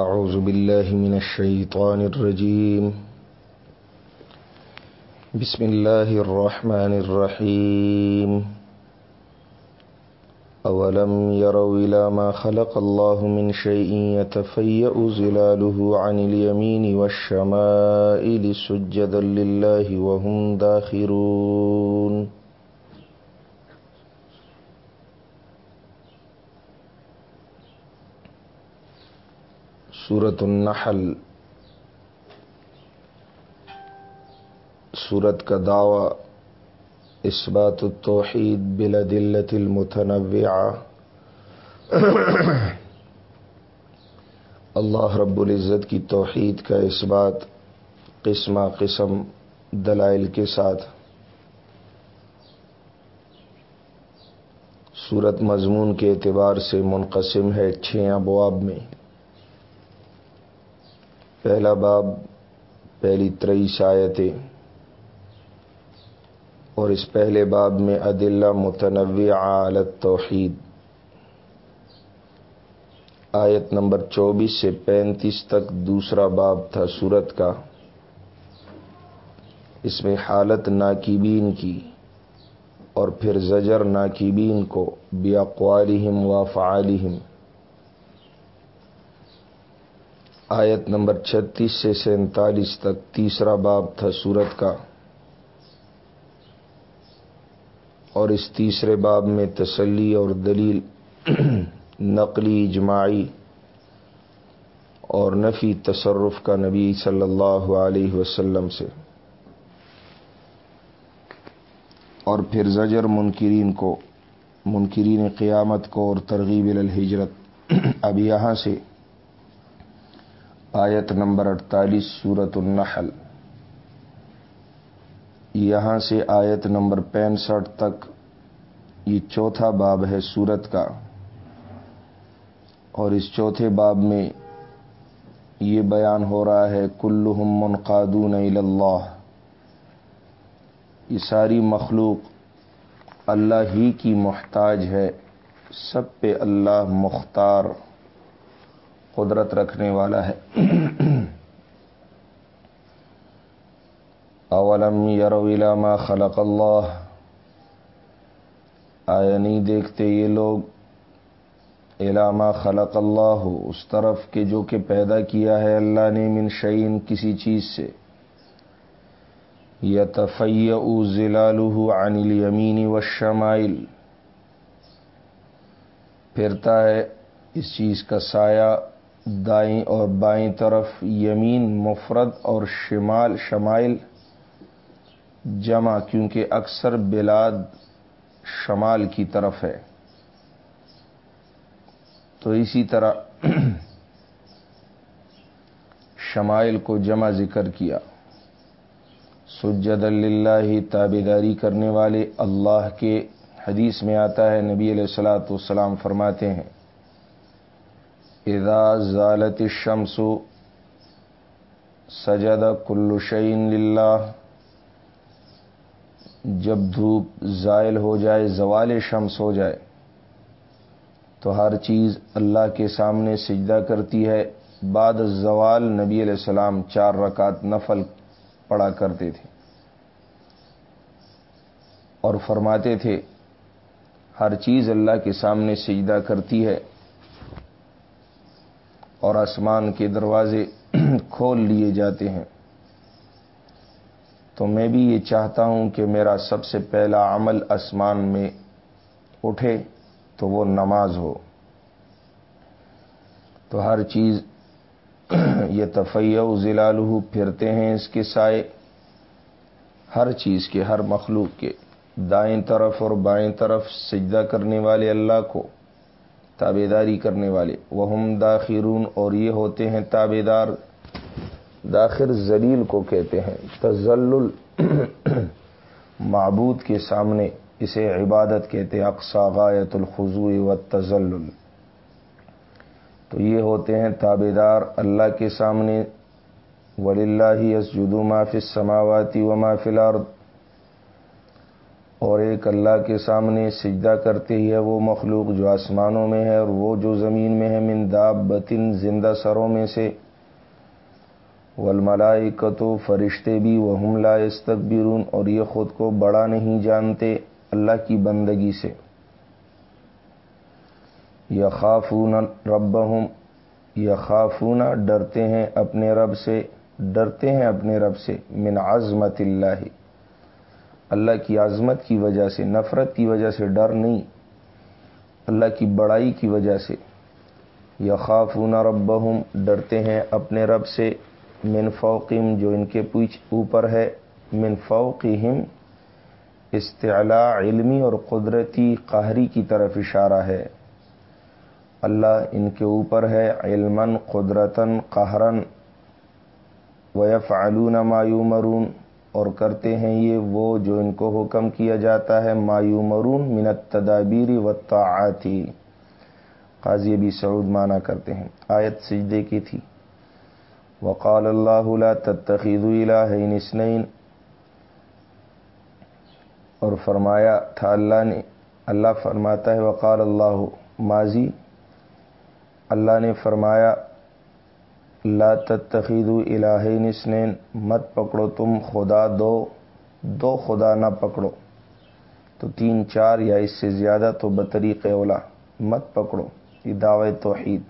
أعوذ بالله من الشيطان الرجيم. بسم الله الرحمن الرحيم. أولم يروا إلى ما خلق الله من شيء يتفيأ زلاله عن اليمين والشمائل سجدا لله وهم داخرون. سورة النحل سورت کا دعوی اسبات التوحید بلدلت المتنوعہ۔ اللہ رب العزت کی توحید کا اس بات قسمہ قسم دلائل کے ساتھ۔ صورت مضمون کے اعتبار سے منقسم ہے چھ ابواب میں۔ پہلا باب، پہلی ترئی شایتیں۔ اور اس پہلے باب میں عدلہ متنوع عالت توحید آیت نمبر چوبیس سے پینتیس تک دوسرا باب تھا سورت کا۔ اس میں حالت ناکیبین کی اور پھر زجر ناکیبین کو بیاقوالہم و فعالہم آیت نمبر چھتیس سے سینتالیس تک تیسرا باب تھا سورت کا۔ اور اس تیسرے باب میں تسلی اور دلیل نقلی، اجماعی اور نفی تصرف کا نبی صلی اللہ علیہ وسلم سے۔ اور پھر زجر منکرین کو، منکرین قیامت کو اور ترغیب الحجرت اب یہاں سے آیت نمبر اڑتالیس سورت النحل۔ یہاں سے آیت نمبر پینسٹھ تک یہ چوتھا باب ہے سورت کا۔ اور اس چوتھے باب میں یہ بیان ہو رہا ہے، کلہم منقادون اللہ۔ یہ ساری مخلوق اللہ ہی کی محتاج ہے، سب پہ اللہ مختار۔ قدرت رکھنے والا ہے۔ اولم یرو ما خلق اللہ۔ آیا نہیں دیکھتے یہ لوگ؟ علامہ خلق اللہ، اس طرف کے جو کہ پیدا کیا ہے اللہ نے من شعین کسی چیز سے۔ یا تفیع ضلع عن الیمین و شمائل پھرتا ہے اس چیز کا سایہ۔ دائیں اور بائیں طرف یمین، مفرد اور شمال، شمائل جمع، کیونکہ اکثر بلاد شمال کی طرف ہے۔ تو اسی طرح شمائل کو جمع ذکر کیا۔ سجد اللہ تابے کرنے والے اللہ کے حدیث میں آتا ہے، نبی علیہ السلاۃ والسلام فرماتے ہیں۔ اذا زالت الشمس سجد کل شعین للہ جب دھوپ زائل ہو جائے، زوال شمس ہو جائے، تو ہر چیز اللہ کے سامنے سجدہ کرتی ہے۔ بعد زوال نبی علیہ السلام چار رکعت نفل پڑا کرتے تھے۔ اور فرماتے تھے، ہر چیز اللہ کے سامنے سجدہ کرتی ہے۔ اور آسمان کے دروازے کھول لیے جاتے ہیں۔ تو میں بھی یہ چاہتا ہوں کہ میرا سب سے پہلا عمل آسمان میں اٹھے تو وہ نماز ہو۔ تو ہر چیز یہ تفیع ضلع پھرتے ہیں اس کے سائے۔ ہر چیز کے، ہر مخلوق کے، دائیں طرف اور بائیں طرف سجدہ کرنے والے اللہ کو۔ تابے داری کرنے والے۔ وہ داخرون اور یہ ہوتے ہیں تابے دار داخر زلیل کو کہتے ہیں۔ تزل معبود کے سامنے اسے عبادت کہتے ہیں اقسا غایت الخضو و تزل تو یہ ہوتے ہیں تابے دار اللہ کے سامنے ولی اللہ یسجدو ما فی السماواتی و ما فی الارض اور ایک اللہ کے سامنے سجدہ کرتے ہی ہے وہ مخلوق جو آسمانوں میں ہے اور وہ جو زمین میں ہے، من دابتن زندہ سروں میں سے۔ والملائکت و فرشتے بھی وہ لا استکبرون اور یہ خود کو بڑا نہیں جانتے اللہ کی بندگی سے۔ یخافون ربہم، یخافون ڈرتے ہیں اپنے رب سے، ڈرتے ہیں اپنے رب سے، من عظمت اللہ۔ اللہ کی عظمت کی وجہ سے، نفرت کی وجہ سے ڈر نہیں، اللہ کی بڑائی کی وجہ سے۔ یخافون ربہم، ڈرتے ہیں اپنے رب سے، من فوقم جو ان کے پوچھ اوپر ہے۔ من فوقہم، استعلاء علمی اور قدرتی قہری کی طرف اشارہ ہے۔ اللہ ان کے اوپر ہے علمن قدرتن قہرن ویف علون مایومرون اور کرتے ہیں یہ وہ جو ان کو حکم کیا جاتا ہے مایومرون منت تدابیری و تعاتی قاضی بھی سعود مانا کرتے ہیں۔ آیت سجدے کی تھی۔ وقال اللہ لا تتخذوا الہین اسنین اور فرمایا تھا اللہ نے، اللہ فرماتا ہے، وقال اللہ ماضی۔ اللہ نے فرمایا لا تتخذوا الہین اسنین، مت پکڑو تم، خدا دو دو خدا نہ پکڑو۔ تو تین، چار یا اس سے زیادہ تو بطریق اولا، مت پکڑو، یہ دعوی توحید۔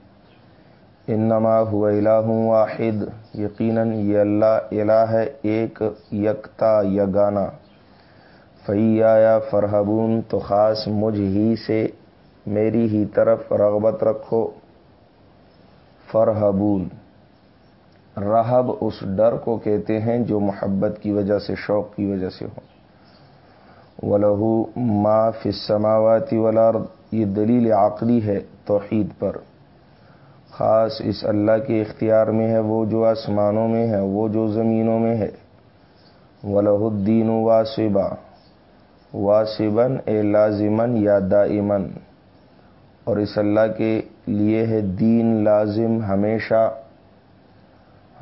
انما ہوا الہ واحد، یقیناً یہ اللہ الہ ہے، ایک، یکتا یگانا فی آیا فرحبون، تو خاص مجھ ہی سے، میری ہی طرف رغبت رکھو۔ فرحبون۔ رہب اس ڈر کو کہتے ہیں جو محبت کی وجہ سے، شوق کی وجہ سے ہو۔ ولہو ما فی السماواتی والارض یہ دلیل عقلی ہے توحید پر۔ خاص اس اللہ کے اختیار میں ہے، وہ جو آسمانوں میں ہے، وہ جو زمینوں میں ہے۔ ولہ الدین واسبا واسبن اے لازمن یا دائمن اور اس اللہ کے لیے ہے دین لازم ہمیشہ۔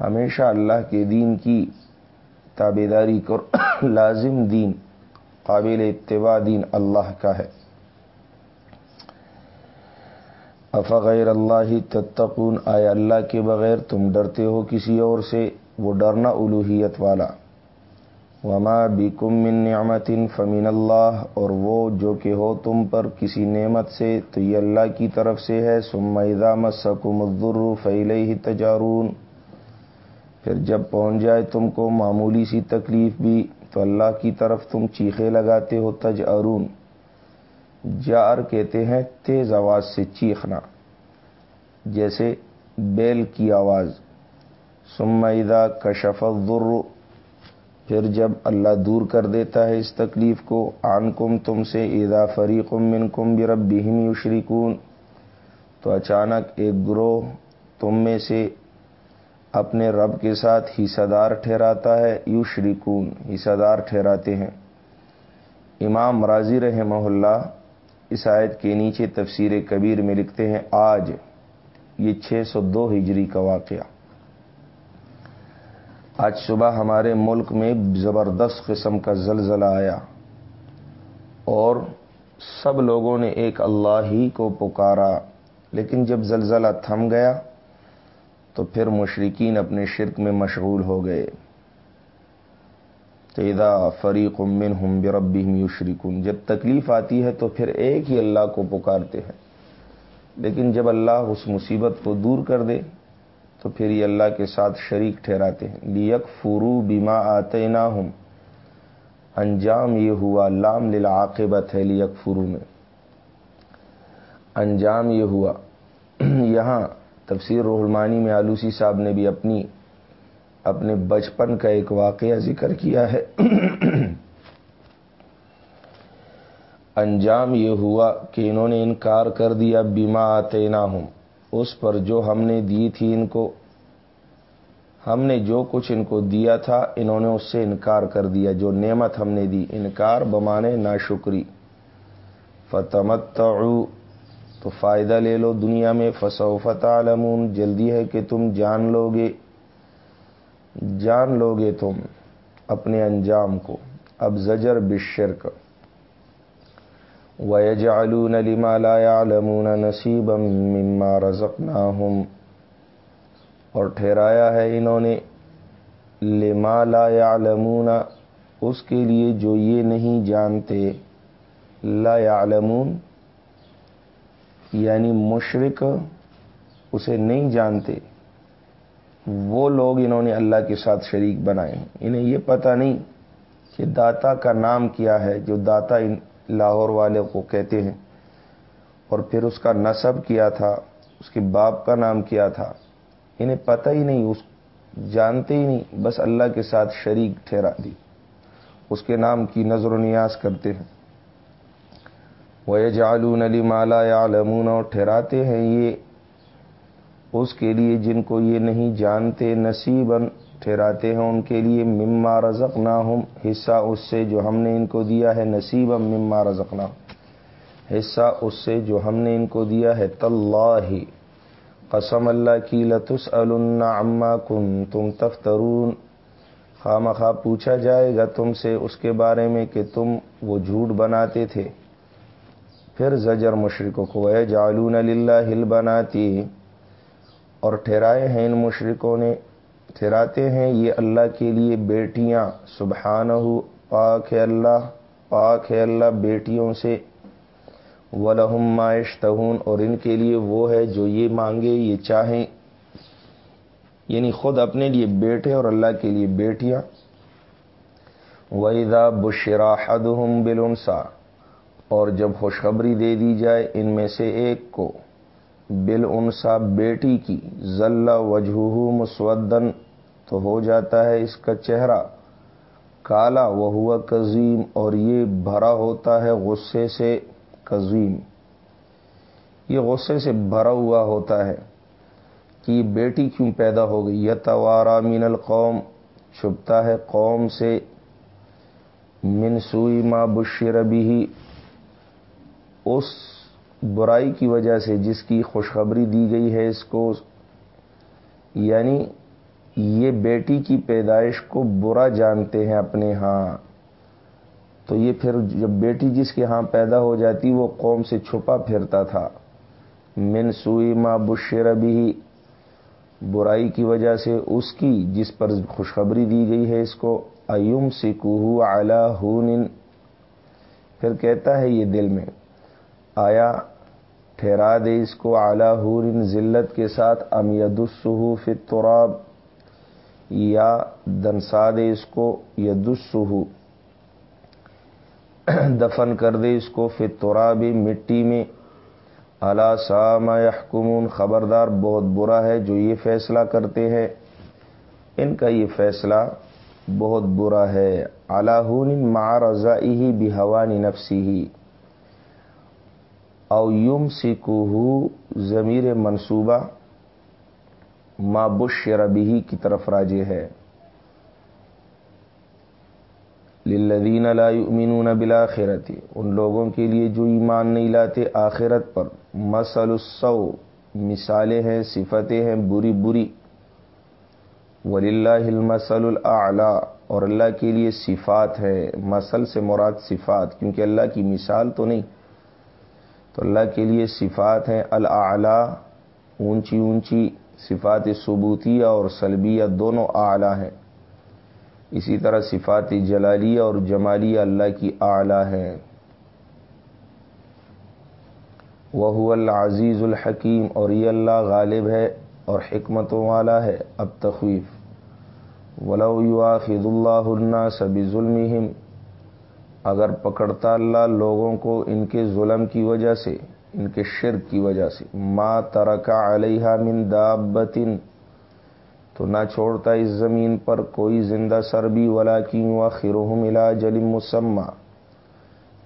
ہمیشہ اللہ کے دین کی تابے داری کر لازم دین، قابل اتباع دین اللہ کا ہے۔ افغیر اللہ تتقون، آئے اللہ کے بغیر تم ڈرتے ہو کسی اور سے۔ وہ ڈرنا الوحیت والا۔ وما بیکم من نعمت فمن اللہ، اور وہ جو کہ ہو تم پر کسی نعمت سے، تو یہ اللہ کی طرف سے ہے۔ سم مسکم الضر فیلئی تجارون۔ پھر جب پہنچ جائے تم کو معمولی سی تکلیف بھی، تو اللہ کی طرف تم چیخے لگاتے ہو تج ارون جار کہتے ہیں، تیز آواز سے چیخنا۔ جیسے بیل کی آواز۔ سمیدہ کشف الضر۔ پھر جب اللہ دور کر دیتا ہے اس تکلیف کو آن کم تم سے ایدا فریق من کم برب بہم یو تو اچانک ایک گروہ تم میں سے اپنے رب کے ساتھ حصہ دار ٹھہراتا ہے یو شریکون حصہ دار ٹھہراتے ہیں۔ امام راضی رحمہ اللہ اس آیت کے نیچے تفسیر کبیر میں لکھتے ہیں، آج یہ چھ سو دو ہجری کا واقعہ۔ آج صبح ہمارے ملک میں زبردست قسم کا زلزلہ آیا اور سب لوگوں نے ایک اللہ ہی کو پکارا، لیکن جب زلزلہ تھم گیا تو پھر مشرقین اپنے شرک میں مشغول ہو گئے۔ تیدا فریق امن ہم بربی یو جب تکلیف آتی ہے تو پھر ایک ہی اللہ کو پکارتے ہیں۔ لیکن جب اللہ اس مصیبت کو دور کر دے تو پھر یہ اللہ کے ساتھ شریک ٹھہراتے ہیں۔ لیک فرو بیما آتے نہ ہوں انجام یہ ہوا، لام للعاقبت ہے لیک فرو میں۔ انجام یہ ہوا، یہاں تفسیر رحمانی میں آلوسی صاحب نے بھی اپنی اپنے بچپن کا ایک واقعہ ذکر کیا ہے۔ انجام یہ ہوا کہ انہوں نے انکار کر دیا بیما آتے نہ ہوں اس پر جو ہم نے دی تھی ان کو، ہم نے جو کچھ ان کو دیا تھا، انہوں نے اس سے انکار کر دیا۔ جو نعمت ہم نے دی، انکار بمانے نا شکری فتمت تو فائدہ لے لو دنیا میں فسو فتح جلدی ہے کہ تم جان لو گے جان لو گے تم اپنے انجام کو۔ اب زجر بشرک وَيَجْعَلُونَ لِمَا لَا يَعْلَمُونَ نَصِيبًا مِّمَّا رَزَقْنَاهُمْ۔ اور ٹھہرایا ہے انہوں نے لما لا يعلمون۔ اس کے لیے جو یہ نہیں جانتے۔ لا يعلمون۔ یعنی مشرق اسے نہیں جانتے، وہ لوگ انہوں نے اللہ کے ساتھ شریک بنائے ہیں۔ انہیں یہ پتہ نہیں کہ داتا کا نام کیا ہے، جو داتا ان لاہور والے کو کہتے ہیں۔ اور پھر اس کا نصب کیا تھا، اس کے باپ کا نام کیا تھا۔ انہیں پتہ ہی نہیں، اس جانتے ہی نہیں، بس اللہ کے ساتھ شریک ٹھہرا دی۔ اس کے نام کی نظر و نیاز کرتے ہیں۔ وہ جالون علی مالا یا لمون اور ٹھہراتے ہیں یہ۔ اس کے لیے جن کو یہ نہیں جانتے، نصیباً ٹھہراتے ہیں۔ ان کے لیے مما رزق نہ ہوں حصہ اس سے جو ہم نے ان کو دیا ہے نصیب مما رزق نہ حصہ اس سے جو ہم نے ان کو دیا ہے طلّہ قسم اللہ کی لطس الما کن تم تفترون۔ خواہ مخواہ پوچھا جائے گا تم سے اس کے بارے میں کہ تم وہ جھوٹ بناتے تھے۔ پھر زجر مشرقوں کو ہے جالون اللہ ہل بناتی اور ٹھہرائے ہیں ان مشرقوں نے، ٹھہراتے ہیں یہ اللہ کے لیے بیٹیاں۔ سبحانہ، پاک ہے اللہ، پاک ہے اللہ بیٹیوں سے۔ ولہم معاشتہون اور ان کے لیے وہ ہے جو یہ مانگے، یہ چاہیں۔ یعنی خود اپنے لیے بیٹے اور اللہ کے لیے بیٹیاں۔ ویدا بشراحد ہم بلنسا اور جب خوشخبری دے دی جائے ان میں سے ایک کو۔ بل انسا، بیٹی کی۔ ذلہ وجہ مسودن۔ تو ہو جاتا ہے اس کا چہرہ۔ کالا وہ ہوا قزیم اور یہ بھرا ہوتا ہے غصے سے قزیم یہ غصے سے بھرا ہوا ہوتا ہے کہ یہ بیٹی کیوں پیدا ہو گئی؟ یہ توارا القوم۔ چھپتا ہے قوم سے۔ منسوئی ماں بشر بھی اس برائی کی وجہ سے جس کی خوشخبری دی گئی ہے اس کو یعنی یہ بیٹی کی پیدائش کو برا جانتے ہیں اپنے ہاں تو یہ پھر جب بیٹی جس کے ہاں پیدا ہو جاتی وہ قوم سے چھپا پھرتا تھا۔ من سوئی ماں بشر بھی برائی کی وجہ سے اس کی جس پر خوشخبری دی گئی ہے اس کو ایوم سکوہ اعلی ہون۔ پھر کہتا ہے یہ دل میں آیا ٹھہرا دے اس کو اعلی ہور ذلت کے ساتھ، ام یدسہ فی التراب، یا دنسا دے اس کو یدسہ دفن کر دے اس کو فی التراب مٹی میں۔ الا سام یحکمون، خبردار بہت برا ہے جو یہ فیصلہ کرتے ہیں۔ ان کا یہ فیصلہ بہت برا ہے۔ الاہون مع رضائی بھی نفسی ہی او یم سکوہ ضمیر منصوبہ ما بش ربی کی طرف راجے ہے۔ للذین لا یؤمنون بالآخرت، ان لوگوں کے لیے جو ایمان نہیں لاتے آخرت پر۔ مسل السو مثالیں ہیں، صفتیں ہیں، بری بری۔ وللہ المسل الاعلی، اور اللہ کے لیے صفات ہے مسل سے مراد صفات، کیونکہ اللہ کی مثال تو نہیں۔ تو اللہ کے لیے صفات ہیں الاعلی اونچی اونچی صفات ثبوتیہ اور سلبیہ دونوں اعلی ہیں۔ اسی طرح صفات جلالیہ اور جمالیہ اللہ کی اعلی ہیں۔ وہ العزیز الحکیم، اور یہ اللہ غالب ہے اور حکمتوں والا ہے اب تخویف ولو اللہ الناس سبھی ظلم اگر پکڑتا اللہ لوگوں کو ان کے ظلم کی وجہ سے، ان کے شرک کی وجہ سے۔ ما ترکا علیہ من دابتن تو نہ چھوڑتا اس زمین پر کوئی زندہ سربی ولا کی و خروح ملا جلم مسمہ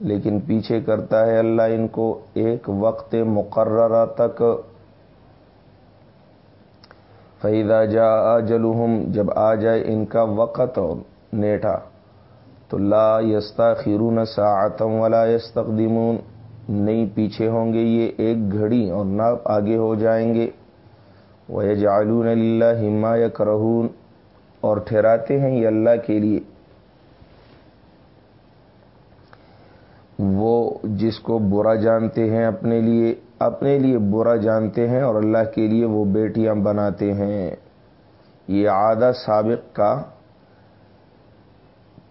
لیکن پیچھے کرتا ہے اللہ ان کو ایک وقت مقررہ تک۔ فیدا جا جلوہم جب آ جائے ان کا وقت اور نیٹا۔ تو لا یستا خیرون ساعتم ولا یستقدمون۔ نہیں پیچھے ہوں گے یہ ایک گھڑی اور نہ آگے ہو جائیں گے۔ وہ جالون اللہ ہما یا کرہون اور ٹھہراتے ہیں یہ اللہ کے لیے۔ وہ جس کو برا جانتے ہیں اپنے لیے اپنے لیے برا جانتے ہیں اور اللہ کے لیے وہ بیٹیاں بناتے ہیں۔ یہ عادہ سابق کا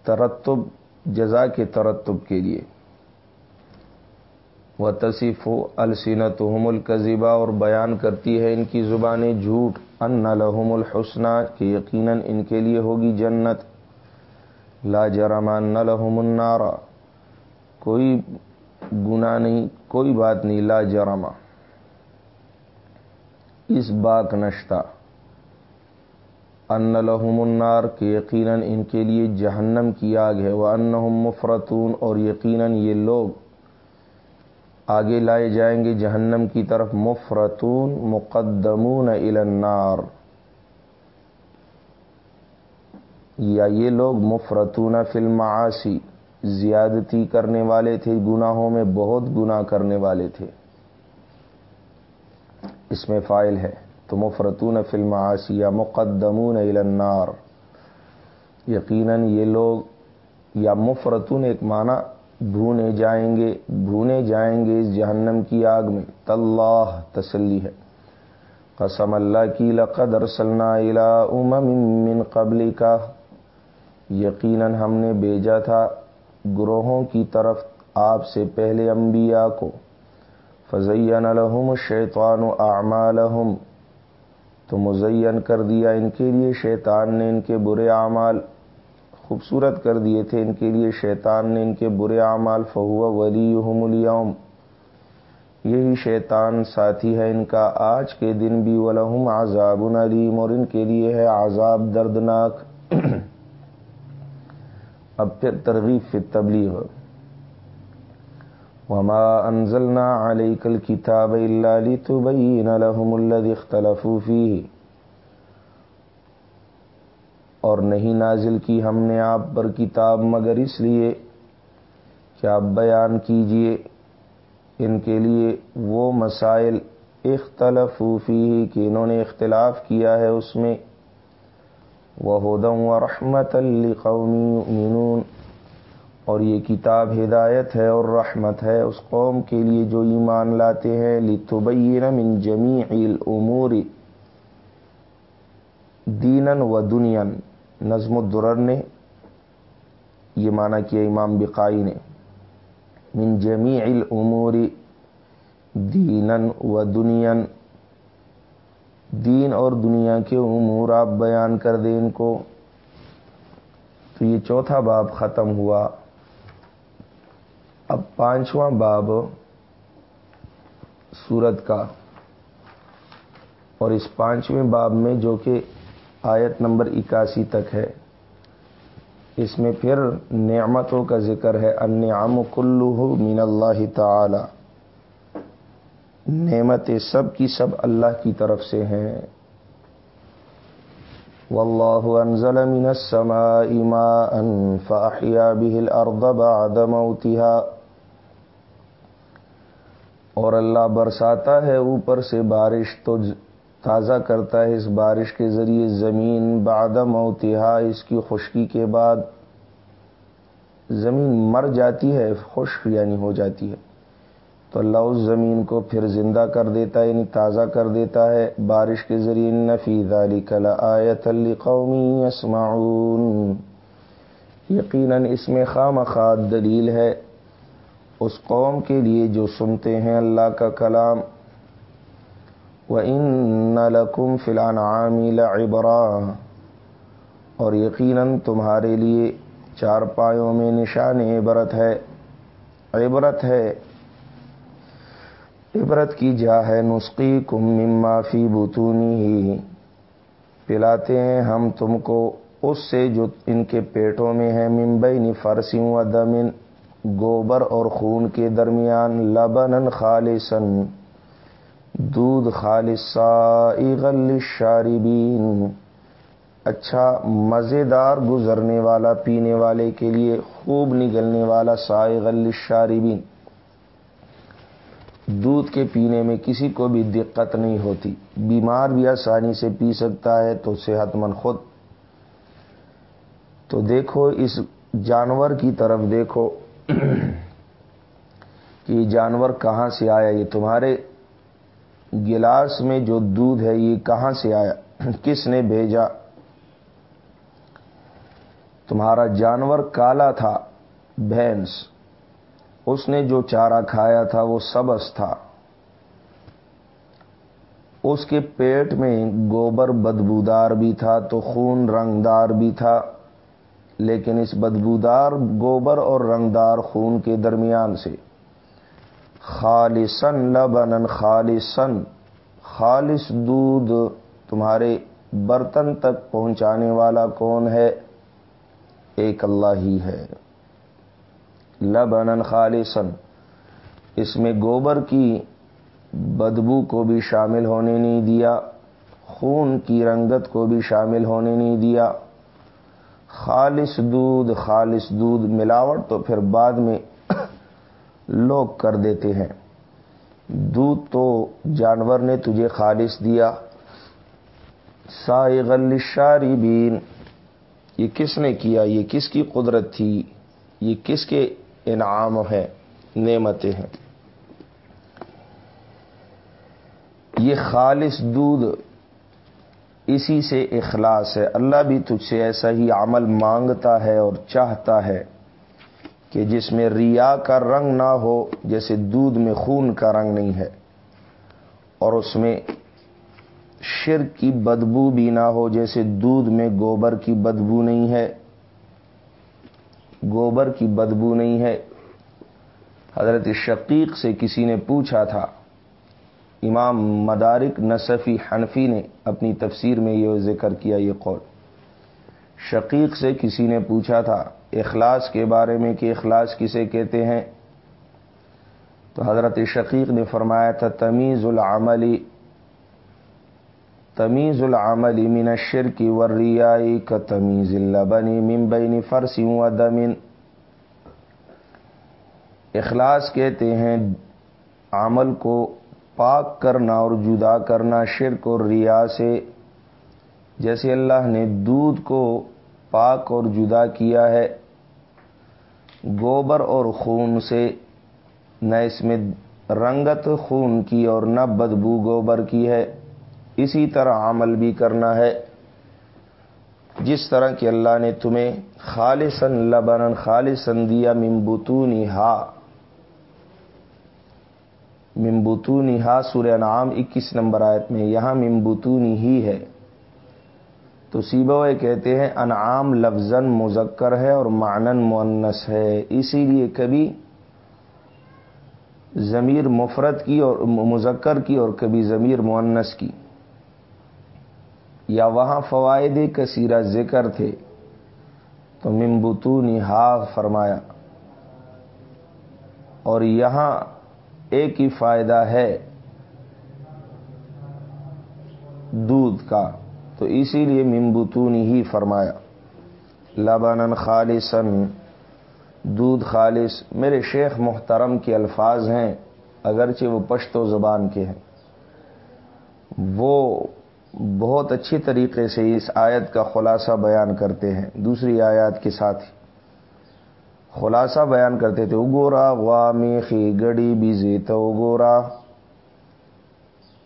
ترتب، جزا کے ترتب کے لیے۔ و تصف و السینت القزیبہ اور بیان کرتی ہے ان کی زبانیں جھوٹ۔ ان لحم الحسنہ کہ یقیناً ان کے لیے ہوگی جنت۔ لا جرما لحم النارا کوئی گناہ نہیں، کوئی بات نہیں۔ لا جرما اس باک نشتا ان لحم النار، کہ یقیناً ان کے لیے جہنم کی آگ ہے وہ ان مفرتون اور یقیناً یہ لوگ آگے لائے جائیں گے جہنم کی طرف مفرتون مقدمون النار۔ یا یہ لوگ مفرتون فلم آسی زیادتی کرنے والے تھے، گناہوں میں بہت گناہ کرنے والے تھے۔ اس میں فائل ہے۔ تو مفرتون فلم آسی یا مقدمون النار۔ یقیناً یہ لوگ یا مفرتون ایک معنی بھونے جائیں گے، بھونے جائیں گے اس جہنم کی آگ میں۔ طلّہ تسلی ہے۔ قسم اللہ کی، لقد ارسلنا الى امم من قبل کا یقیناً ہم نے بھیجا تھا گروہوں کی طرف آپ سے پہلے انبیاء کو۔ فضین الحم شیطان و اعمالہم تو مزین کر دیا ان کے لیے، شیطان نے ان کے برے اعمال، خوبصورت کر دیے تھے ان کے لیے، شیطان نے ان کے برے اعمال، فہو ولی اليوم یہی شیطان ساتھی ہے ان کا، آج کے دن بھی ولہم عذاب علیم اور ان کے لیے ہے عذاب دردناک۔ اب پھر ترغیب فی تبلیغ وما انزلنا علیک الكتاب الا لتبین لهم الذي اختلفوا فيه. اور نہیں نازل کی ہم نے آپ پر کتاب، مگر اس لیے کہ آپ بیان کیجیے ان کے لیے وہ مسائل اختلف فی کہ انہوں نے اختلاف کیا ہے اس میں. وہ ہدم و رحمت القومی اور یہ کتاب ہدایت ہے اور رحمت ہے، اس قوم کے لیے جو ایمان لاتے ہیں لتبین من جمیع الامور دینن و دنیا نظم الدرر نے، یہ مانا کیا امام بقائی نے، من جمیع الامور دینن و دنیا دین اور دنیا کے امور آپ بیان کر دیں ان کو۔ تو یہ چوتھا باب ختم ہوا۔ اب پانچواں باب سورت کا۔ اور اس پانچویں باب میں جو کہ آیت نمبر اکاسی تک ہے، اس میں پھر نعمتوں کا ذکر ہے ان کلو من اللہ تعالی۔ نعمت سب کی سب اللہ کی طرف سے ہیں۔ واللہ انزل من السماء ماء فاحیا به الارض بعد موتها۔ اور اللہ برساتا ہے اوپر سے بارش تو تازہ کرتا ہے اس بارش کے ذریعے زمین بعد موتہا اس کی خشکی کے بعد زمین مر جاتی ہے، خشک یعنی ہو جاتی ہے۔ تو اللہ اس زمین کو پھر زندہ کر دیتا ہے یعنی تازہ کر دیتا ہے۔ بارش کے ذریعے نفی دالی کلا آیت قومی اسمعون یقیناً اس میں خام خاد دلیل ہے۔ اس قوم کے لیے جو سنتے ہیں اللہ کا کلام و ان لکم فلان عامل عبرا اور یقیناً تمہارے لیے چار پایوں میں نشان عبرت ہے عبرت ہے۔ عبرت کی جا ہے نسخی کم مما فی بتونی ہی پلاتے ہیں ہم تم کو، اس سے جو ان کے پیٹوں میں ہے ممبئی فرسیوں و دمن گوبر اور خون کے درمیان لبن خالصن دودھ خالصا شاربین اچھا مزیدار گزرنے والا، پینے والے کے لیے خوب نگلنے والا سائغل شاربین دودھ کے پینے میں کسی کو بھی دقت نہیں ہوتی۔ بیمار بھی آسانی سے پی سکتا ہے تو صحت مند خود۔ تو دیکھو، اس جانور کی طرف دیکھو۔ کہ یہ جانور کہاں سے آیا؟ یہ تمہارے گلاس میں جو دودھ ہے، یہ کہاں سے آیا؟ کس نے بھیجا؟ تمہارا جانور کالا تھا، بھینس۔ اس نے جو چارہ کھایا تھا، وہ سبس تھا۔ اس کے پیٹ میں گوبر بدبودار بھی تھا، تو خون رنگدار بھی تھا۔ لیکن اس بدبودار گوبر اور رنگدار خون کے درمیان سے خالصن لبنن خالصن خالص دودھ تمہارے برتن تک پہنچانے والا کون ہے؟ ایک اللہ ہی ہے۔ لبنن خالصن اس میں گوبر کی بدبو کو بھی شامل ہونے نہیں دیا، خون کی رنگت کو بھی شامل ہونے نہیں دیا۔ خالص دودھ خالص دودھ ملاوٹ تو پھر بعد میں لوگ کر دیتے ہیں۔ دودھ تو جانور نے تجھے خالص دیا۔ سائغل شاری بین یہ کس نے کیا؟ یہ کس کی قدرت تھی؟ یہ کس کے انعام ہے نعمتیں ہیں۔ یہ خالص دودھ اسی سے اخلاص ہے۔ اللہ بھی تجھ سے ایسا ہی عمل مانگتا ہے اور چاہتا ہے کہ جس میں ریا کا رنگ نہ ہو، جیسے دودھ میں خون کا رنگ نہیں ہے، اور اس میں شرک کی بدبو بھی نہ ہو، جیسے دودھ میں گوبر کی بدبو نہیں ہے۔ گوبر کی بدبو نہیں ہے۔ حضرت شقیق سے کسی نے پوچھا تھا امام مدارک نصفی حنفی نے اپنی تفسیر میں یہ ذکر کیا یہ قول۔ شقیق سے کسی نے پوچھا تھا، اخلاص کے بارے میں کہ اخلاص کسے کہتے ہیں؟ تو حضرت شقیق نے فرمایا تھا تمیز العملی تمیز العملی من الشر کی وریائی کا تمیز اللہ بنی ممبئی فرسی و دمن اخلاص کہتے ہیں عمل کو پاک کرنا اور جدا کرنا، شرک اور ریا سے جیسے اللہ نے دودھ کو پاک اور جدا کیا ہے، گوبر اور خون سے، نہ اس میں رنگت خون کی اور نہ بدبو گوبر کی ہے۔ اسی طرح عمل بھی کرنا ہے۔ جس طرح کہ اللہ نے تمہیں خالصن لبن خالصن دیا ممبتونی ہا ممبتونی ہا سورہ نام اکیس نمبر آیت میں یہاں ممبتونی ہی ہے۔ تو سیبو کہتے ہیں انعام لفظ مذکر ہے اور معنن مونس ہے۔ اسی لیے کبھی ضمیر مفرت کی اور مذکر کی اور کبھی ضمیر مونس کی۔ یا وہاں فوائد کثیرہ ذکر تھے۔ تو ممبتونی ہا فرمایا۔ اور یہاں ایک ہی فائدہ ہے دودھ کا۔ تو اسی لیے ممبتونی ہی فرمایا لبن خالصن دودھ خالص۔ میرے شیخ محترم کے الفاظ ہیں، اگرچہ وہ پشتو زبان کے ہیں۔ وہ بہت اچھی طریقے سے اس آیت کا خلاصہ بیان کرتے ہیں۔ دوسری آیات کے ساتھ ہی۔ خلاصہ بیان کرتے تھے، اگورا وا میخی، گڑی، بیزی، تو اگورا۔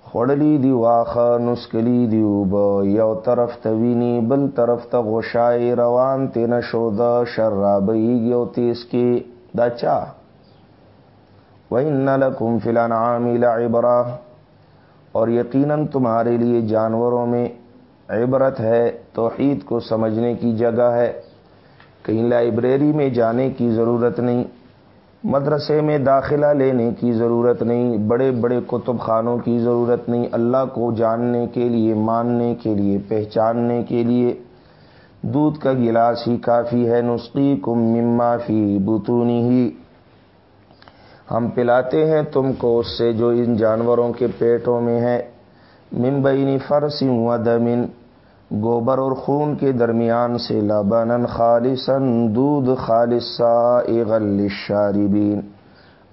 خوڑلی دی واخ، نسکلی دی اوب، یو طرف توینی بل طرف تا غشائی روان، تین شود شرابئی گیو تیس کی۔ دا چا؟ وَإِنَّ لَكُمْ فِي الْأَنْعَامِ لَعِبْرَةً۔ اور یقیناً تمہارے لیے جانوروں میں عبرت ہے، توحید کو سمجھنے کی جگہ ہے۔ کہیں لائبریری میں جانے کی ضرورت نہیں، مدرسے میں داخلہ لینے کی ضرورت نہیں، بڑے بڑے کتب خانوں کی ضرورت نہیں، اللہ کو جاننے کے لیے، ماننے کے لیے، پہچاننے کے لیے۔ دودھ کا گلاس ہی کافی ہے نسخی کم مما فی بتونی ہی ہم پلاتے ہیں تم کو اس سے جو ان جانوروں کے پیٹوں میں ہے۔ ممبئی فرسی و دمن گوبر اور خون کے درمیان سے لبن خالصن دودھ خالصا اغل شاربین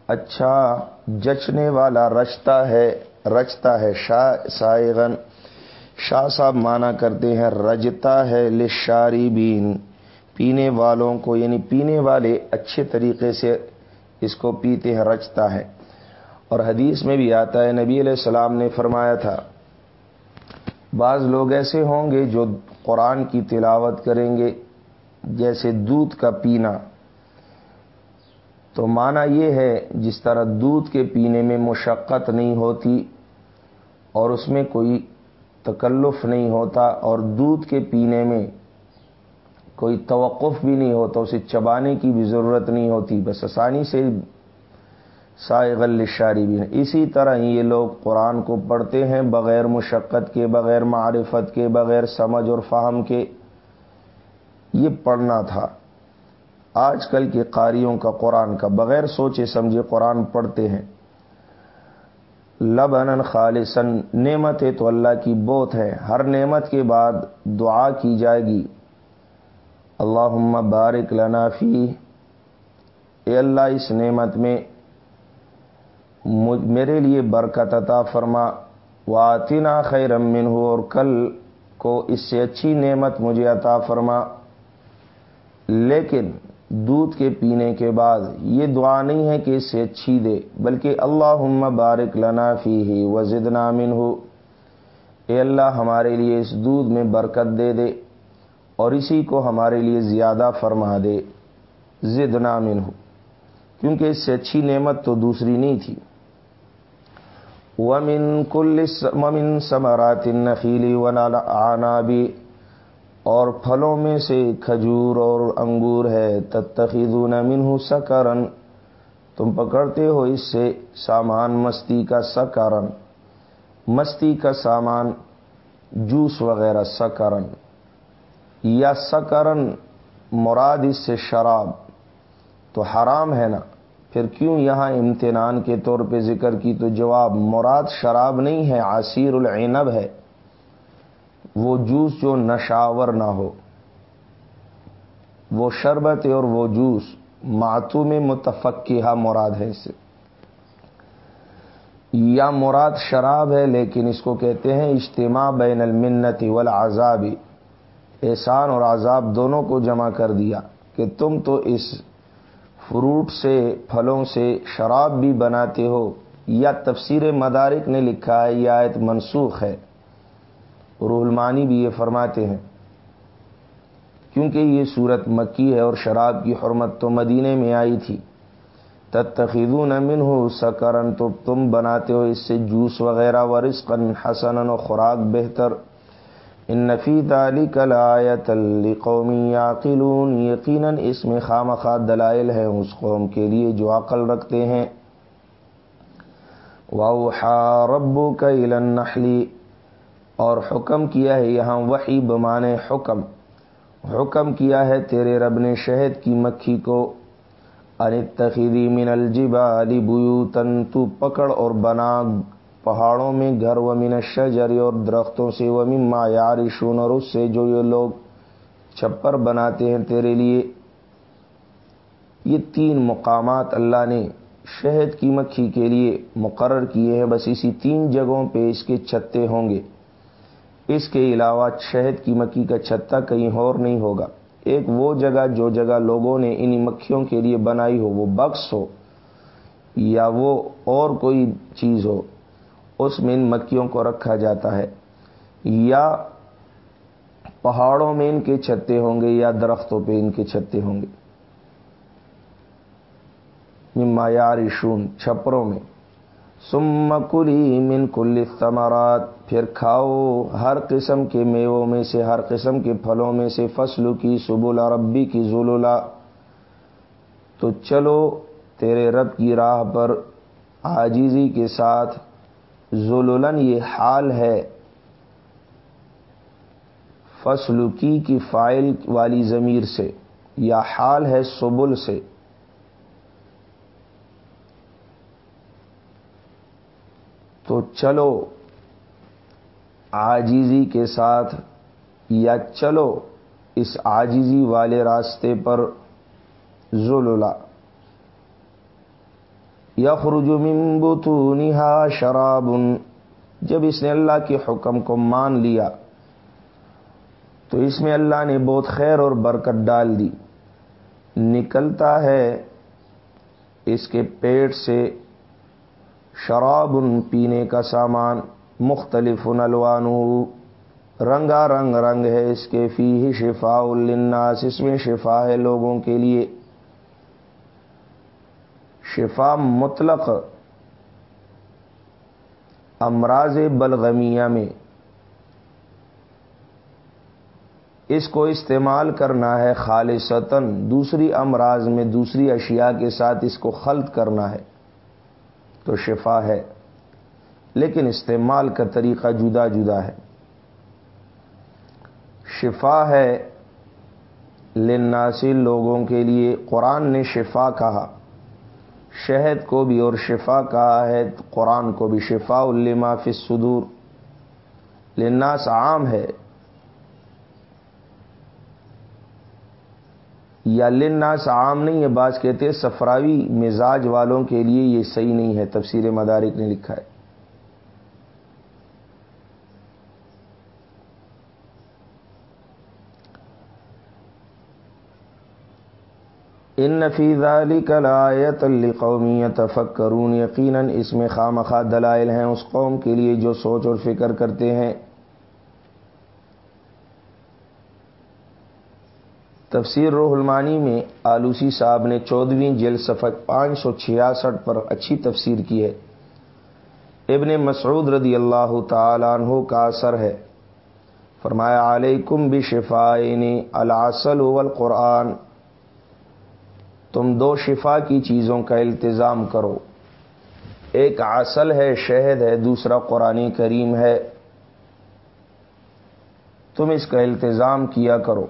اچھا جچنے والا رچتا ہے رچتا ہے شاہ سائغن شاہ صاحب مانا کرتے ہیں، رجتا ہے لشاری بین پینے والوں کو یعنی پینے والے اچھے طریقے سے اس کو پیتے ہیں، رچتا ہے۔ اور حدیث میں بھی آتا ہے، نبی علیہ السلام نے فرمایا تھا بعض لوگ ایسے ہوں گے جو قرآن کی تلاوت کریں گے جیسے دودھ کا پینا۔ تو مانا یہ ہے جس طرح دودھ کے پینے میں مشقت نہیں ہوتی اور اس میں کوئی تکلف نہیں ہوتا اور دودھ کے پینے میں کوئی توقف بھی نہیں ہوتا، اسے چبانے کی بھی ضرورت نہیں ہوتی۔ بس آسانی سے سائے الشاری بھی ہے اسی طرح ہی یہ لوگ قرآن کو پڑھتے ہیں بغیر مشقت کے، بغیر معرفت کے، بغیر سمجھ اور فہم کے۔ یہ پڑھنا تھا۔ آج کل کے قاریوں کا قرآن کا، بغیر سوچے سمجھے قرآن پڑھتے ہیں۔ لبن خالصن نعمت ہے تو اللہ کی بوت ہے۔ ہر نعمت کے بعد دعا کی جائے گی۔ اللہ بارک لنافی اے اللہ، اس نعمت میں میرے لیے برکت عطا فرما۔ واطنا خیر امن ہو اور کل کو اس سے اچھی نعمت مجھے عطا فرما۔ لیکن دودھ کے پینے کے بعد یہ دعا نہیں ہے کہ اس سے اچھی دے، بلکہ اللہ بارک لنا فی ہی وزد نامن ہو اے اللہ، ہمارے لیے اس دودھ میں برکت دے دے اور اسی کو ہمارے لیے زیادہ فرما دے۔ زد نامن ہو کیونکہ اس سے اچھی نعمت تو دوسری نہیں تھی۔ ومن کل ومن سمرات النخیل ونالعنابی اور پھلوں میں سے کھجور اور انگور ہے، تتخذون منہ سکرن تم پکڑتے ہو اس سے سامان، مستی کا سکرن مستی کا سامان، جوس وغیرہ سکرن یا سکرن مراد اس سے شراب۔ تو حرام ہے نا۔ پھر کیوں یہاں امتحان کے طور پہ ذکر کی تو جواب مراد شراب نہیں ہے، عصیر العنب ہے۔ وہ جوس جو نشاور نہ ہو۔ وہ شربت اور وہ جوس ماتو میں متفقہ مراد ہے اسے۔ یا مراد شراب ہے لیکن اس کو کہتے ہیں اجتماع بین المنت والعذابی احسان اور عذاب دونوں کو جمع کر دیا کہ تم تو اس فروٹ سے، پھلوں سے شراب بھی بناتے ہو، یا تفسیر مدارک نے لکھا ہے یا آیت منسوخ ہے۔ رحلمانی بھی یہ فرماتے ہیں۔ کیونکہ یہ صورت مکی ہے اور شراب کی حرمت تو مدینے میں آئی تھی۔ تتخذون امن ہو سکرن، تو تم بناتے ہو اس سے جوس وغیرہ ورثقن حسن و خوراک بہتر۔ ان نفی تعلی کل آیت قومی عقلون یقیناً اس میں خام خواہ دلائل ہے اس قوم کے لیے جو عقل رکھتے ہیں۔ واؤ ربو کا نخلی اور حکم کیا ہے یہاں وہی بمانے حکم۔ حکم کیا ہے تیرے رب نے شہد کی مکھی کو۔ انتخیری من الجبا بیوتن تو پکڑ اور بنا پہاڑوں میں گھر و من شجری اور درختوں سے و مما یارشون اور اس سے جو یہ لوگ چھپر بناتے ہیں تیرے لیے۔ یہ تین مقامات اللہ نے شہد کی مکھی کے لیے مقرر کیے ہیں۔ بس اسی تین جگہوں پہ اس کے چھتے ہوں گے۔ اس کے علاوہ شہد کی مکھی کا چھتا کہیں اور نہیں ہوگا۔ ایک وہ جگہ جو جگہ لوگوں نے انہی مکھیوں کے لیے بنائی ہو، وہ بکس ہو یا وہ اور کوئی چیز ہو۔ اس میں ان مکھیوں کو رکھا جاتا ہے۔ یا پہاڑوں میں ان کے چھتے ہوں گے یا درختوں پہ ان کے چھتے ہوں گے۔ مایار شون چھپروں میں۔ سم کلی من کل ثمرات پھر کھاؤ ہر قسم کے میووں میں سے، ہر قسم کے پھلوں میں سے۔ فصل کی سبولا ربی کی زلولا تو چلو تیرے رب کی راہ پر آجیزی کے ساتھ زلولن یہ حال ہے۔ فصل کی فائل والی ضمیر سے، یا حال ہے سبل سے۔ تو چلو آجیزی کے ساتھ، یا چلو، اس آجیزی والے راستے پر ذولا یا بطونها شراب، جب اس نے اللہ کے حکم کو مان لیا، تو اس میں اللہ نے بہت خیر اور برکت ڈال دی۔ نکلتا ہے اس کے پیٹ سے شراب پینے کا سامان، مختلف نلوان رنگا رنگ رنگ ہے اس کے فی ہی شفا الناس اس میں شفا ہے لوگوں کے لیے۔ شفا مطلق امراض بلغمیہ میں۔ اس کو استعمال کرنا ہے خالصتاً، دوسری امراض میں، دوسری اشیاء کے ساتھ اس کو خلط کرنا ہے، تو شفا ہے۔ لیکن استعمال کا طریقہ جدا جدا ہے۔ شفا ہے لناسی لوگوں کے لیے۔ قرآن نے شفا کہا۔ شہد کو بھی اور شفا کہا ہے، قرآن کو بھی شفا الما فی صدور لناس عام ہے۔ یا لناس عام نہیں ہے، بعض کہتے سفراوی مزاج والوں کے لیے یہ صحیح نہیں ہے، تفسیر مدارک نے لکھا ہے۔ ان نفیز علی کلایت قومی تفکرون یقیناً اس میں خواہ دلائل ہیں اس قوم کے لیے جو سوچ اور فکر کرتے ہیں۔ تفسیر روح المانی میں آلوسی صاحب نے چودہویں جیل صفق پانچ سو چھیاسٹھ پر اچھی تفسیر کی ہے۔ ابن مسعود رضی اللہ تعالیٰ عنہ کا اثر ہے۔ فرمایا، علیکم بشفائن العسل والقرآن۔ تم دو شفا کی چیزوں کا التظام کرو۔ ایک اصل ہے، شہد ہے، دوسرا قرآن کریم ہے۔ تم اس کا التظام کیا کرو۔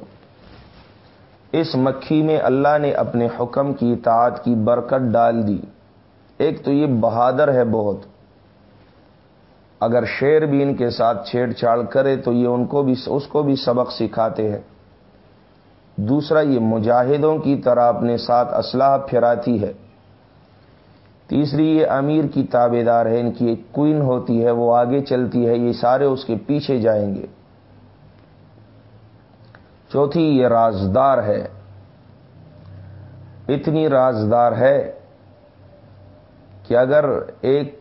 اس مکھی میں اللہ نے اپنے حکم کی اطاعت کی برکت ڈال دی۔ ایک تو یہ بہادر ہے بہت۔ اگر شیر بھی ان کے ساتھ چھیڑ چھاڑ کرے تو یہ ان کو بھی، اس کو بھی سبق سکھاتے ہیں۔ دوسرا، یہ مجاہدوں کی طرح اپنے ساتھ اسلحہ پھراتی ہے۔ تیسری، یہ امیر کی تابے دار ہے، ان کی ایک کوئن ہوتی ہے، وہ آگے چلتی ہے، یہ سارے اس کے پیچھے جائیں گے۔ چوتھی، یہ رازدار ہے۔ اتنی رازدار ہے کہ اگر ایک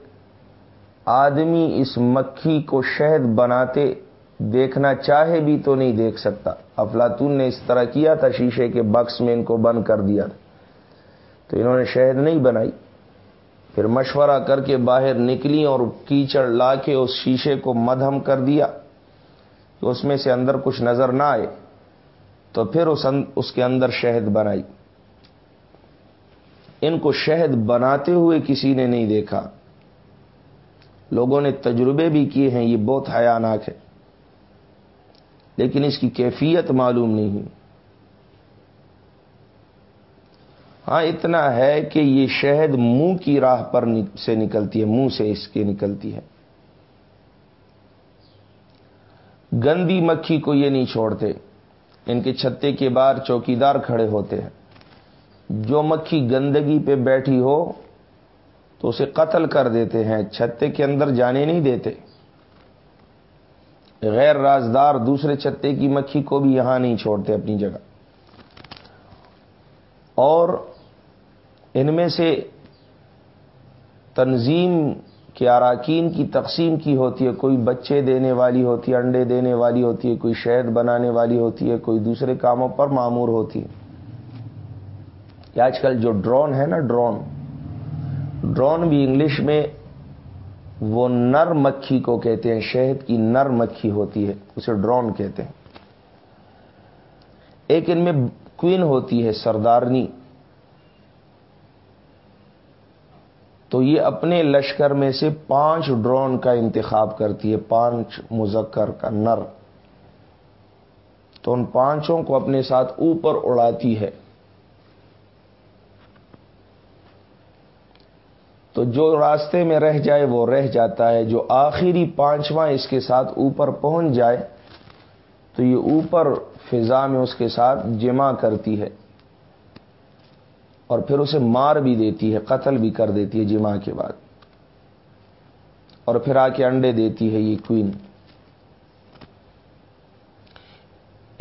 آدمی اس مکھی کو شہد بناتے دیکھنا چاہے بھی تو نہیں دیکھ سکتا۔ افلاطون نے اس طرح کیا تھا شیشے کے بکس میں ان کو بند کر دیا تھا۔ تو انہوں نے شہد نہیں بنائی۔ پھر مشورہ کر کے باہر نکلی اور کیچڑ لا کے اس شیشے کو مدھم کر دیا کہ اس میں سے اندر کچھ نظر نہ آئے۔ تو پھر اس اس کے اندر شہد بنائی۔ ان کو شہد بناتے ہوئے کسی نے نہیں دیکھا۔ لوگوں نے تجربے بھی کیے ہیں، یہ بہت حیاناک ہے۔ لیکن اس کی کیفیت معلوم نہیں ہاں اتنا ہے کہ یہ شہد منہ کی راہ پر سے نکلتی ہے، منہ سے اس کے نکلتی ہے۔ گندی مکھی کو یہ نہیں چھوڑتے، ان کے چھتے کے باہر چوکیدار کھڑے ہوتے ہیں۔ جو مکھی گندگی پہ بیٹھی ہو تو اسے قتل کر دیتے ہیں، چھتے کے اندر جانے نہیں دیتے۔ غیر رازدار دوسرے چتے کی مکھی کو بھی یہاں نہیں چھوڑتے اپنی جگہ۔ اور ان میں سے تنظیم کے اراکین کی تقسیم کی ہوتی ہے، کوئی بچے دینے والی ہوتی ہے، انڈے دینے والی ہوتی ہے، کوئی شہد بنانے والی ہوتی ہے، کوئی دوسرے کاموں پر معمور ہوتی ہے۔ آج کل جو ڈرون ہے نا، ڈرون۔ ڈرون بھی انگلش میں وہ نر مکھی کو کہتے ہیں، شہد کی نر مکھی ہوتی ہے، اسے ڈرون کہتے ہیں۔ ایک ان میں کوئن ہوتی ہے، سردارنی۔ تو یہ اپنے لشکر میں سے پانچ ڈرون کا انتخاب کرتی ہے، پانچ مذکر کا نر۔ تو ان پانچوں کو اپنے ساتھ اوپر اڑاتی ہے۔ تو جو راستے میں رہ جائے وہ رہ جاتا ہے، جو آخری پانچواں اس کے ساتھ اوپر پہنچ جائے، تو یہ اوپر فضا میں اس کے ساتھ جمع کرتی ہے اور پھر اسے مار بھی دیتی ہے، قتل بھی کر دیتی ہے جمع کے بعد۔ اور پھر آ کے انڈے دیتی ہے یہ کوئن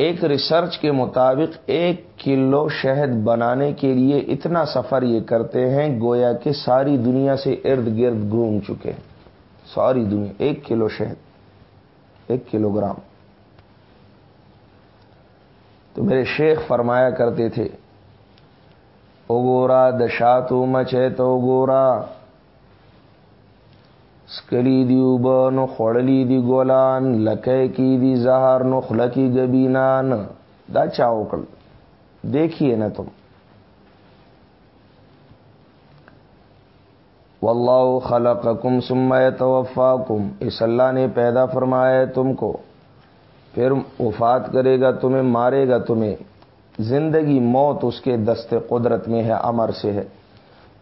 ایک ریسرچ کے مطابق ایک کلو شہد بنانے کے لیے اتنا سفر یہ کرتے ہیں، گویا کہ ساری دنیا سے ارد گرد گھوم چکے ساری دنیا، ایک کلو شہد، ایک کلو گرام تو میرے شیخ فرمایا کرتے تھے او گورا دشا تو مچے تو گورا سکلی دی اوب نو خوڑلی دی گولان لکے کی دی زہر نو خلکی گبینان. دا چاو کل دیکھیے نا تم؟ واللہ خلقکم ثم یتوفاکم. اس اللہ نے پیدا فرمایا تم کو۔ پھر وفات کرے گا تمہیں، مارے گا تمہیں۔ زندگی موت اس کے دست قدرت میں ہے، امر سے ہے۔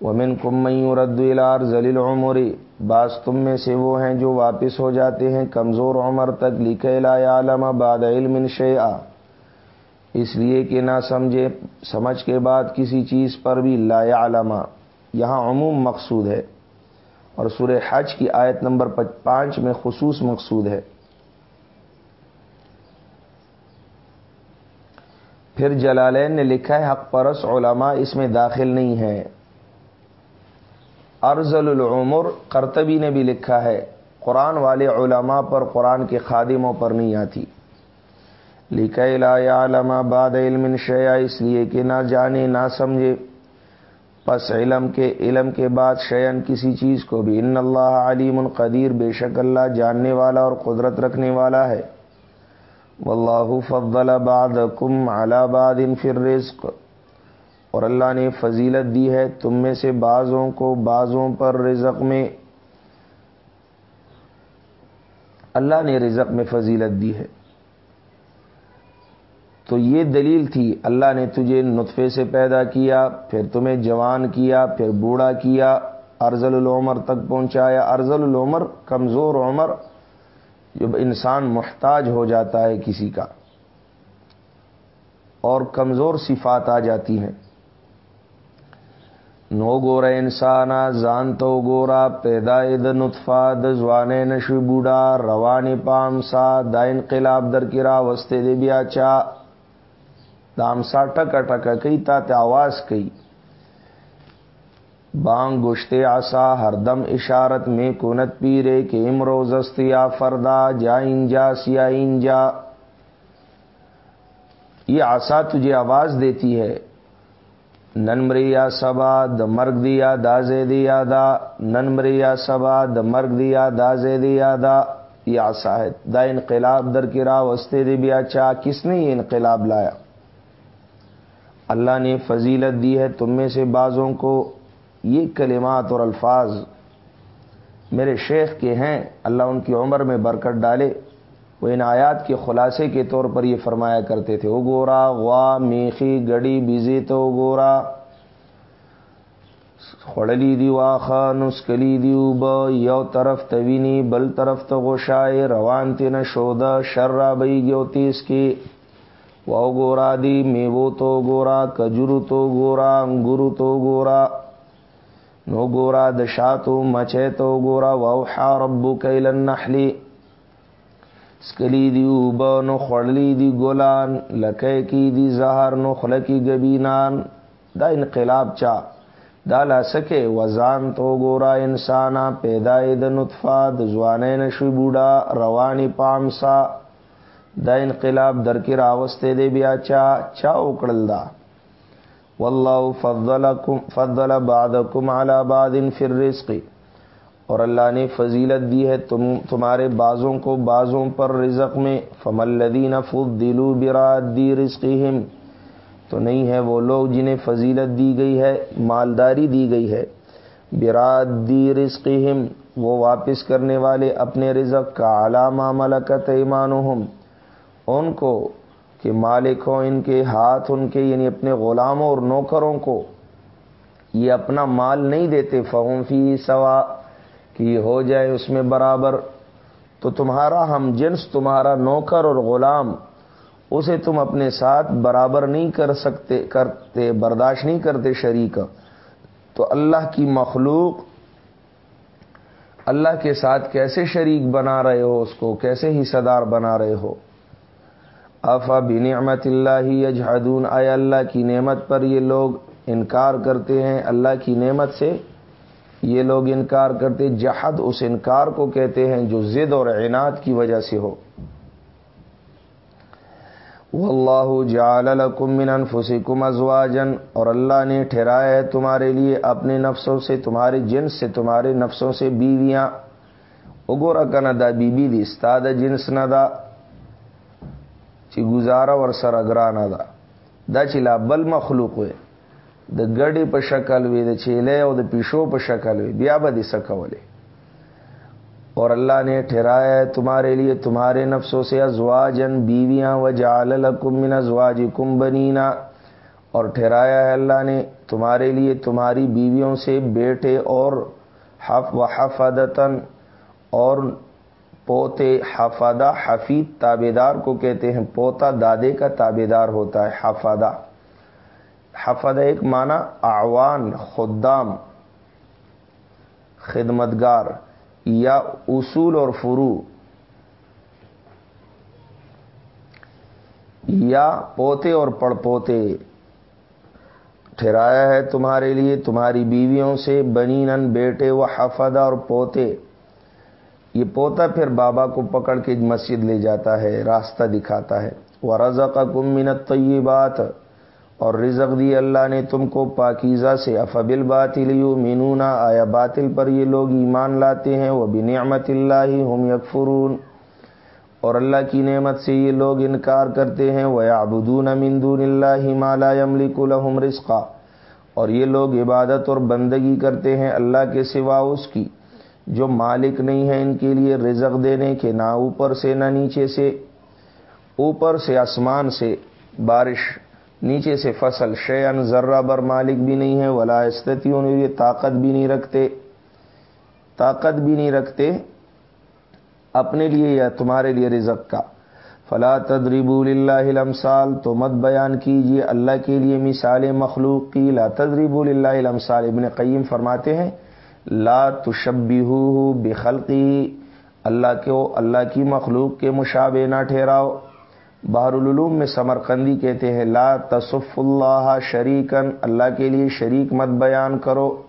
ومن کم رد الار ذلیل عمری بعض تم میں سے وہ ہیں جو واپس ہو جاتے ہیں کمزور عمر تک لکھے لا عالم بعد علم شیعہ اس لیے کہ نہ سمجھے، سمجھ کے بعد کسی چیز پر بھی لا علامہ یہاں عموم مقصود ہے۔ اور سورہ حج کی آیت نمبر پانچ میں خصوص مقصود ہے۔ پھر جلالین نے لکھا ہے، حق پرس علماء اس میں داخل نہیں ہے ارزل العمر کرتبی نے بھی لکھا ہے، قرآن والے علماء پر، قرآن کے خادموں پر نہیں آتی۔ لکھا لا علما باد علم شیا اس لیے کہ نہ جانے، نہ سمجھے۔ پس علم کے علم کے بعد شیئن کسی چیز کو بھی۔ ان اللہ علیم القدیر بے شک اللہ جاننے والا اور قدرت رکھنے والا ہے۔ واللہ فضل بعضکم علی بعض فی الرزق۔ اور اللہ نے فضیلت دی ہے تم میں سے بعضوں کو بعضوں پر رزق میں اللہ نے رزق میں فضیلت دی ہے۔ تو یہ دلیل تھی، اللہ نے تجھے نطفے سے پیدا کیا، پھر تمہیں جوان کیا، پھر بوڑھا کیا ارزل العمر تک پہنچایا۔ ارزل العمر کمزور عمر، جب انسان محتاج ہو جاتا ہے کسی کا، اور کمزور صفات آ جاتی ہیں۔ نو گورا انسان زان تو گورا، پیدا نطفا دزوان نشو بوڑھا روانی پام سا، دا انقلاب در کرا، وستے دے بیا چا۔ دام سا ٹک ٹک کئی، تا آواز کئی۔ بانگ گشتے آسا، ہر دم اشارت میں کنت پیرے، کہ امروز استیا فردا، جا انجا، سیا انجا۔ یہ آسا تجھے آواز دیتی ہے۔ ننمریا سبا د مرگ دیا دازے دیا دا، ننمریا سبا د مرگ دیا دازے دیا دا۔ یہ آسا ہے دا انقلاب در کرا وستے دے بیا چا، کس نے یہ انقلاب لایا؟ اللہ نے فضیلت دی ہے تم میں سے بازوں کو۔ یہ کلمات اور الفاظ میرے شیخ کے ہیں، اللہ ان کی عمر میں برکت ڈالے۔ وہ ان آیات کے خلاصے کے طور پر یہ فرمایا کرتے تھے، او گورا، غوا، میخی، گڑی، بیزی تو گورا۔ خوڑلی دی واخا نسکلی دیو، ب، یو طرف توینی بل طرف تو گوشائے روان تین شودا شرا بئی گیو تیس کی۔ وہ گورا دی میو تو گورا کجرو تو گورا انگرو تو گورا۔ نو گورا، دشا تو مچے تو گورا۔ ووحا ربو کیل نحلی سکلی دی اوب نو خڑلی دی گولان لکے کی دی زہر نو خلکی گبینان. دا انقلاب چا؟ دا لا سکے وزان تو گورا انسانا پیدای د نطفا د زوانے نشوی بوڑا، روانی پامسا دا انقلاب در کی راوستے دے بیا چا؟ چا اکڑل دا؟ واللہ فضل بعضکم علی بعض فی الرزق. اور اللہ نے فضیلت دی ہے تم تمہارے بازوں کو بازوں پر رزق میں۔ فم الدین فضلوا براد دی رزقہم تو نہیں ہے وہ لوگ جنہیں فضیلت دی گئی ہے، مالداری دی گئی ہے۔ براد دی رزقہم وہ واپس کرنے والے اپنے رزق کا علامہ ملکت ایمانہم۔ ان کو کہ مالک ہوں ان کے ہاتھ، ان کے یعنی اپنے غلاموں اور نوکروں کو یہ اپنا مال نہیں دیتے۔ فہم فی سوا کہ یہ ہو جائے اس میں برابر، تو تمہارا ہم جنس، تمہارا نوکر اور غلام، اسے تم اپنے ساتھ برابر نہیں کر سکتے، کرتے، برداشت نہیں کرتے شریک تو اللہ کی مخلوق اللہ کے ساتھ کیسے شریک بنا رہے ہو؟ اس کو کیسے حصہ دار بنا رہے ہو؟ افا بنعمت اللہ یجحدون، اے اللہ کی نعمت پر یہ لوگ انکار کرتے ہیں، اللہ کی نعمت سے یہ لوگ انکار کرتے جہد اس انکار کو کہتے ہیں جو ضد اور عناد کی وجہ سے ہو۔ واللہ جعل لکم من انفسکم ازواجن اور اللہ نے ٹھہرایا ہے تمہارے لیے اپنے نفسوں سے، تمہارے جنس سے، تمہارے نفسوں سے بیویاں۔ اگورا کا ندا بی بی دی، استاد جنس ندا۔ چی گزارا ور سر اگرا ندا دا چی لا بل مخلوق ہوئے۔ دا گڑی پا شکل وی دا چیلے او دا پیشو پا شکل وی بیا با دی سکولے اور اللہ نے ٹھہرایا ہے تمہارے لیے، تمہارے نفسوں سے ازواجن بیویاں و جال من ازواج کم بنینا۔ اور ٹھہرایا ہے اللہ نے تمہارے لیے، تمہاری بیویوں سے بیٹے اور حف و حفدتن اور پوتے حفادہ حفیظ تابے دار کو کہتے ہیں۔ پوتا دادے کا تابے دار ہوتا ہے حفادہ حفادہ ایک معنی اعوان، خدام، خدمتگار یا اصول اور فرو یا پوتے اور پڑ پوتے ٹھہرایا ہے تمہارے لیے، تمہاری بیویوں سے بنی نن بیٹے و حفدہ اور پوتے۔ یہ پوتا پھر بابا کو پکڑ کے مسجد لے جاتا ہے، راستہ دکھاتا ہے۔ وہ رضا کا کم منت تو یہ بات اور رزق دی اللہ نے تم کو پاکیزہ سے۔ افبل باطل مینونا آیا باطل پر یہ لوگ ایمان لاتے ہیں۔ وہ بھی نعمت اللہ ہم یکفرون۔ اور اللہ کی نعمت سے یہ لوگ انکار کرتے ہیں۔ وہ آبدون مندون اللہ مالا یملک الحم رزقا۔ اور یہ لوگ عبادت اور بندگی کرتے ہیں اللہ کے سوا اس کی۔ جو مالک نہیں ہے ان کے لیے رزق دینے کے، نہ اوپر سے نہ نیچے سے، اوپر سے آسمان سے۔ بارش نیچے سے فصل شیئن، ذرہ بر مالک بھی نہیں ہے، ولا استتیوں نے یہ طاقت بھی نہیں رکھتے۔ طاقت بھی نہیں رکھتے اپنے لیے یا تمہارے لیے رزق کا۔ فلا تدریب اللہ الامثال، تو مت بیان کیجیے اللہ کے لیے مثال مخلوق کی۔ لا تدریب اللہ الامثال، ابن قیم فرماتے ہیں، لا تشبی بخلقی۔ اللہ کو اللہ کی مخلوق کے مشابہ نہ ٹھہراؤ۔ بحر العلوم میں سمرقندی کہتے ہیں، لا تصف اللہ شریکن اللہ کے لیے شریک مت بیان کرو۔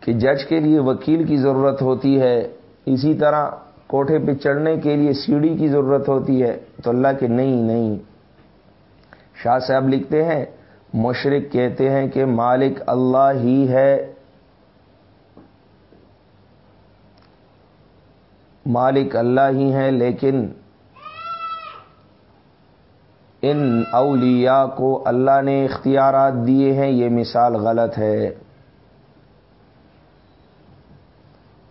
کہ جج کے لیے وکیل کی ضرورت ہوتی ہے، اسی طرح کوٹھے پہ چڑھنے کے لیے سیڑھی کی ضرورت ہوتی ہے، تو اللہ کے نہیں نہیں۔ شاہ صاحب لکھتے ہیں، مشرق کہتے ہیں کہ مالک اللہ ہی ہے۔ مالک اللہ ہی ہیں، لیکن ان اولیاء کو اللہ نے اختیارات دیے ہیں۔ یہ مثال غلط ہے۔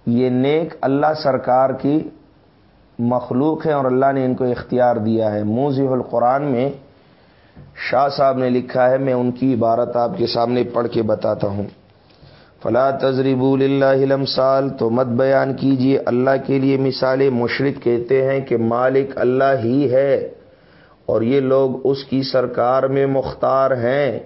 یہ نیک اللہ سرکار کی مخلوق ہے اور اللہ نے ان کو اختیار دیا ہے۔ موزی القرآن میں شاہ صاحب نے لکھا ہے، میں ان کی عبارت آپ کے سامنے پڑھ کے بتاتا ہوں۔ فلا تجریب اللہ سال تو مت بیان کیجیے اللہ کے لیے مثال مشرق کہتے ہیں کہ مالک اللہ ہی ہے اور یہ لوگ اس کی سرکار میں مختار ہیں۔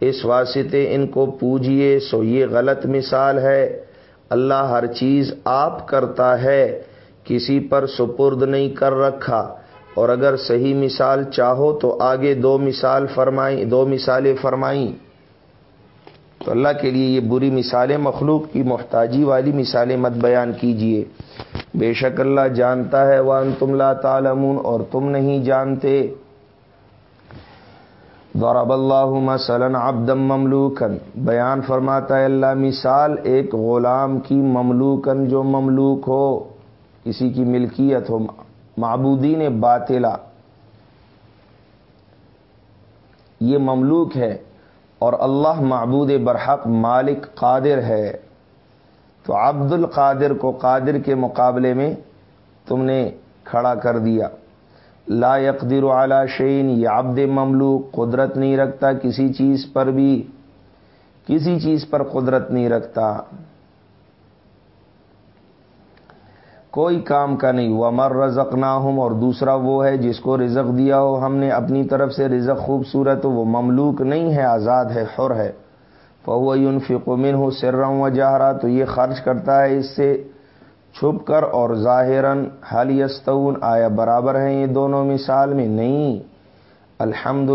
اس واسطے ان کو پوجیے سو یہ غلط مثال ہے۔ اللہ ہر چیز آپ کرتا ہے، کسی پر سپرد نہیں کر رکھا۔ اور اگر صحیح مثال چاہو تو آگے دو مثال فرمائی دو مثالیں فرمائیں۔ تو اللہ کے لیے یہ بری مثالیں مخلوق کی محتاجی والی مثالیں مت بیان کیجیے بے شک اللہ جانتا ہے وان تم لا تعلمون، اور تم نہیں جانتے۔ ضرب اللہ مثلا عبدم مملوکن بیان فرماتا ہے اللہ، مثال ایک غلام کی مملوکن جو مملوک ہو، کسی کی ملکیت ہو، معبودین باطلا۔ یہ مملوک ہے۔ اور اللہ معبود برحق مالک قادر ہے، تو عبد القادر کو قادر کے مقابلے میں تم نے کھڑا کر دیا۔ لا یقدر اعلی شعین یہ عبد مملوک قدرت نہیں رکھتا، کسی چیز پر بھی، کسی چیز پر قدرت نہیں رکھتا۔ کوئی کام کا نہیں۔ وہ امر رزق نہ ہوں اور دوسرا وہ ہے جس کو رزق دیا ہو۔ ہم نے اپنی طرف سے رزق خوبصورت، وہ مملوک نہیں ہے، آزاد ہے، حر ہے۔ فہو فکومن ہو سر رہا ہوں رہا تو یہ خرچ کرتا ہے اس سے چھپ کر۔ اور ظاہراً حل یستون آیا برابر ہیں یہ دونوں مثال میں؟ نہیں۔ الحمد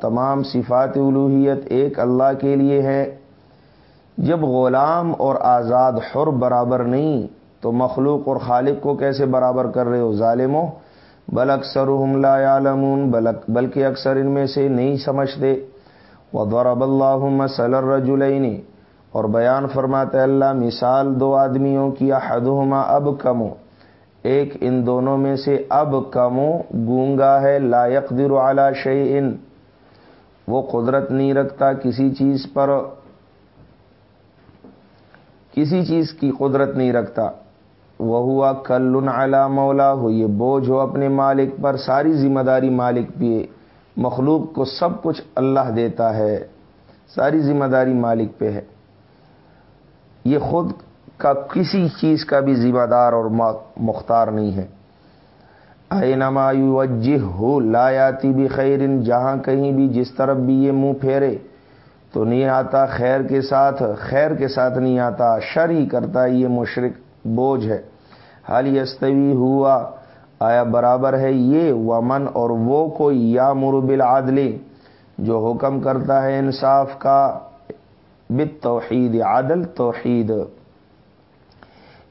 تمام صفات الوحیت ایک اللہ کے لیے ہے جب غلام اور آزاد حر برابر نہیں تو مخلوق اور خالق کو کیسے برابر کر رہے ہو ظالموں بل اکثر لا عالمون بلکہ اکثر ان میں سے نہیں سمجھتے۔ وہ ضرب اللہ مسلر رجولینی اور بیان فرماتے اللہ، مثال دو آدمیوں کی، احدہما اب کمو ایک ان دونوں میں سے اب کمو گونگا ہے، لا يقدر علی شیئن۔ وہ قدرت نہیں رکھتا کسی چیز پر، کسی چیز کی قدرت نہیں رکھتا۔ وہ ہوا کل علا مولا ہو یہ بوجھ ہو اپنے مالک پر، ساری ذمہ داری مالک پیے مخلوق کو سب کچھ اللہ دیتا ہے، ساری ذمہ داری مالک پہ ہے۔ یہ خود کا کسی چیز کا بھی ذمہ دار اور مختار نہیں ہے۔ اے نما وجہ ہو لایاتی بھی خیرن جہاں کہیں بھی جس طرف بھی یہ منہ پھیرے تو نہیں آتا خیر کے ساتھ، خیر کے ساتھ نہیں آتا، شر ہی کرتا یہ مشرق بوجھ ہے۔ حال یستوی ہوا۔ آیا برابر ہے یہ؟ ومن اور وہ کوئی یا مربل عادلی جو حکم کرتا ہے انصاف کا۔ بت توحید عادل توحید۔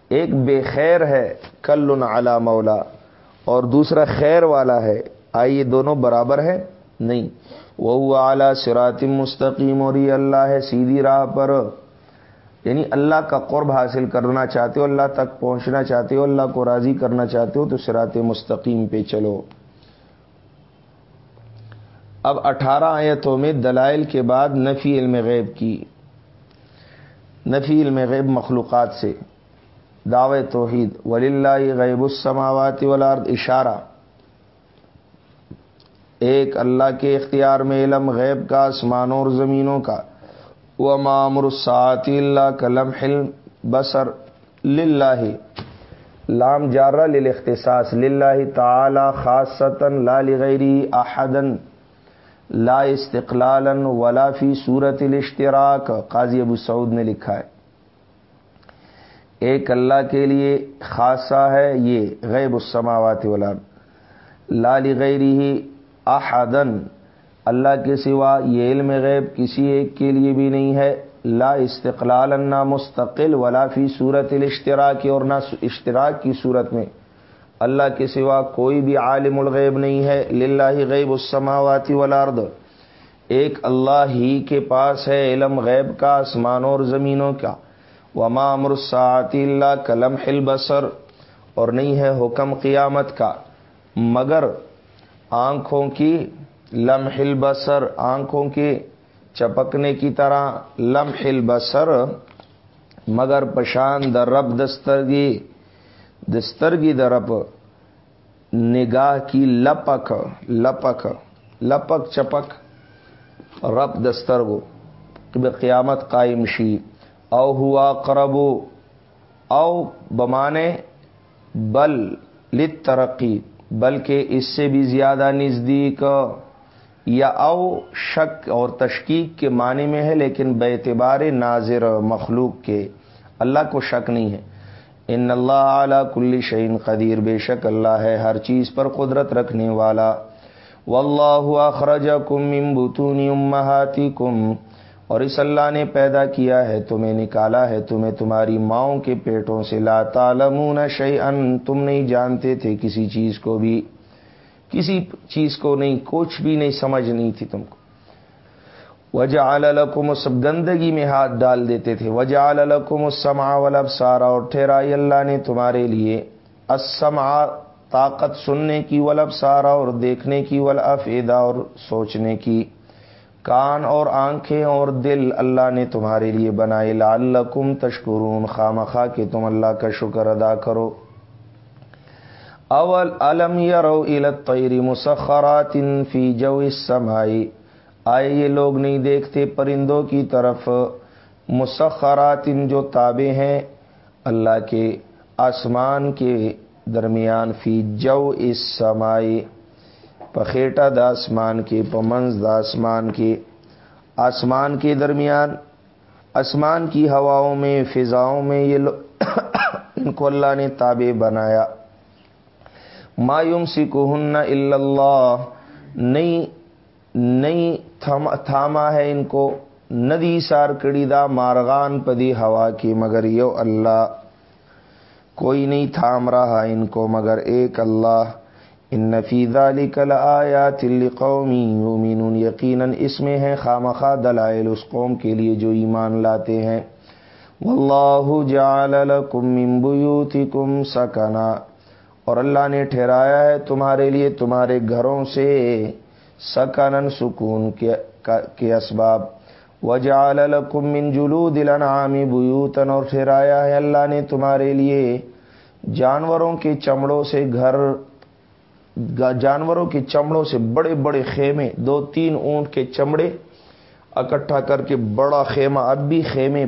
ایک بے خیر ہے کل علا مولا۔ اور دوسرا خیر والا ہے۔ آئیے دونوں برابر ہے نہیں۔ وہ اعلیٰ سرات مستقیم، اور یہ اللہ ہے سیدھی راہ پر۔ یعنی اللہ کا قرب حاصل کرنا چاہتے ہو، اللہ تک پہنچنا چاہتے ہو، اللہ کو راضی کرنا چاہتے ہو، تو سرات مستقیم پہ چلو۔ اب اٹھارہ آیتوں میں دلائل کے بعد نفی علم غیب کی۔ نفی علم غیب مخلوقات سے۔ دعو توحید۔ ولی اللہ غیب السماوات والارض اشارہ۔ ایک اللہ کے اختیار میں علم غیب کا، آسمانوں اور زمینوں کا۔ وہ معمر سات اللہ کلم حلم بسر لاہ لام جارہ لل اختصاص لاہ تعالی خاصتاً لا لغیری احدن لا استقلال ولا فی صورت الاشتراک. قاضی ابو سعود نے لکھا ہے. ایک اللہ کے لیے خاصہ ہے یہ غیب السماوات والارض. لا لغیری ہی احدن اللہ کے سوا یہ علم غیب کسی ایک کے لیے بھی نہیں ہے۔ لا استقلال نہ مستقل ولا فی صورت الاشتراک اور نہ اشتراک کی صورت میں۔ اللہ کے سوا کوئی بھی عالم الغیب نہیں ہے۔ للہ غیب السماوات والارض۔ ایک اللہ ہی کے پاس ہے علم غیب کا آسمانوں اور زمینوں کا۔ وما امر سات اللہ کلم حل بسر اور نہیں ہے حکم قیامت کا۔ مگر آنکھوں کی لمح البصر، آنکھوں کے چپکنے کی طرح لمح البصر، مگر پشان در رب دسترگی دسترگی درب نگاہ کی لپک لپک لپک چپک رب دسترگو قیامت قائم شی، او ہوا قربو، او بمانے، بل لت ترقی بلکہ اس سے بھی زیادہ نزدیک۔ یا او شک اور تشکیق کے معنی میں ہے، لیکن بے اعتبار ناظر مخلوق کے اللہ کو شک نہیں ہے۔ ان اللہ اعلیٰ کل شعین قدیر، بے شک اللہ ہے ہر چیز پر قدرت رکھنے والا۔ و اللہ اخرج کم امبتونی امہاتی کم اور اس اللہ نے پیدا کیا ہے، تمہیں نکالا ہے، تمہیں تمہاری ماؤں کے پیٹوں سے۔ لا تعلمون شیئن تم نہیں جانتے تھے کسی چیز کو بھی۔ کسی چیز کو نہیں، کچھ بھی نہیں، سمجھ نہیں تھی تم کو۔ وجہ الکم سب گندگی میں ہاتھ ڈال دیتے تھے۔ وجہ الکم السما ولب سارا اور ٹھہرائی اللہ نے تمہارے لیے اسما طاقت سننے کی ولب سارا اور دیکھنے کی ولف ادا اور سوچنے کی۔ کان اور آنکھیں اور دل اللہ نے تمہارے لیے بنائے۔ لعلکم تشکرون خام کہ تم اللہ کا شکر ادا کرو۔ اول علم یرو الطیر مسخرات فی جو السمائی آئے، یہ لوگ نہیں دیکھتے پرندوں کی طرف۔ مسخرات جو تابع ہیں اللہ کے آسمان کے درمیان فی جو اس سمائی پخیٹا داسمان کے، پمنز داسمان کے۔ آسمان کے درمیان، آسمان کی ہواؤں میں، فضاؤں میں یہ ان کو اللہ نے تابع بنایا۔ مایوم سی اللہ نہیں نہیں تھاما ہے ان کو ندی سار کڑی دا مارغان پدی ہوا کی، مگر یو اللہ کوئی نہیں تھام رہا ان کو، مگر ایک اللہ ان نفیزہ لکل آیا تل قومی یومین یقیناً اس میں ہے خامخا دلائل اس قوم کے لیے جو ایمان لاتے ہیں۔ واللہ جعل لکم من بیوتکم سکنا اور اللہ نے ٹھہرایا ہے تمہارے لیے تمہارے گھروں سے سکنن سکون کے اسباب۔ وجعل لکم من جلود الانعام بیوتن اور ٹھہرایا ہے اللہ نے تمہارے لیے جانوروں کے چمڑوں سے گھر جانوروں کے چمڑوں سے بڑے بڑے خیمے، دو تین اونٹ کے چمڑے اکٹھا کر کے بڑا خیمہ۔ اب بھی خیمے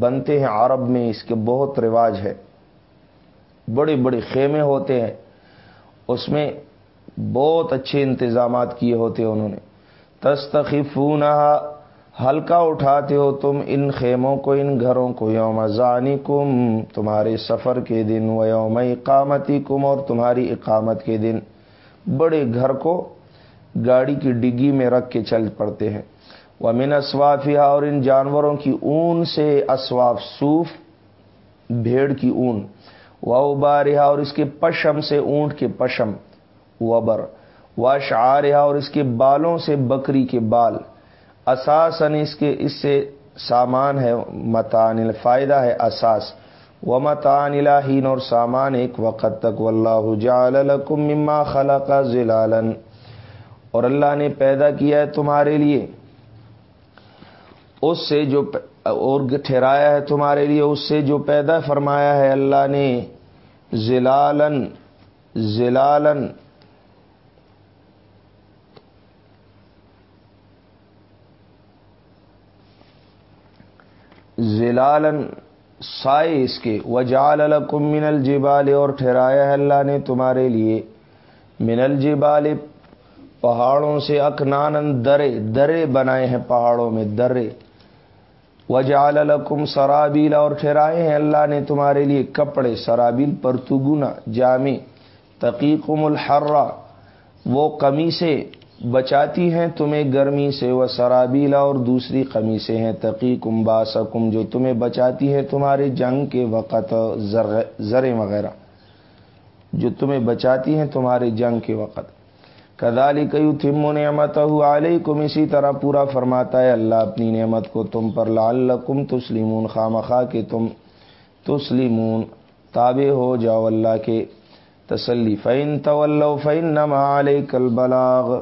بنتے ہیں عرب میں، اس کے بہت رواج ہے۔ بڑے بڑے خیمے ہوتے ہیں، اس میں بہت اچھے انتظامات کیے ہوتے ہیں انہوں نے۔ تستخفون ہلکا اٹھاتے ہو تم ان خیموں کو، ان گھروں کو۔ یوم ضانی کم تمہارے سفر کے دن، و یوم اقامتی کم اور تمہاری اقامت کے دن۔ بڑے گھر کو گاڑی کی ڈگی میں رکھ کے چل پڑتے ہیں۔ وہ من اسوافیہ اور ان جانوروں کی اون سے، اسواف صوف بھیڑ کی اون۔ و اور اس کے پشم سے اونٹ کے پشم۔ وبر۔ و اور اس کے بالوں سے بکری کے بال۔ اساسن اس کے اس سے سامان ہے متان فائدہ ہے اساس۔ و متان الہین اور سامان ایک وقت تک۔ واللہ جعل لکم مما خلق زلالن اور اللہ نے پیدا کیا ہے تمہارے لیے۔ اس سے جو اور ٹھہرایا ہے تمہارے لیے، اس سے جو پیدا فرمایا ہے، اللہ نے زلالن زلالن زلالن سائے اس کے۔ وجال الکم من الجبال، اور ٹھہرایا ہے اللہ نے تمہارے لیے۔ من الجبال، پہاڑوں سے اکنان درے درے بنائے ہیں پہاڑوں میں، درے۔ وجال الکم سرابیل اور ٹھہرائے ہیں اللہ نے تمہارے لیے کپڑے، سرابیل پرتگنا جامع، تقیقم الحرہ وہ کمی سے بچاتی ہیں تمہیں گرمی سے، وہ سرابیلا اور دوسری قمیصیں ہیں تقی کم باسکم، جو تمہیں بچاتی ہے تمہارے جنگ کے وقت زر وغیرہ، جو تمہیں بچاتی ہیں تمہارے جنگ کے وقت۔ کدالی کئی تھم نعمت علیہ کم اسی طرح پورا فرماتا ہے، اللہ اپنی نعمت کو تم پر لال کم تسلیمون خام خواہ کہ تم تسلیمون، تابع ہو جاؤ اللہ کے تسلی۔ فین طول فین نما علیہ کلبلاغ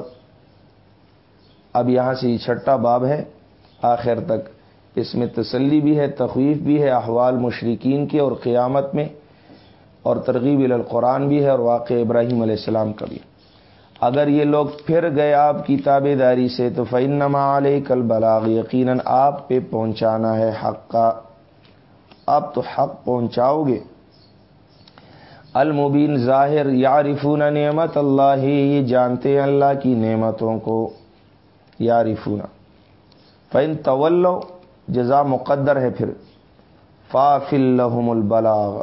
اب یہاں سے یہ چھٹا باب ہے، آخر تک۔ اس میں تسلی بھی ہے، تخویف بھی ہے، احوال مشرقین کے اور قیامت میں، اور ترغیب القرآن بھی ہے، اور واقع ابراہیم علیہ السلام کا بھی۔ اگر یہ لوگ پھر گئے آپ کی تابے داری سے، تو فعن نما علیہ کل بلاغ یقیناً آپ پہ پہنچانا ہے حق کا آپ تو حق پہنچاؤ گے۔ المبین ظاہر یارفون نعمت اللہ، یہ جانتے ہیں اللہ کی نعمتوں کو۔ یا رفونا فین طول جزا مقدر ہے پھر۔ فاف الحم البلاغ۔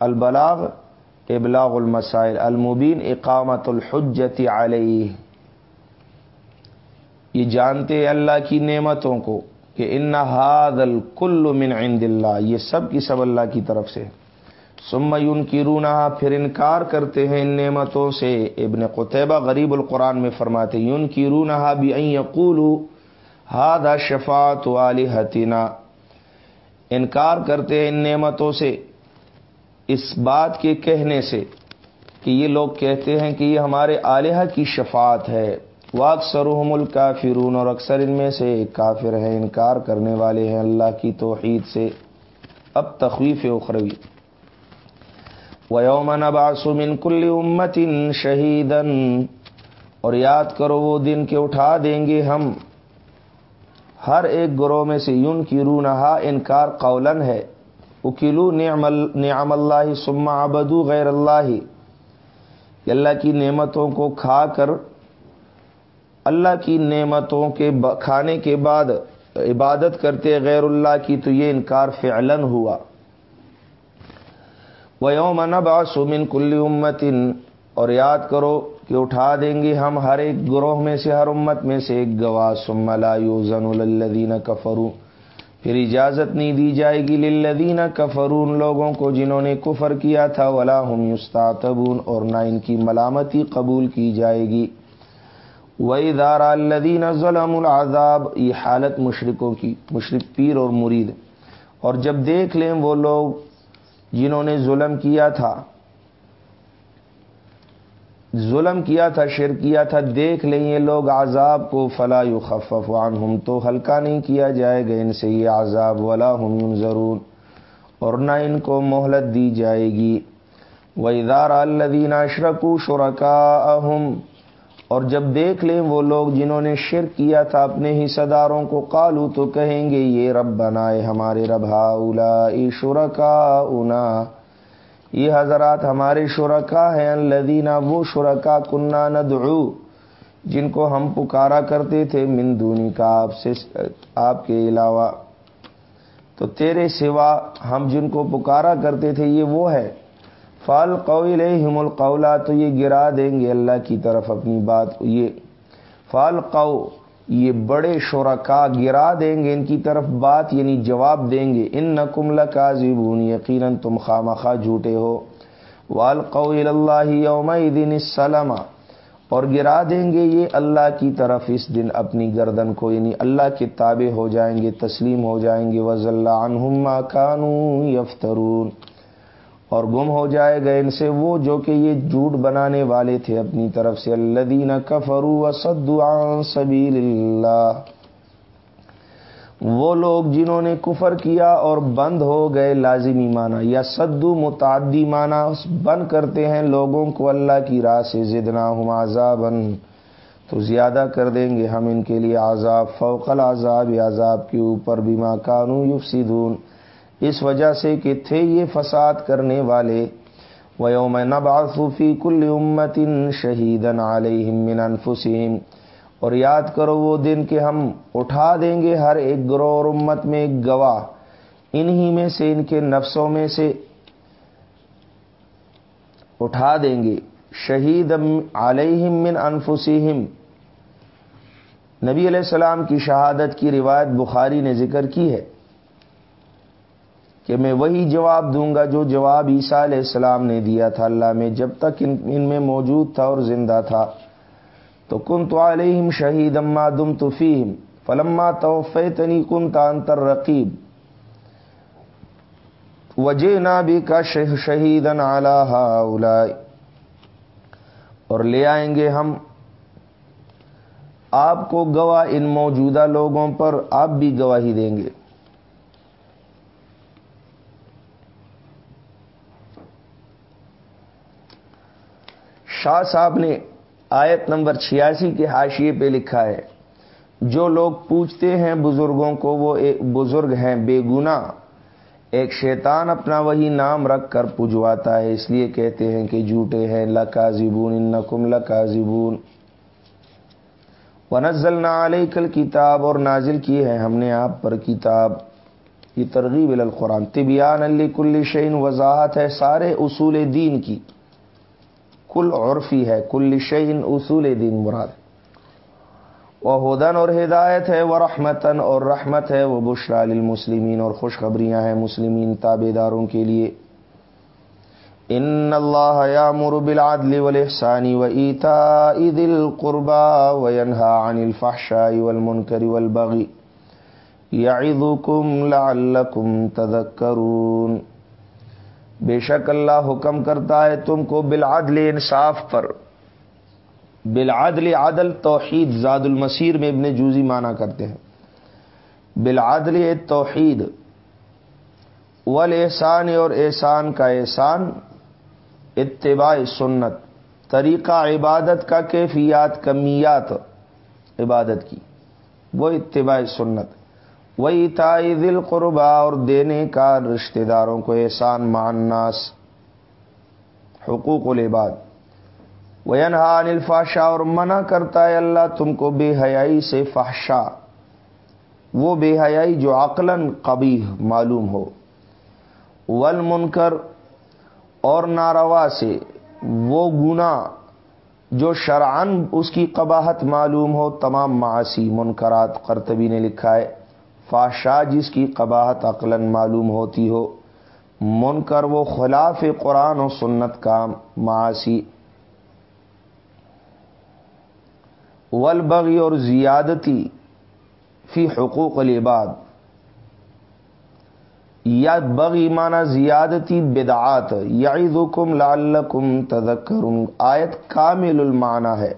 البلاغ ابلاغ المسائل، المبین اقامت الحجت علیہ۔ یہ جانتے اللہ کی نعمتوں کو کہ ان ہاد الکل من عند اللہ، یہ سب کی سب اللہ کی طرف سے۔ سم یون کی پھر انکار کرتے ہیں ان نعمتوں سے۔ ابن قطبہ غریب القرآن میں فرماتے یون کی رونہ بھی یقول ہاد شفات والی انکار کرتے ہیں ان نعمتوں سے۔ اس بات کے کہنے سے کہ یہ لوگ کہتے ہیں کہ یہ ہمارے آلیہ کی شفاعت ہے۔ واک سروحم الکافرون اور اکثر ان میں سے ایک کافر ہے، انکار کرنے والے ہیں۔ اللہ کی توحید سے۔ اب تخویف اخروی۔ ویوم نباس من کل امت شہیدن اور یاد کرو، وہ دن کے اٹھا دیں گے ہم۔ ہر ایک گروہ میں سے یون کی رو نہا انکار قولن ہے۔ اکیلو نعم اللہ سما ابدو غیر اللہ. اللہ کی نعمتوں کو کھا کر، اللہ کی نعمتوں کے کھانے کے بعد عبادت کرتے غیر اللہ کی تو یہ انکار فعلن ہوا. و یوم من کل امتن اور یاد کرو کہ اٹھا دیں گے ہم ہر ایک گروہ میں سے، ہر امت میں سے ایک گواہ. سم لا یوزن الدین کفرو پھر اجازت نہیں دی جائے گی للذین کفرون لوگوں کو جنہوں نے کفر کیا تھا، ولا ہم یستعتبون اور نہ ان کی ملامتی قبول کی جائے گی۔ وہی دارا الدین ظلم العذاب، یہ حالت مشرقوں کی مشرق پیر اور مرید۔ اور جب دیکھ لیں وہ لوگ جنہوں نے ظلم کیا تھا ظلم کیا تھا شر کیا تھا، دیکھ لیں یہ لوگ عذاب کو، فلا خفف عنہم، تو ہلکا نہیں کیا جائے گا ان سے یہ عذاب، ولا ہم ضرور اور نہ ان کو مہلت دی جائے گی۔ وہ ادارہ الدین اشرکو شرکا اور جب دیکھ لیں وہ لوگ جنہوں نے شرک کیا تھا اپنے ہی صداروں کو قالو تو کہیں گے، یہ رب بنائے ہمارے رب اولا شرکا اونا یہ حضرات ہمارے شرکا ہیں الدینہ وہ شرکا کنہ ندعو، جن کو ہم پکارا کرتے تھے من دونی کا آپ سے، آپ کے علاوہ۔ تو تیرے سوا ہم جن کو پکارا کرتے تھے یہ وہ ہے۔ فال قویل ہم القولا، تو یہ گرا دیں گے اللہ کی طرف اپنی بات، یہ فال قو یہ بڑے شرکا گرا دیں گے ان کی طرف بات یعنی جواب دیں گے۔ ان نقم لکاذبون، یقیناً تم خامخا جھوٹے ہو۔ وال اللہ یوم دن السلام اور گرا دیں گے یہ اللہ کی طرف اس دن اپنی گردن کو یعنی اللہ کے تابع ہو جائیں گے، تسلیم ہو جائیں گے۔ وض اللہ عنہما کانو یفترون اور گم ہو جائے گا ان سے وہ جو کہ یہ جھوٹ بنانے والے تھے اپنی طرف سے۔ اللہ کفرو عن سبیل اللہ۔ وہ لوگ جنہوں نے کفر کیا اور بند ہو گئے لازمی مانا یا سدو متعدی مانا بند کرتے ہیں لوگوں کو اللہ کی راہ سے۔ زدنا ہم عذابن تو زیادہ کر دیں گے ہم ان کے لیے عذاب، فوق العذاب، عذاب کے اوپر بھی ماں کانو یفسدون۔ اس وجہ سے کہ تھے یہ فساد کرنے والے۔ ویوم نبعثی کل امت شہیدن علیہم من انفسہم اور یاد کرو وہ دن کہ ہم اٹھا دیں گے ہر ایک گروہ اور امت میں ایک گواہ۔ انہی میں سے ان کے نفسوں میں سے اٹھا دیں گے۔ شہید علیہم من انفسہم نبی علیہ السلام کی شہادت کی روایت بخاری نے ذکر کی ہے۔ کہ میں وہی جواب دوں گا جو جواب عیسیٰ علیہ السلام نے دیا تھا اللہ میں جب تک ان ان میں موجود تھا اور زندہ تھا۔ تو کن تو علیہم شہید اما دم تو فیم فلما توفیتنی کن تانتر رقیب وجے نا بھی کا شہید اور لے آئیں گے ہم۔ آپ کو گواہ ان موجودہ لوگوں پر آپ بھی گواہی دیں گے۔ شاہ صاحب نے آیت نمبر چھیاسی کے حاشیے پہ لکھا ہے، جو لوگ پوچھتے ہیں بزرگوں کو، وہ ایک بزرگ ہیں بے گنا ایک شیطان اپنا وہی نام رکھ کر پجواتا ہے، اس لیے کہتے ہیں کہ جھوٹے ہیں۔ لکا زبون ان لکا زبون ونزل نہ علیہ کل کتاب اور نازل کی ہے ہم نے آپ پر کتاب یہ ترغیب القرآن۔ طبیان علی کل شعین وضاحت ہے سارے اصول دین کی۔ کل عرفی ہے، کل شعین اصول دین مراد۔ وہ ہدن اور ہدایت ہے، وہ رحمتن اور رحمت ہے، وہ بشرا المسلمین اور خوشخبریاں ہیں مسلمین تابے داروں کے لیے۔ ان اللہ یامر بالعدل والاحسان و ایتاء ذی القربى وینہا عن الفحشاء والمنکر والبغی۔ یعظکم لعلکم تذکرون۔ بے شک اللہ حکم کرتا ہے تم کو بالعدل انصاف پر۔ بالعدل عدل توحید زاد المسیر میں ابن جوزی مانا کرتے ہیں۔ بالعدل توحید۔ ول احسان اور احسان کا احسان۔ اتباع سنت۔ طریقہ عبادت کا کیفیات، کمیات عبادت کی۔ وہ اتباع سنت۔ وہی تائی دل قربا اور دینے کا رشتہ داروں کو احسان مانناس حقوق العباد۔ وینہا انل فاشا اور منع کرتا ہے اللہ تم کو بے حیائی سے فحشا۔ وہ بے حیائی جو عقلاً قبی معلوم ہو۔ ول منکر اور ناروا سے وہ گنا جو شرعن اس کی قباحت معلوم ہو۔ تمام معاشی منکرات کرتبی نے لکھا ہے۔ فاشا، جس کی قباحت عقل معلوم ہوتی ہو۔ منکر وہ خلاف قرآن و سنت کا معاشی ولبغی اور زیادتی فی حقوق العباد۔ یا بغی مانا زیادتی بدعات۔ یعظکم لعلکم تذکرون۔ آیت کامل المعنی ہے۔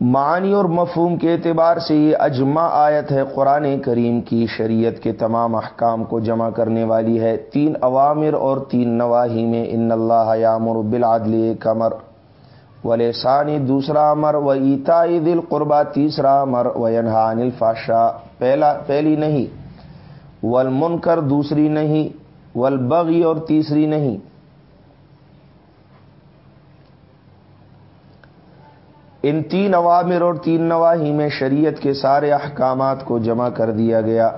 معنی اور مفہوم کے اعتبار سے یہ اجماع آیت ہے قرآن کریم کی شریعت کے تمام احکام کو جمع کرنے والی ہے۔ تین عوامر اور تین نواحی میں ان اللہ یامر بالعدل کمر ولیسانی دوسرا امر و ایتا دل قربا تیسرا امر و انہان الفاشا پہلا، پہلی نہیں، والمنکر، دوسری نہیں، والبغی اور تیسری نہیں۔ ان تین عوامر اور تین نواحی میں شریعت کے سارے احکامات کو جمع کر دیا گیا۔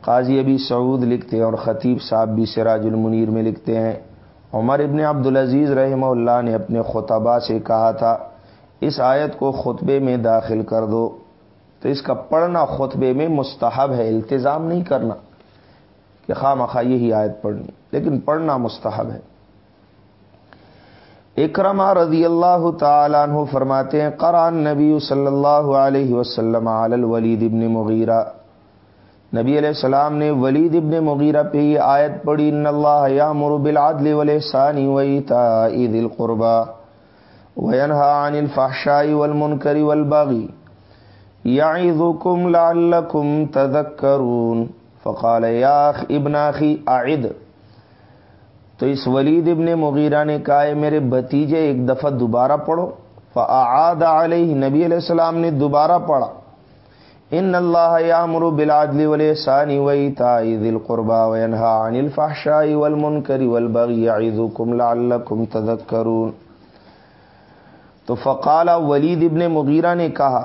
قاضی ابھی سعود لکھتے ہیں اور خطیب صاحب بھی سراج المنیر میں لکھتے ہیں۔ عمر ابن عبد العزیز رحمہ اللہ نے اپنے خطبہ سے کہا تھا، اس آیت کو خطبے میں داخل کر دو۔ تو اس کا پڑھنا خطبے میں مستحب ہے التظام نہیں کرنا کہ خواہ مخواہ یہی آیت پڑھنی، لیکن پڑھنا مستحب ہے۔ اکرما رضی اللہ تعالیٰ عنہ فرماتے ہیں، قرآن نبی صلی اللہ علیہ وسلم علی الولید ابن مغیرہ۔ نبی علیہ السلام نے ولید ابن مغیرہ پہ یہ آیت پڑھی، ان اللہ یامر بالعدل والاحسان وایتاء ذی القربى وینہا عن الفحشاء والمنکر والبغی یعظکم لعلکم تذکرون۔ فقال، یا ابن اخی، اعد تو اس ولید ابن مغیرہ نے کہا ہے میرے بھتیجے، ایک دفعہ دوبارہ پڑھو. فاعاد علیہ نبی علیہ السلام نے دوبارہ پڑھا ان اللہ یامر بالعدل والاحسان وایتاء ذی القربى وینھا عن الفحشاء والمنکر والبغی یعظکم لعلکم تذکرون تو فقال ولید ابن مغیرہ نے کہا،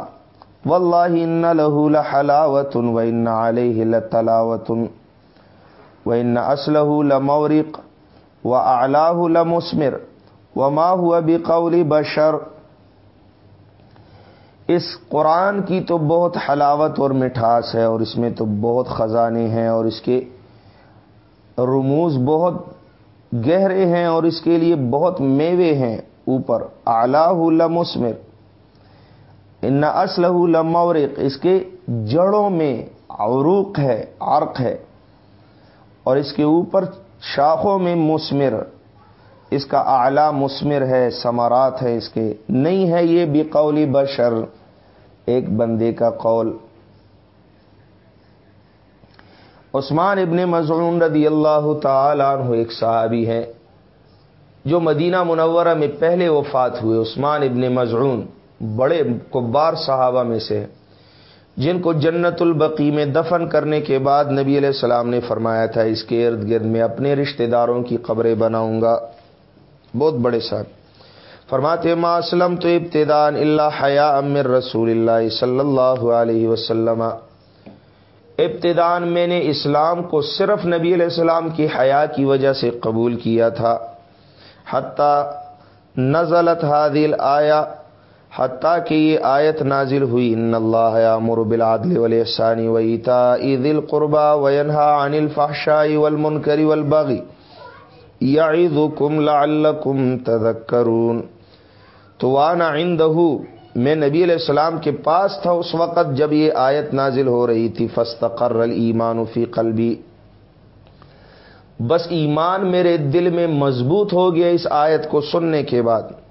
واللہ ان له لحلاوت وان علیہ لتلاوت وان اصله لمورق واعلاه لمسمر وما هو بقول بشر۔ اس قرآن کی تو بہت حلاوت اور مٹھاس ہے اور اس میں تو بہت خزانے ہیں اور اس کے رموز بہت گہرے ہیں اور اس کے لیے بہت میوے ہیں۔ اوپر آلہ لمسمر۔ ان اسلح لمورق۔ اس کے جڑوں میں عروق ہے، عرق ہے۔ اور اس کے اوپر شاخوں میں مسمر، اس کا اعلی مسمر ہے سمارات ہے اس کے۔ نہیں ہے یہ بھی قولی بشر، ایک بندے کا قول۔ عثمان ابن مضعون رضی اللہ تعالیٰ عنہ ایک صحابی ہے جو مدینہ منورہ میں پہلے وفات ہوئے۔ عثمان ابن مضعون بڑے کبار صحابہ میں سے جن کو جنت البقی میں دفن کرنے کے بعد نبی علیہ السلام نے فرمایا تھا، اس کے ارد گرد میں اپنے رشتہ داروں کی قبریں بناؤں گا۔ بہت بڑے صاحب۔ فرماتے ما اسلم تو ابتدان اللہ حیا امر رسول اللہ صلی اللہ علیہ وسلم۔ ابتدان میں نے اسلام کو صرف نبی علیہ السلام کی حیا کی وجہ سے قبول کیا تھا۔ حتیٰ نزلت حادل آیا حتیٰ کہ یہ آیت نازل ہوئی، ان اللہ امر بالعدل والاحسان وایتاء ذی القربى وینہا عن الفحشاء والمنکر والبغی یعظکم لعلکم تذکرون. تو وانا عندہ میں نبی علیہ السلام کے پاس تھا، اس وقت جب یہ آیت نازل ہو رہی تھی فستقر الایمان فی قلبی۔ بس ایمان میرے دل میں مضبوط ہو گیا اس آیت کو سننے کے بعد۔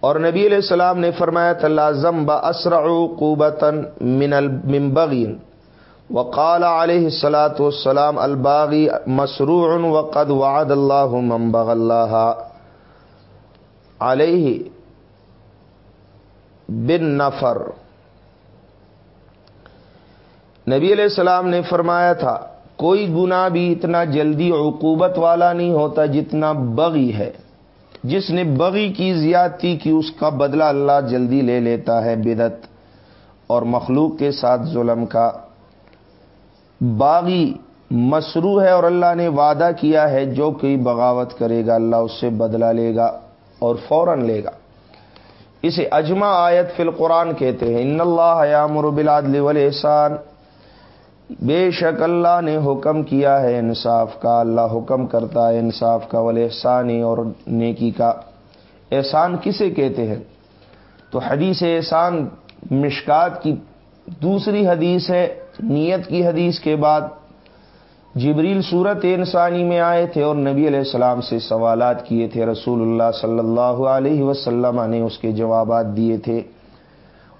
اور نبی علیہ السلام نے فرمایا تھا لازم با اسرع قوبتن من المبغین وقال علیہ السلاۃ والسلام، الباغی مسروع وقد وعد اللہ منبغ اللہ. علیہ بن نفر. نبی علیہ السلام نے فرمایا تھا، کوئی گنا بھی اتنا جلدی عقوبت والا نہیں ہوتا جتنا بغی ہے۔ جس نے بغی کی زیادتی کی اس کا بدلہ اللہ جلدی لے لیتا ہے بدت اور مخلوق کے ساتھ ظلم کا۔ باغی مسرو ہے اور اللہ نے وعدہ کیا ہے جو کوئی بغاوت کرے گا اللہ اس سے بدلہ لے گا اور فوراً لے گا۔ اسے اجماع آیت فی القرآن کہتے ہیں، ان اللہ یامر بالعدل والاحسان بے شک اللہ نے حکم کیا ہے انصاف کا، اللہ حکم کرتا ہے انصاف کا والاحسانی اور نیکی کا۔ احسان کسے کہتے ہیں؟ تو حدیث احسان مشکات کی دوسری حدیث ہے، نیت کی حدیث کے بعد جبریل صورت انسانی میں آئے تھے اور نبی علیہ السلام سے سوالات کیے تھے، رسول اللہ صلی اللہ علیہ وسلم نے اس کے جوابات دیے تھے۔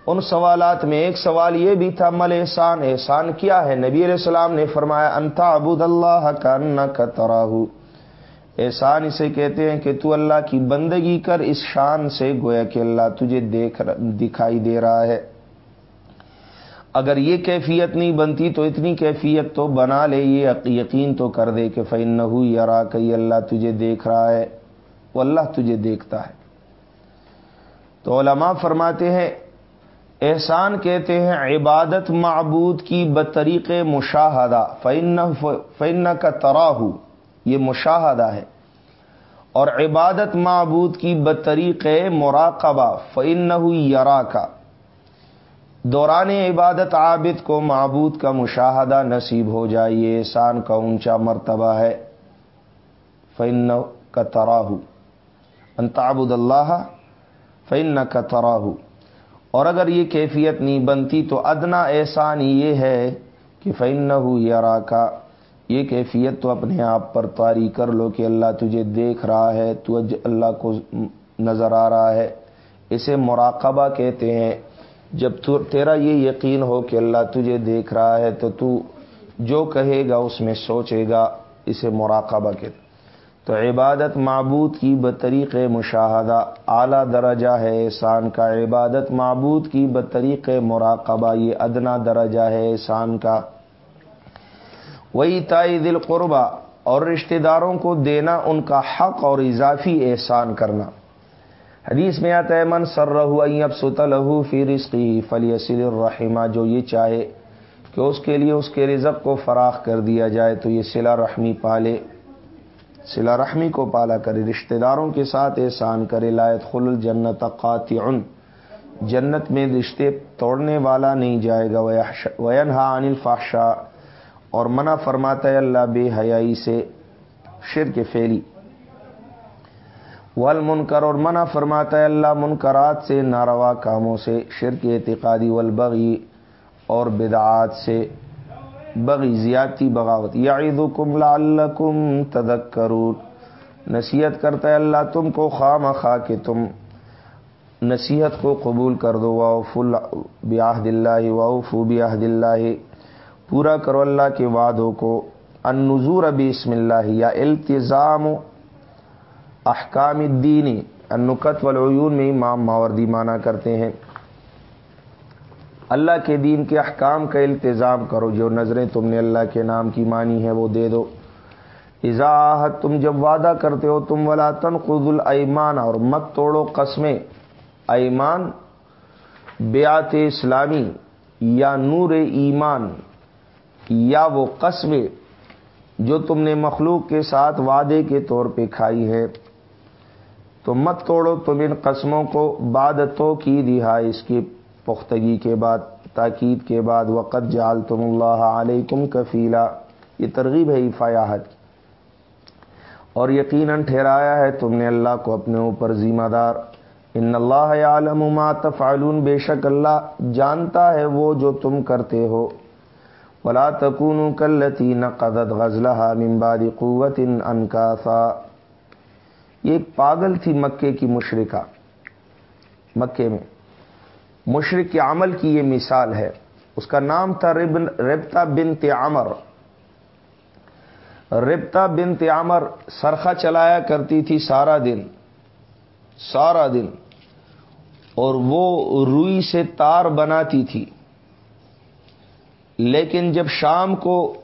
ان سوالات میں ایک سوال یہ بھی تھا، مل احسان احسان کیا ہے؟ نبی علیہ السلام نے فرمایا انتا ابود اللہ کا کا تراہ احسان اسے کہتے ہیں کہ تو اللہ کی بندگی کر، اس شان سے گویا کہ اللہ تجھے دیکھ دکھائی دے رہا ہے۔ اگر یہ کیفیت نہیں بنتی تو اتنی کیفیت تو بنا لے، یہ یقین تو کر دے کہ فن نہ ہوئی یارا کئی اللہ تجھے دیکھ رہا ہے، وہ اللہ تجھے دیکھتا ہے۔ تو علماء فرماتے ہیں احسان کہتے ہیں، عبادت معبود کی بطریق مشاہدہ فن فن کا تراہ یہ مشاہدہ ہے۔ اور عبادت معبود کی بطریق مراقبہ فن نہ ہوئی یارا کا دوران عبادت عابد کو معبود کا مشاہدہ نصیب ہو جائے یہ احسان کا اونچا مرتبہ ہے۔ فن کا تراہ انتابد اللہ فن کا تراہ اور اگر یہ کیفیت نہیں بنتی تو ادنا احسان یہ ہے کہ فن یارا کا یہ کیفیت تو اپنے آپ پر طاری کر لو کہ اللہ تجھے دیکھ رہا ہے، تو اللہ کو نظر آ رہا ہے۔ اسے مراقبہ کہتے ہیں۔ جب تیرا یہ یقین ہو کہ اللہ تجھے دیکھ رہا ہے تو تو جو کہے گا اس میں سوچے گا، اسے مراقبہ کے تو عبادت معبود کی بطریق مشاہدہ اعلیٰ درجہ ہے احسان کا۔ عبادت معبود کی بطریق مراقبہ، یہ ادنا درجہ ہے احسان کا۔ وہی تائی دل قربا اور رشتہ داروں کو دینا، ان کا حق اور اضافی احسان کرنا۔ حدیث میں آتا ہے، من سر رہو اب ست لہو فی رزقی فلی اصل الرحمہ جو یہ چاہے کہ اس کے لیے اس کے رزق کو فراخ کر دیا جائے تو یہ سلا رحمی پالے۔ سلا رحمی کو پالا کرے، رشتہ داروں کے ساتھ احسان کرے لائت خل الجنت قاطع جنت میں رشتے توڑنے والا نہیں جائے گا وین ہا انل فاشا اور منع فرماتا ہے اللہ بے حیائی سے شر کے فیلی۔ ول منکر اور منع فرماتا ہے اللہ منکرات سے، ناروا کاموں سے، شرک اعتقادی والبغی اور بدعات سے۔ بغی زیادتی، بغاوت. یعید کم لعلکم تدکرون نصیحت کرتا ہے اللہ، تم کو خام خواہ کہ تم نصیحت کو قبول کر دو. واؤف بیاہد اللہ واؤف بیاہد اللہ. پورا کرو اللہ کے وعدوں کو. النظور ابی اسم اللہ، یا التظام احکام الدینی النکت والعیون میں امام ماوردی مانا کرتے ہیں. اللہ کے دین کے احکام کا التظام کرو، جو نظریں تم نے اللہ کے نام کی مانی ہے وہ دے دو۔ اضاحت تم جب وعدہ کرتے ہو، تم ولا تنقض الایمان اور مت توڑو قسمیں۔ ایمان بیات اسلامی، یا نور ایمان، یا وہ قسمیں جو تم نے مخلوق کے ساتھ وعدے کے طور پہ کھائی ہے تو مت توڑو تم ان قسموں کو، بعد تو کی رہائی اس کی۔ پختگی کے بعد، تاکید کے بعد وقت جال تم اللہ علیکم کفیلا یہ ترغیب ہے فیاحت اور یقیناً ٹھہرایا ہے، تم نے اللہ کو اپنے اوپر ذمہ دار۔ ان اللہ عالم ما تفعلون۔ بے شک اللہ جانتا ہے وہ جو تم کرتے ہو۔ ولا تکون کلتی نقدت غزلہ ممباد قوت ان انکاسا یہ ایک پاگل تھی مکے کی مشرقہ مکے میں۔ مشرق کے عمل کی یہ مثال ہے۔ اس کا نام تھا ربتا بنت عمر۔ ربتا بنت عمر سرخا چلایا کرتی تھی سارا دن۔ سارا دن۔ اور وہ روئی سے تار بناتی تھی۔ لیکن جب شام کو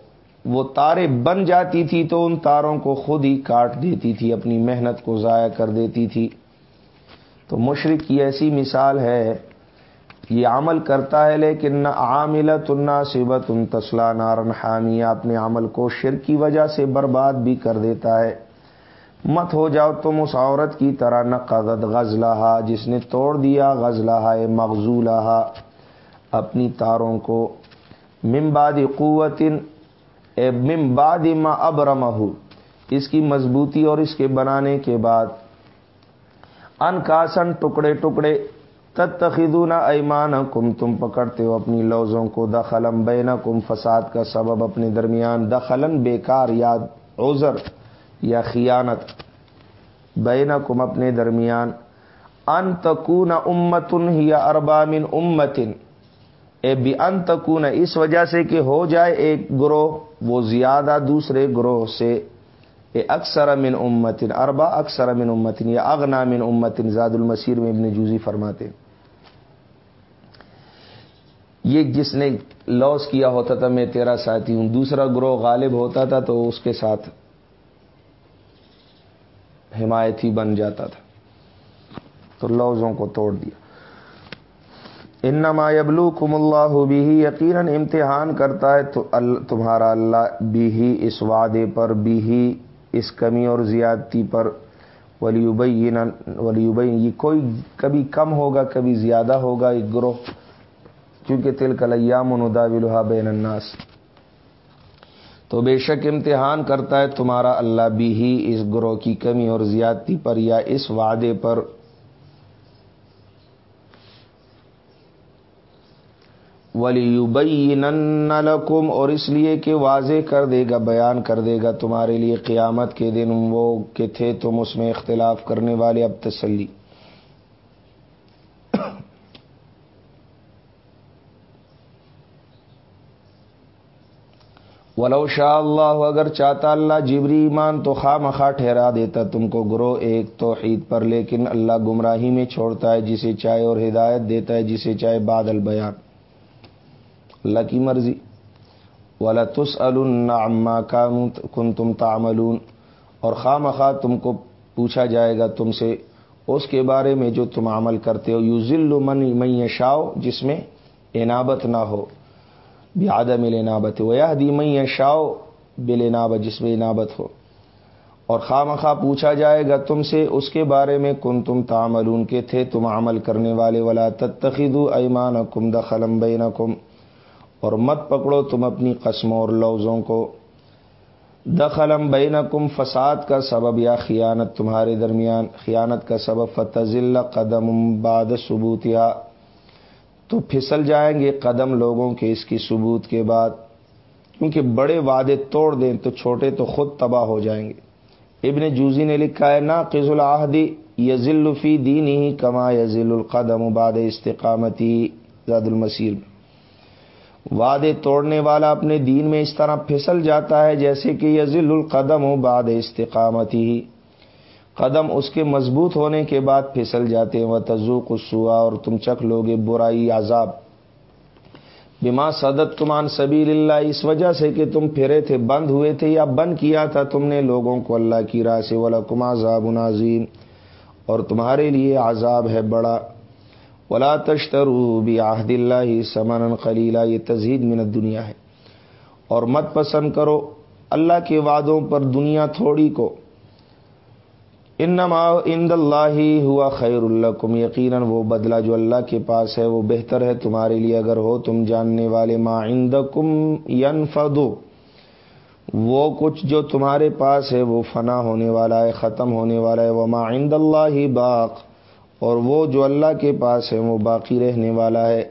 وہ تاریں بن جاتی تھی تو ان تاروں کو خود ہی کاٹ دیتی تھی، اپنی محنت کو ضائع کر دیتی تھی۔ تو مشرق کی ایسی مثال ہے یہ عمل کرتا ہے، لیکن نہ عامل تنا سبت ان تسلا نارن حامیہ اپنے عمل کو شر کی وجہ سے برباد بھی کر دیتا ہے۔ مت ہو جاؤ تم اس عورت کی طرح، نہ قدت غزلہ جس نے توڑ دیا غزلہ مغزولہ اپنی تاروں کو ممباد قوت ممباد ما ابرمہ۔ اس کی مضبوطی اور اس کے بنانے کے بعد۔ ان کاسن ٹکڑے ٹکڑے تتخذون ایمان کم تم پکڑتے ہو اپنی لوزوں کو دخلم بین کم فساد کا سبب اپنے درمیان دخلن بیکار یا عذر یا خیانت بین کم اپنے درمیان۔ ان تکون امتن یا اربامن امتن اے بھی ان تکون، اس وجہ سے کہ ہو جائے ایک گروہ، وہ زیادہ دوسرے گروہ سے۔ اے اکثر امن امتن اربا اکثر امن امتن یا اغنا من امتن زاد المسیر میں ابن جوزی فرماتے یہ جس نے لاس کیا ہوتا تھا، میں تیرا ساتھی ہوں۔ دوسرا گروہ غالب ہوتا تھا تو اس کے ساتھ حمایتی بن جاتا تھا۔ تو لوزوں کو توڑ دیا۔ انما یبلوکم اللہ بھی یقیناً امتحان کرتا ہے تو تمہارا اللہ بھی اس وعدے پر بھی اس کمی اور زیادتی پر۔ ولی ولی یہ کوئی کبھی کم ہوگا، کبھی زیادہ ہوگا ایک گروہ کیونکہ تل کلیام ندا ولحا بین الناس۔ تو بے شک امتحان کرتا ہے تمہارا اللہ بھی ہی اس گروہ کی کمی اور زیادتی پر یا اس وعدے پر۔ ولی لکم اور اس لیے کہ واضح کر دے گا، بیان کر دے گا تمہارے لیے قیامت کے دن وہ کہ تھے تم اس میں اختلاف کرنے والے۔ اب تسلی۔ ولو شاء اللہ، اگر چاہتا اللہ جبری ایمان تو خواہ مخواہ ٹھہرا دیتا تم کو گرو ایک توحید پر، لیکن اللہ گمراہی میں چھوڑتا ہے، جسے چاہے اور ہدایت دیتا ہے، جسے چاہے بادل بیان۔ اللہ کی مرضی۔ ولا تس الما کن تم تعملون۔ اور خواہ مخواہ تم کو پوچھا جائے گا تم سے، اس کے بارے میں جو تم عمل کرتے ہو یو ذل من میں شاؤ جس میں انابت نہ ہو۔ آدم انابت وہ دی میں شاؤ بل جس میں انابت ہو۔ اور خواہ مخواہ پوچھا جائے گا تم سے، اس کے بارے میں کن تم تعمل کے تھے تم عمل کرنے والے، ولا تتخذو ایمان کم دخلم بین کم اور مت پکڑو تم اپنی قسموں اور لوزوں کو۔ دخلم بین کم فساد کا سبب یا خیانت تمہارے درمیان۔ خیانت کا سبب فتح قدم باد ثبوت یا تو پھسل جائیں گے قدم لوگوں کے اس کی ثبوت کے بعد۔ کیونکہ بڑے وعدے توڑ دیں تو چھوٹے تو خود تباہ ہو جائیں گے۔ ابن جوزی نے لکھا ہے نا قز العہدی یزل فی دین ہی کما یزل القدم باد استقامتی زاد المسیر۔ وعدے توڑنے والا اپنے دین میں اس طرح پھسل جاتا ہے جیسے کہ یزل القدم باد استقامت۔ ہی قدم اس کے مضبوط ہونے کے بعد پھسل جاتے ہیں۔ وہ تزو قصوا اور تم چکھ لوگے برائی عذاب۔ بما صدت تمان سبیل اللہ اس وجہ سے کہ تم پھرے تھے، بند ہوئے تھے یا بند کیا تھا، تم نے لوگوں کو اللہ کی راہ سے ولا کما عذاب نازیم اور تمہارے لیے عذاب ہے بڑا۔ ولا تشترو بھی آحد اللہ سمن خلیلہ یہ تزہید من دنیا ہے۔ اور مت پسند کرو، اللہ کے وعدوں پر دنیا تھوڑی کو۔ انما اند اللہ ہوا خیر اللہ کم یقیناً وہ بدلہ جو اللہ کے پاس ہے وہ بہتر ہے تمہارے لیے۔ اگر ہو تم جاننے والے ما عندکم ینفدو، وہ کچھ جو تمہارے پاس ہے وہ فنا ہونے والا ہے، ختم ہونے والا ہے۔ وہ ما عند اللہ باق، اور وہ جو اللہ کے پاس ہے وہ باقی رہنے والا ہے۔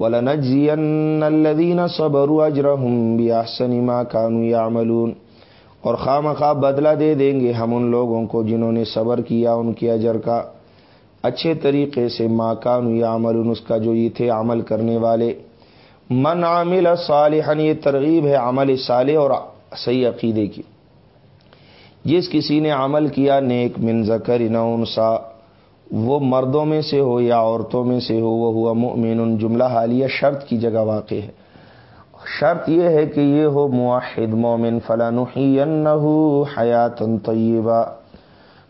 وَلَنَجْزِيَنَّ الَّذِينَ صَبَرُوا أَجْرَهُمْ بِأَحْسَنِ مَا كَانُوا يَعْمَلُونَ اور خواہ مخواہ بدلہ دے دیں گے ہم ان لوگوں کو جنہوں نے صبر کیا ان کے اجر کا۔ اچھے طریقے سے ماں کانو یا عمل اس کا جو یہ تھے عمل کرنے والے۔ من عامل صالحا، یہ ترغیب ہے عمل صالح اور صحیح عقیدے کی۔ جس کسی نے عمل کیا نیک من ذکر نونسا وہ مردوں میں سے ہو یا عورتوں میں سے ہو، وہ ہوا مؤمن، جملہ حالیہ شرط کی جگہ واقع ہے۔ شرط یہ ہے کہ یہ ہو معاہد مومن فلاں حیات طیبہ۔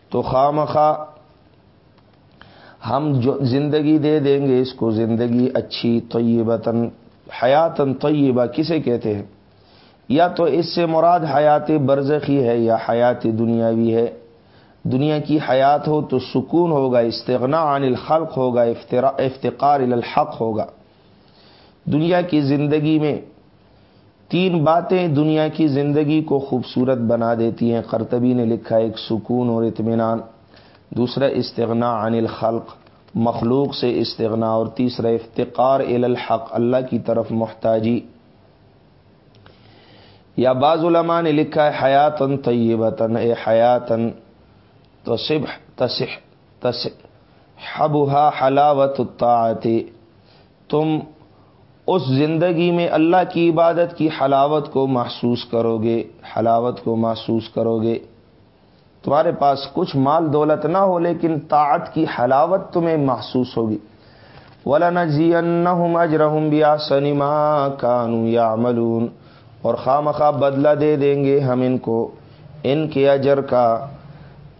تو خواہ ہم جو زندگی دے دیں گے، اس کو زندگی اچھی طیبتن حیاتن طیبہ کسے کہتے ہیں؟ یا تو اس سے مراد حیات برزخی ہے یا حیات دنیاوی ہے؟ دنیا کی حیات ہو تو سکون ہوگا استغنا عن الخلق ہوگا افتقار الحق ہوگا۔ دنیا کی زندگی میں تین باتیں دنیا کی زندگی کو خوبصورت بنا دیتی ہیں۔ کرتبی نے لکھا ایک سکون اور اطمینان۔ دوسرا استغنا عن الخلق۔ مخلوق سے استغنا اور تیسرا، افتقار الحق۔ اللہ کی طرف محتاجی۔ یا بعض علماء نے لکھا ہے حیاتن طیبتن اے حیاتن تو صبح تصح تصح حبہ حلاوت تم اس زندگی میں اللہ کی عبادت کی حلاوت کو محسوس کرو گے حلاوت کو محسوس کرو گے تمہارے پاس کچھ مال دولت نہ ہو، لیکن طاعت کی حلاوت تمہیں محسوس ہوگی۔ ولا جی اجرحم بیا سنیما کانو یا ملون اور خواہ بدلہ دے دیں گے ہم ان کو۔ ان کے اجر کا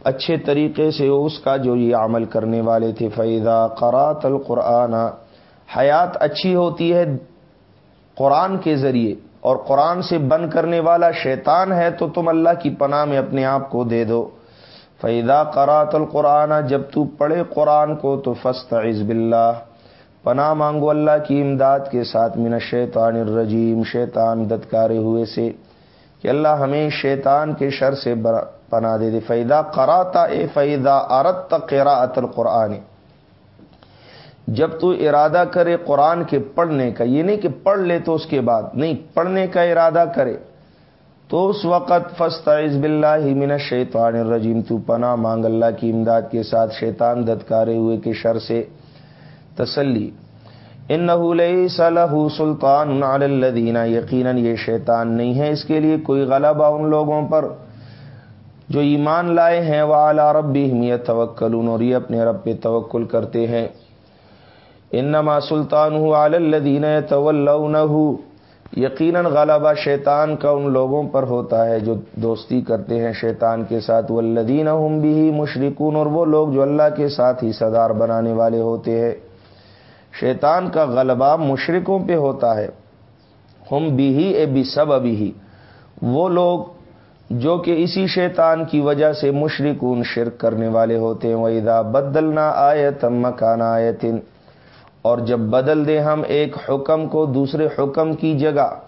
اچھے طریقے سے اس کا جو یہ عمل کرنے والے تھے۔ فیضا قرات القرآن حیات اچھی ہوتی ہے قرآن کے ذریعے اور قرآن سے بند کرنے والا شیطان ہے تو تم اللہ کی پناہ میں اپنے آپ کو دے دو۔ فیدا قرات القرآن، جب تو پڑھے قرآن کو تو فسط عزب اللہ پناہ مانگو اللہ کی امداد کے ساتھ۔ من شیطان الرجیم شیطان دتکارے ہوئے سے کہ اللہ ہمیں شیطان کے شر سے پناہ دے دے۔ فیدا کراتا اے فیدا ارت قراءت القرآن۔ جب تو ارادہ کرے قرآن کے پڑھنے کا، یہ نہیں کہ پڑھ لے تو اس کے بعد، نہیں، پڑھنے کا ارادہ کرے۔ تو اس وقت فسط عزب اللہ من شیطان الرجیم، تو پناہ مانگ اللہ کی امداد کے ساتھ شیطان دتکارے ہوئے کے شر سے تسلی۔ ان صلاح سلطان الدینہ یقیناً یہ شیطان نہیں ہے۔ اس کے لیے کوئی غلبہ ان لوگوں پر جو ایمان لائے ہیں۔ وہ اعلیٰ رب بھی توکل اور یہ اپنے رب پہ توکل کرتے ہیں۔ انما سلطان ہوں الدین طول یقیناً غلبہ شیطان کا ان لوگوں پر ہوتا ہے جو دوستی کرتے ہیں شیطان کے ساتھ. والذین ہم بھی مشرقون اور وہ لوگ جو اللہ کے ساتھ ہی صدار بنانے والے ہوتے ہیں. شیطان کا غلبہ مشرقوں پہ ہوتا ہے. ہم بھی ہی اے بھی سب ابھی ہی وہ لوگ جو کہ اسی شیطان کی وجہ سے مشرقون شرک کرنے والے ہوتے ہیں. وہ ادا بدلنا آئے تم مکان آئے اور جب بدل دیں ہم ایک حکم کو دوسرے حکم کی جگہ،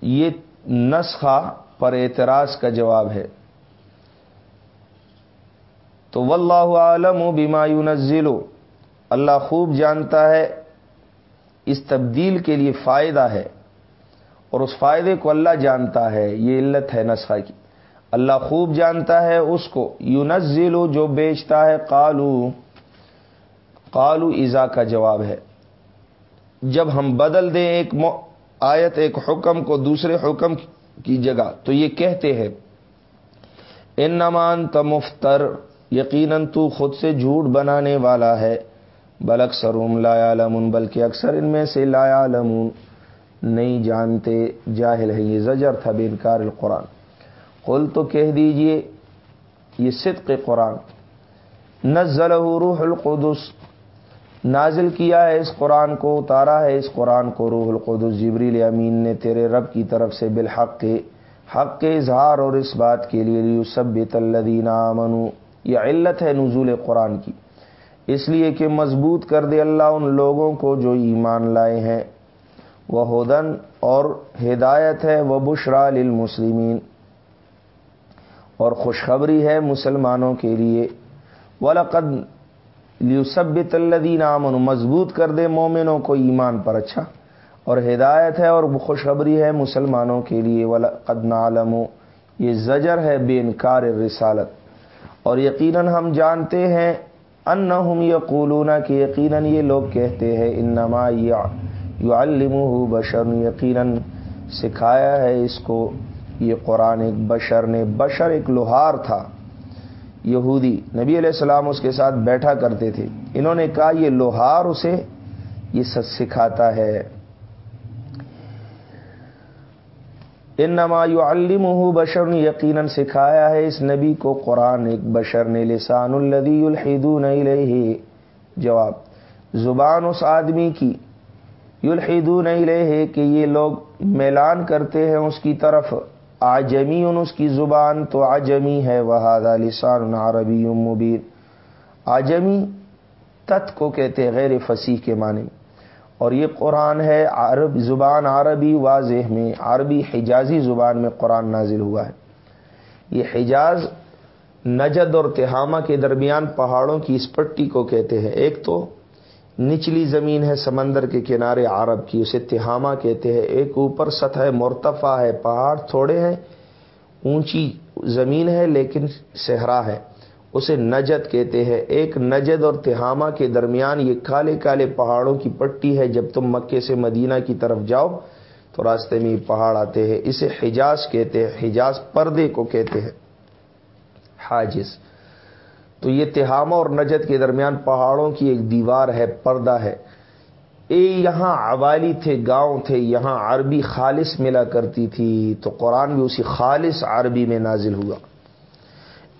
یہ نسخہ پر اعتراض کا جواب ہے۔ تو واللہ عالم و بیما نزلو اللہ خوب جانتا ہے، اس تبدیل کے لیے فائدہ ہے۔ اور اس فائدے کو اللہ جانتا ہے، یہ علت ہے نسخہ کی۔ اللہ خوب جانتا ہے اس کو یو جو بیچتا ہے، قالو قالو ایزا کا جواب ہے۔ جب ہم بدل دیں ایک آیت، ایک حکم کو دوسرے حکم کی جگہ، تو یہ کہتے ہیں ان نمان تمفتر یقیناً تو خود سے جھوٹ بنانے والا ہے۔ بل اکثر لا لمن بلکہ اکثر ان میں سے لا لمون نہیں جانتے، جاہل ہے یہ زجر تھا بے انکار القرآن۔ قل تو کہہ دیجیے، یہ صدق قرآن۔ نزل روح القدس نازل کیا ہے اس قرآن کو، اتارا ہے اس قرآن کو، روح القدس جبریل امین نے تیرے رب کی طرف سے بالحق کے حق کے اظہار اور اس بات کے لیے سب تلدینہ منو یہ علت ہے نزول قرآن کی۔ اس لیے کہ مضبوط کر دے اللہ ان لوگوں کو جو ایمان لائے ہیں۔ وہ ہدن اور ہدایت ہے۔ وہ بشرا للمسلمین۔ اور خوشخبری ہے مسلمانوں کے لیے۔ ولقد لیوسبت الدین امن مضبوط کر دے مومنوں کو ایمان پر اچھا؟ اور ہدایت ہے اور خوشخبری ہے مسلمانوں کے لیے، ولقد نعلم، یہ زجر ہے بے انکار رسالت۔ اور یقیناً ہم جانتے ہیں ان ہم یقولون، کہ یقیناً یہ لوگ کہتے ہیں، انما یو بشر، یقیناً سکھایا ہے اس کو، یہ قرآن ایک بشر نے، بشر ایک لوہار تھا۔ یہودی نبی علیہ السلام اس کے ساتھ بیٹھا کرتے تھے۔ انہوں نے کہا، یہ لوہار اسے، یہ سچ سکھاتا ہے۔ ان نمایو علم بشر نے یقیناً سکھایا ہے اس نبی کو قرآن، ایک بشر نے، لسان الدی الحدون جواب، زبان اس آدمی کی، یلحدون الیہ، کہ یہ لوگ میلان کرتے ہیں اس کی طرف۔ آجمی ان اس کی زبان تو آجمی ہے وہ لسان عربی مبین۔ آجمی تت کو کہتے ہیں، غیر فصیح کے معنی۔ اور یہ قرآن ہے، عرب زبان عربی واضح میں، عربی حجازی زبان میں قرآن نازل ہوا ہے۔ یہ حجاز نجد اور تہامہ کے درمیان پہاڑوں کی اس پٹی کو کہتے ہیں۔ ایک تو نچلی زمین ہے سمندر کے کنارے عرب کی، اسے تہامہ کہتے ہیں۔ ایک اوپر سطح مرتفع ہے، پہاڑ تھوڑے ہیں، اونچی زمین ہے لیکن صحرا ہے۔ اسے نجد کہتے ہیں۔ ایک نجد اور تہامہ کے درمیان یہ کالے کالے پہاڑوں کی پٹی ہے۔ جب تم مکے سے مدینہ کی طرف جاؤ تو راستے میں یہ پہاڑ آتے ہیں۔ اسے حجاز کہتے ہیں، حجاز پردے کو کہتے ہیں۔ حاجز۔ تو یہ تہامہ اور نجد کے درمیان پہاڑوں کی ایک دیوار ہے، پردہ ہے۔ اے یہاں عوالی تھے، گاؤں تھے، یہاں عربی خالص ملا کرتی تھی۔ تو قرآن بھی اسی خالص عربی میں نازل ہوا۔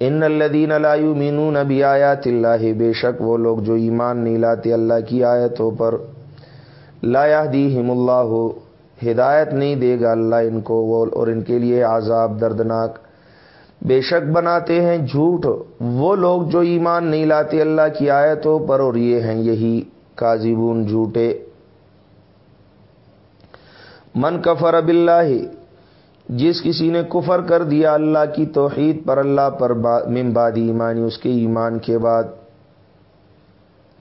ان الدین اللہ مینو نبی آیات اللہ، بے شک وہ لوگ جو ایمان نہیں لاتے اللہ کی آیتوں پر، لا دی ہم اللہ ہو ہدایت نہیں دے گا اللہ ان کو، وہ اور ان کے لیے عذاب دردناک۔ بے شک بناتے ہیں جھوٹ۔ وہ لوگ جو ایمان نہیں لاتے اللہ کی آیتوں پر اور یہ ہیں یہی کاذبون جھوٹے۔ من کفر اب اللہ جس کسی نے کفر کر دیا اللہ کی توحید پر، اللہ پر ممباد ایمانی، اس کے ایمان کے بعد۔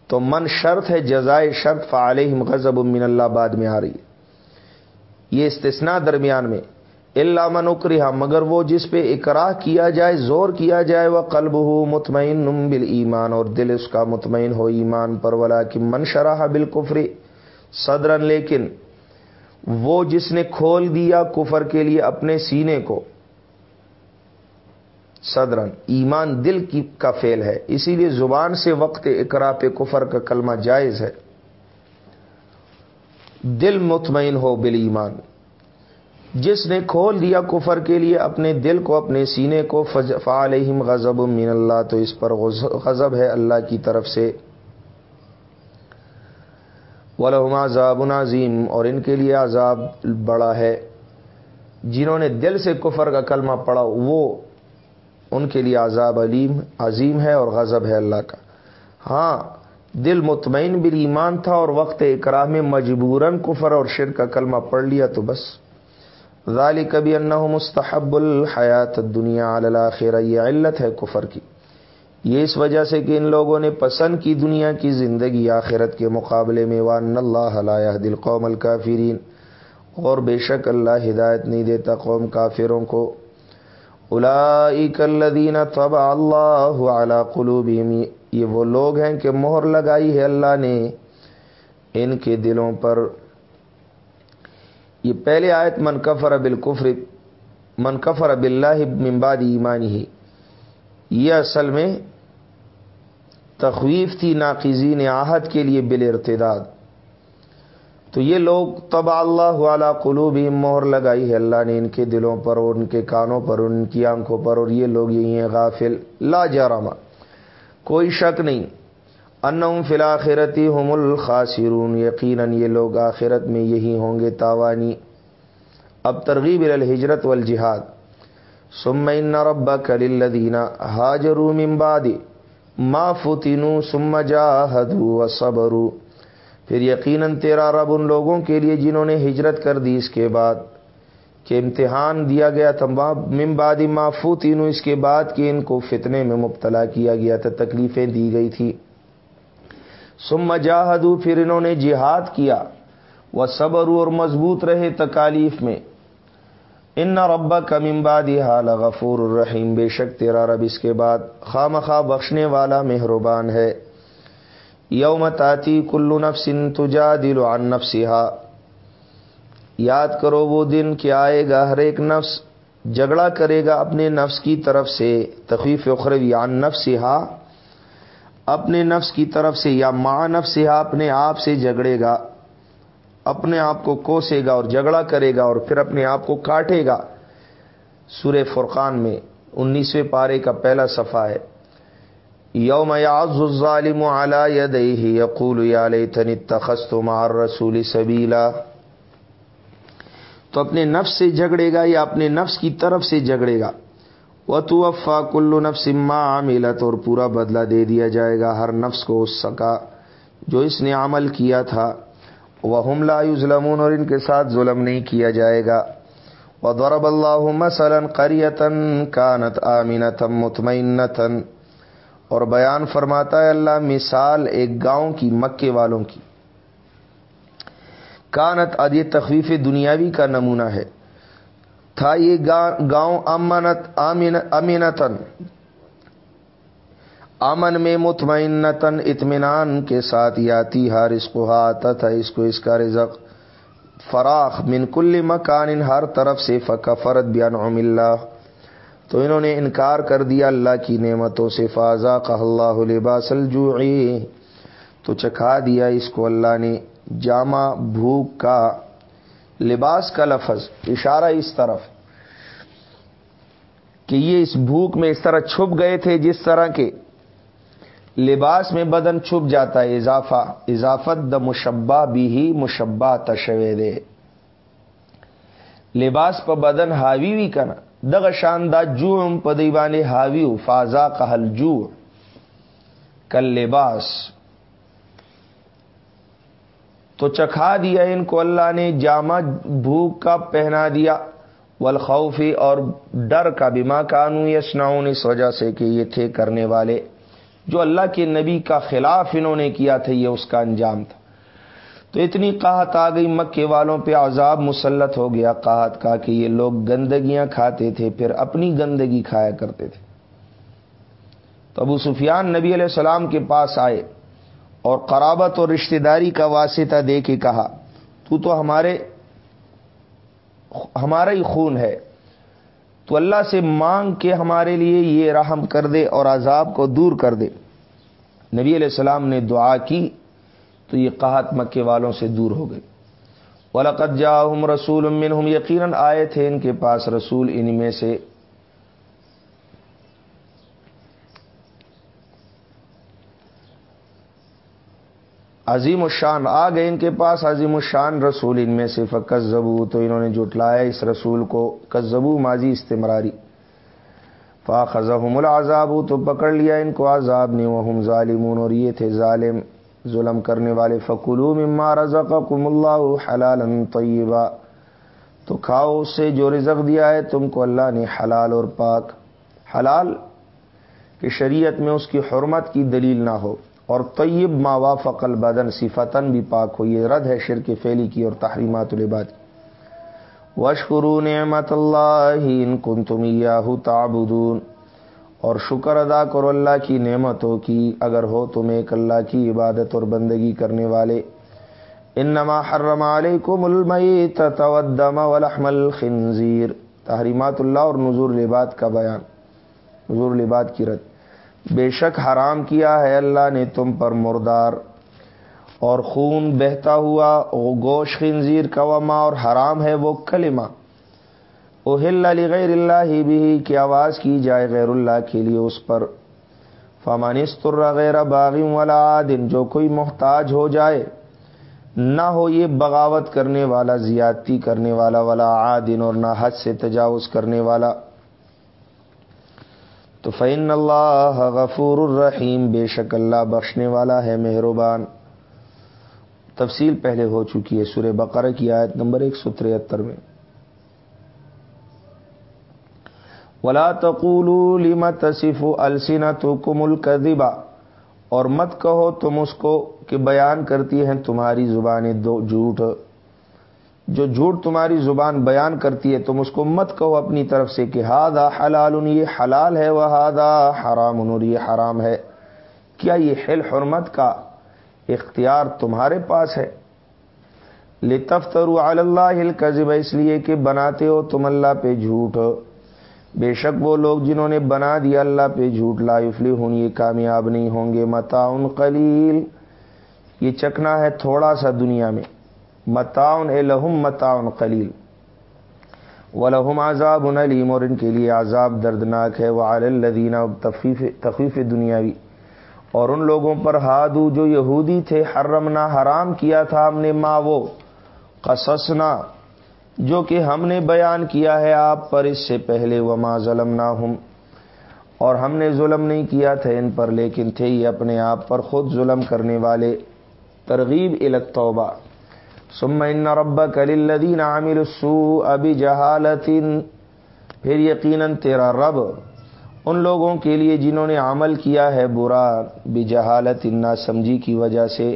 تو من شرط ہے، جزائے شرط، فعلیہم غضب من اللہ بعد میں آ رہی ہے۔ یہ استثناء درمیان میں۔ اللہ من مگر وہ جس پہ اقراہ کیا جائے، زور کیا جائے، وہ قلب ہو مطمئن نمبل ایمان اور دل اس کا مطمئن ہو ایمان پر ولا کہ من شرح بالکفری صدرن لیکن وہ جس نے کھول دیا کفر کے لیے اپنے سینے کو صدرن ایمان دل کی کا فیل ہے۔ اسی لیے زبان سے وقت اقرا پہ کفر کا کلمہ جائز ہے۔ دل مطمئن ہو بل ایمان جس نے کھول دیا کفر کے لیے اپنے دل کو، اپنے سینے کو فعالہم غضب من اللہ، تو اس پر غضب ہے اللہ کی طرف سے۔ ولہم عذاب عظیم اور ان کے لیے عذاب بڑا ہے۔ جنہوں نے دل سے کفر کا کلمہ پڑا وہ ان کے لیے عذاب علیم، عظیم ہے اور غضب ہے اللہ کا۔ ہاں دل مطمئن بل ایمان تھا اور وقت اقرا میں مجبوراً کفر اور شر کا کلمہ پڑھ لیا تو بس۔ ذالی کبھی انہ مستحب الحیات دنیا اللہ یہ علت ہے کفر کی۔ یہ اس وجہ سے کہ ان لوگوں نے پسند کی دنیا کی زندگی آخرت کے مقابلے میں، وان اللہ علیہ دل قوم الکافرین۔ اور بے شک اللہ ہدایت نہیں دیتا قوم کافروں کو۔ الدین طب اللہ علی قلوبہم، یہ وہ لوگ ہیں کہ مہر لگائی ہے اللہ نے ان کے دلوں پر۔ یہ پہلے آیت منکفر بالکفر منکفر باللہ من بعد ایمانی ہی یہ اصل میں تخویف تھی ناقزین آہد کے لیے بل ارتداد۔ تو یہ لوگ تب اللہ والا قلوب مہر لگائی ہے۔ اللہ نے ان کے دلوں پر اور ان کے کانوں پر ان کی آنکھوں پر اور یہ لوگ یہی ہیں غافل، لا جرما کوئی شک نہیں۔ انہم فی الآخرتی ہم الخاسرون، یقیناً یہ لوگ آخرت میں یہی ہوں گے تاوانی۔ اب ترغیب الحجرت والجہاد۔ ثم ان ربک للذین حاجروا من بعد ما فتنو سم جاہدو صبرو پھر یقیناً تیرا رب ان لوگوں کے لیے جنہوں نے ہجرت کر دی اس کے بعد کہ امتحان دیا گیا تھا ممبادی معفو تینوں اس کے بعد کہ ان کو فتنے میں مبتلا کیا گیا تھا، تکلیفیں دی گئی تھی سم جاہدو پھر انہوں نے جہاد کیا۔ وہ صبر اور مضبوط رہے تکالیف میں۔ ان ربا کا ممباد حال غفور الرحیم۔ بے شک تیرا رب اس کے بعد خام بخشنے والا مہربان ہے۔ یوم تاتی کلو نفسن تجا دل عن نفسها یاد کرو وہ دن کہ آئے گا ہر ایک نفس جھگڑا کرے گا اپنے نفس کی طرف سے۔ تخفیف اخروی عن نفسها اپنے نفس کی طرف سے یا ماں نفسها اپنے آپ سے جھگڑے گا، اپنے آپ کو کوسے گا اور جھگڑا کرے گا اور پھر اپنے آپ کو کاٹے گا۔ سورہ فرقان میں انیسویں پارے کا پہلا صفحہ ہے۔ یوم یعز الظالم علی یدیہ، یقول یا لیتنی اتخذت مع الرسول سبیلا۔ تو اپنے نفس سے جھگڑے گا یا اپنے نفس کی طرف سے جھگڑے گا؟ وہ تو افا کلو نفس ما اور پورا بدلہ دے دیا جائے گا ہر نفس کو اس سکا جو اس نے عمل کیا تھا۔ وہ ہم لا ظلمون اور ان کے ساتھ ظلم نہیں کیا جائے گا۔ وہ دورب اللہ مثلاً قریتن کانت آمینتم مطمئنتن اور بیان فرماتا ہے اللہ مثال ایک گاؤں کی، مکے والوں کی۔ کانت اد یہ تخفیف دنیاوی کا نمونہ ہے۔ تھا یہ گاؤں امنت امینتن امن میں مطمئنتن اطمینان کے ساتھ یاتی ہر اس کو ہاتھ تھا اس کو اس کا رزق۔ فراخ من کل مکان ہر طرف سے فکفرت بیان اللہ۔ تو انہوں نے انکار کر دیا اللہ کی نعمتوں سے۔ فاضا کہ اللہ لباس الجوعی تو چکھا دیا اس کو اللہ نے۔ جامع بھوک کا لباس کا لفظ، اشارہ اس طرف کہ یہ اس بھوک میں اس طرح چھپ گئے تھے جس طرح کے لباس میں بدن چھپ جاتا ہے، اضافہ، اضافت د مشبہ بھی ہی مشبہ تشوے دے۔ لباس پر بدن حاوی بھی کرنا دغ شاندہ جو پدیوان حاوی فاضا کہل جو کل لباس۔ تو چکھا دیا ان کو اللہ نے جامع بھوک کا پہنا دیا والخوفی اور ڈر کا بیما کانو یسناؤن اس وجہ سے کہ یہ تھے کرنے والے۔ جو اللہ کے نبی کا خلاف انہوں نے کیا تھا، یہ اس کا انجام تھا۔ تو اتنی قاہت آ گئی، مکے والوں پہ عذاب مسلط ہو گیا قاہت کا کہ یہ لوگ گندگیاں کھاتے تھے، پھر اپنی گندگی کھایا کرتے تھے۔ تو ابو سفیان نبی علیہ السلام کے پاس آئے۔ اور قرابت اور رشتہ داری کا واسطہ دے کے کہا، تو تو ہمارے ہمارا ہی خون ہے۔ تو اللہ سے مانگ کے ہمارے لیے یہ رحم کر دے اور عذاب کو دور کر دے۔ نبی علیہ السلام نے دعا کی، تو یہ قحط مکے والوں سے دور ہو گئی ولقت جا رسول امن یقیناً آئے تھے ان کے پاس رسول ان میں سے۔ عظیم الشان، آ گئے ان کے پاس، عظیم الشان رسول ان میں سے فقت تو انہوں نے جٹلایا اس رسول کو کزبو ماضی استمراری۔ فا خزم العذاب، تو پکڑ لیا ان کو عذاب نے وہ ظالمون، اور یہ تھے ظالم، ظلم کرنے والے۔ فکلو مما رزقکم اللہ حلال طیبا۔ تو کھاؤ اس سے جو رزق دیا ہے، تم کو اللہ نے حلال اور پاک، حلال، کہ شریعت میں اس کی حرمت کی دلیل نہ ہو۔ اور طیب ما وافق البدن صفتن بھی پاک ہو، یہ رد ہے شرک فیلی کی اور تحریمات العباد کی۔ وشکرو نعمت اللہ ان کن تم تعبدون۔ اور شکر ادا کرو اللہ کی نعمتوں کی، اگر ہو تم ایک اللہ کی عبادت اور بندگی کرنے والے۔ انما حرم علیکم المیت والدم ولحم الخنزیر۔ تحریمات اللہ اور نظور لباد کا بیان نظور لباد کی رد۔ بے شک حرام کیا ہے اللہ نے تم پر مردار۔ اور خون بہتا ہوا وہ گوش خنزیر کا اور حرام ہے وہ کلمہ۔ او ہل غیر اللہ ہی بھی کی آواز کی جائے غیر اللہ کے لیے اس پر۔ فمانستر غیر باغی والا دن جو کوئی محتاج ہو جائے، نہ ہو یہ بغاوت کرنے والا، زیادتی کرنے والا والا عادن اور نہ حد سے تجاوز کرنے والا۔ تو فعن اللہ غفور الرحیم بے شک اللہ بخشنے والا ہے، مہربان۔ تفصیل پہلے ہو چکی ہے سورہ بقرہ کی آیت نمبر ایک سو تریہتر میں۔ ولا لما تصف السنا تو کم اور مت کہو تم اس کو کہ بیان کرتی ہیں تمہاری زبانیں دو جھوٹ۔ جو جھوٹ تمہاری زبان بیان کرتی ہے تم اس کو مت کہو اپنی طرف سے کہ ہادا حلال یہ حلال ہے وہ ہادا حرام اور یہ حرام ہے۔ کیا یہ حل حرمت کا اختیار تمہارے پاس ہے؟ لطفتر اللہ القذب اس لیے کہ بناتے ہو تم اللہ پہ جھوٹ۔ بے شک وہ لوگ جنہوں نے بنا دیا اللہ پہ جھوٹ، لا افلی ہوں یہ کامیاب نہیں ہوں گے۔ متا قلیل، یہ چکنا ہے تھوڑا سا دنیا میں۔ متاؤن اے لہم متاؤن قلیل. و لہم عذاب علیم، اور ان کے لیے عذاب دردناک ہے وہ الدینہ تخفیف دنیاوی. اور ان لوگوں پر ہادو جو یہودی تھے، حرمنا، حرام کیا تھا ہم نے ماں وہ، قصصنا، جو کہ ہم نے بیان کیا ہے آپ پر اس سے پہلے، وما ظلم نہ اور ہم نے ظلم نہیں کیا تھا ان پر، لیکن تھے یہ اپنے آپ پر خود ظلم کرنے والے. ترغیب التوبہ. سم ان رب کلدین عامر السوء ابی پھر یقیناً تیرا رب ان لوگوں کے لیے جنہوں نے عمل کیا ہے برا بھی جہالت سمجھی کی وجہ سے.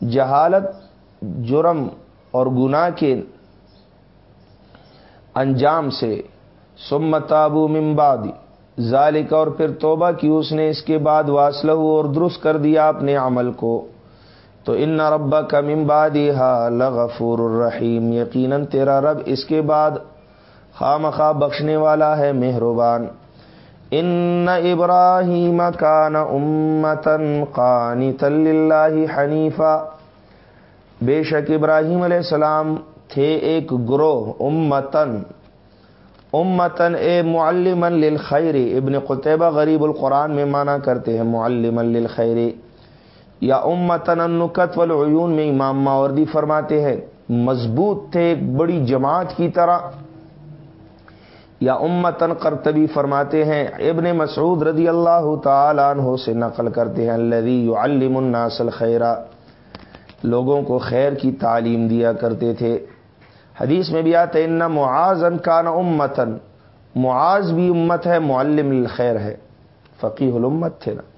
جہالت، جرم اور گناہ کے انجام سے. سمتابو ممبادی ذالک اور پھر توبہ کی اس نے اس کے بعد واصل اور درست کر دیا اپنے عمل کو. تو ان ربا کا ممبادی ہا لغفور الرحیم یقیناً تیرا رب اس کے بعد خام خواہ بخشنے والا ہے مہربان۔ ان ابراہیم کان امتن قانی تل حنیفہ بے شک ابراہیم علیہ السلام تھے ایک گروہ امتن امتن اے معلم للخیر۔ ابن قطبہ غریب القرآن میں مانا کرتے ہیں معلم للخیر۔ یا امتن النکت والعیون میں امام ماوردی فرماتے ہیں، مضبوط تھے ایک بڑی جماعت کی طرح۔ یا امتن کرتبی فرماتے ہیں، ابن مسعود رضی اللہ تعالیٰ عنہ سے نقل کرتے ہیں اللہ علم الناس الخیرہ لوگوں کو خیر کی تعلیم دیا کرتے تھے۔ حدیث میں بھی آتے ان معاذ ان کا امتن۔ معاذ بھی امت ہے، معلم الخیر ہے۔ فقی الامت تھے نا۔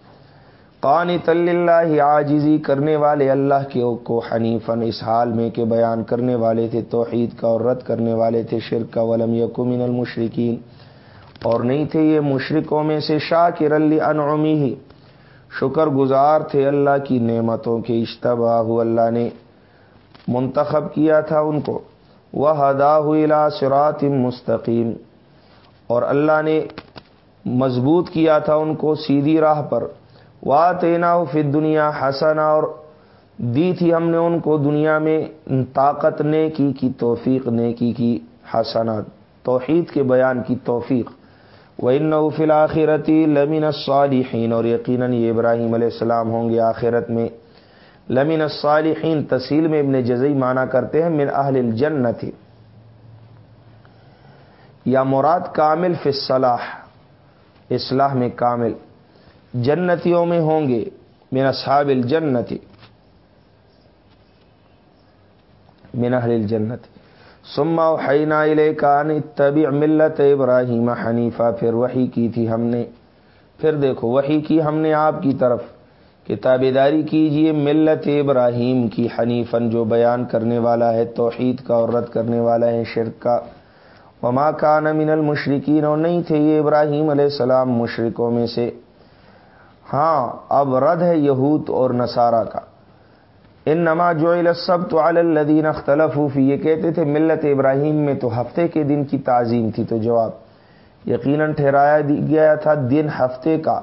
قانی تل اللہ کرنے والے اللہ کے کو حنیفن اس حال میں کے بیان کرنے والے تھے توحید کا اور رد کرنے والے تھے شرک کا، ولم یقمن المشرقین اور نہیں تھے یہ مشرقوں میں سے شاہ کے انعمی ہی شکر گزار تھے اللہ کی نعمتوں کے اشتباہ اللہ نے منتخب کیا تھا ان کو۔ وہ ہدا ہوئلا سرات مستقیم اور اللہ نے مضبوط کیا تھا ان کو سیدھی راہ پر۔ وا تینا فت دنیا حسنا اور دی تھی ہم نے ان کو دنیا میں طاقت نے کی کی توفیق نے کی کی حسنا توحید کے بیان کی توفیق۔ وہ ان فی الآخرتی لمن الصالحین اور یقیناً یہ ابراہیم علیہ السلام ہوں گے آخرت میں۔ لمن الصالحین تسیل میں ابن جزئی مانا کرتے ہیں من اہل الجنت یا مراد کامل فی الصلاح، اصلاح میں کامل۔ جنتیوں میں ہوں گے، من اصحاب الجنتی من اہل الجنت. سما حینا کان طبی ملت ابراہیم حنیفہ، پھر وہی کی تھی ہم نے. پھر دیکھو وہی کی ہم نے آپ کی طرف. کتاب داری کیجیے ملت ابراہیم کی حنیفن جو بیان کرنے والا ہے، توحید کا اور رد کرنے والا ہے، شرک کا. وما کان من المشرقین اور نہیں تھے یہ ابراہیم علیہ السلام مشرقوں میں سے. ہاں اب رد ہے یہود اور نصارہ کا۔ ان نما جو سب تو الدین اختلف یہ کہتے تھے ملت ابراہیم میں تو ہفتے کے دن کی تعظیم تھی۔ تو جواب، یقیناً ٹھہرایا گیا تھا دن ہفتے کا۔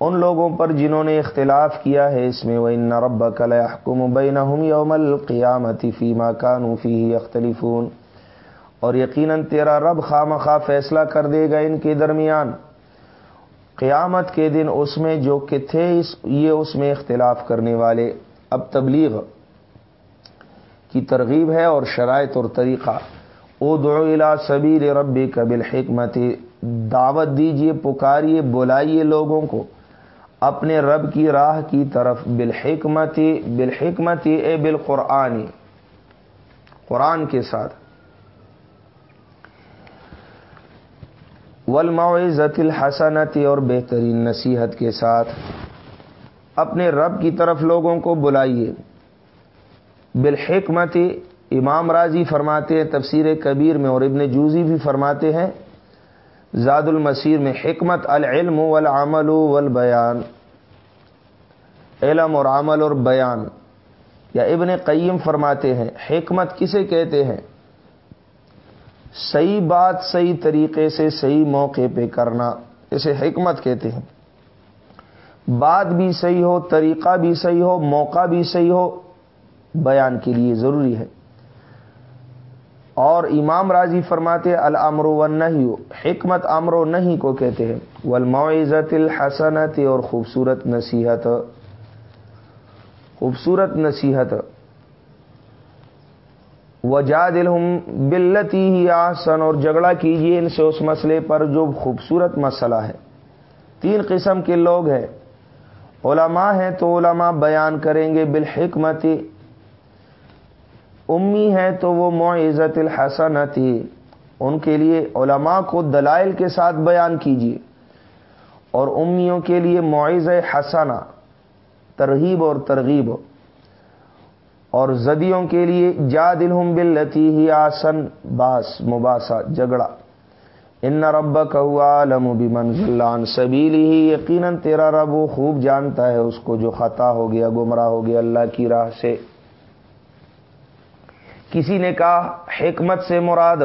ان لوگوں پر جنہوں نے اختلاف کیا ہے اس میں وہ ان رب کلحکم بین یوم القیامتی فیما کانو فی اختلفون اور یقیناً تیرا رب خام خواہ فیصلہ کر دے گا ان کے درمیان۔ قیامت کے دن اس میں جو کہ تھے، اس یہ اس میں اختلاف کرنے والے اب تبلیغ کی ترغیب ہے اور شرائط اور طریقہ۔ او دعلا سبیر ربی قبل حکمت دعوت دیجیے پکاریے، بلائیے لوگوں کو اپنے رب کی راہ کی طرف بالحکمتی بالحکمتی اے بالقرآنی قرآن کے ساتھ۔ ولمعزت الحسنتی اور بہترین نصیحت کے ساتھ اپنے رب کی طرف لوگوں کو بلائیے۔ بالحکمت، امام راضی فرماتے ہیں، تفسیر کبیر میں اور ابن جوزی بھی فرماتے ہیں زاد المسیر میں، حکمت العلم والعمل والبیان۔ علم اور عمل اور بیان۔ یا ابن قیم فرماتے ہیں، حکمت کسے کہتے ہیں؟ صحیح بات صحیح طریقے سے صحیح موقع پہ کرنا، اسے حکمت کہتے ہیں۔ بات بھی صحیح ہو، طریقہ بھی صحیح ہو، موقع بھی صحیح ہو، بیان کے لیے ضروری ہے۔ اور امام راضی فرماتے الامر و نہیں حکمت امر و نہیں کو کہتے ہیں۔ والموعظت الحسنت اور خوبصورت نصیحت۔ خوبصورت نصیحت۔ وجا دل بلتی ہی آسن اور جھگڑا کیجیے ان سے اس مسئلے پر جو خوبصورت مسئلہ ہے۔ تین قسم کے لوگ ہیں۔ علماء ہیں تو علماء بیان کریں گے بالحکمت۔ امی ہے تو وہ معزت الحسنتی ان کے لیے علماء کو دلائل کے ساتھ بیان کیجیے اور امیوں کے لیے معیز حسنا ترغیب اور ترغیب۔ اور زدیوں کے لیے جا دل ہم بلتی ہی آسن، باس، مباسا جگڑا ان رب عالم بھی منزلان سبیلی ہی یقیناً تیرا رب وہ خوب جانتا ہے اس کو جو خطا ہو گیا، گمراہ ہو گیا اللہ کی راہ سے۔ کسی نے کہا، حکمت سے مراد،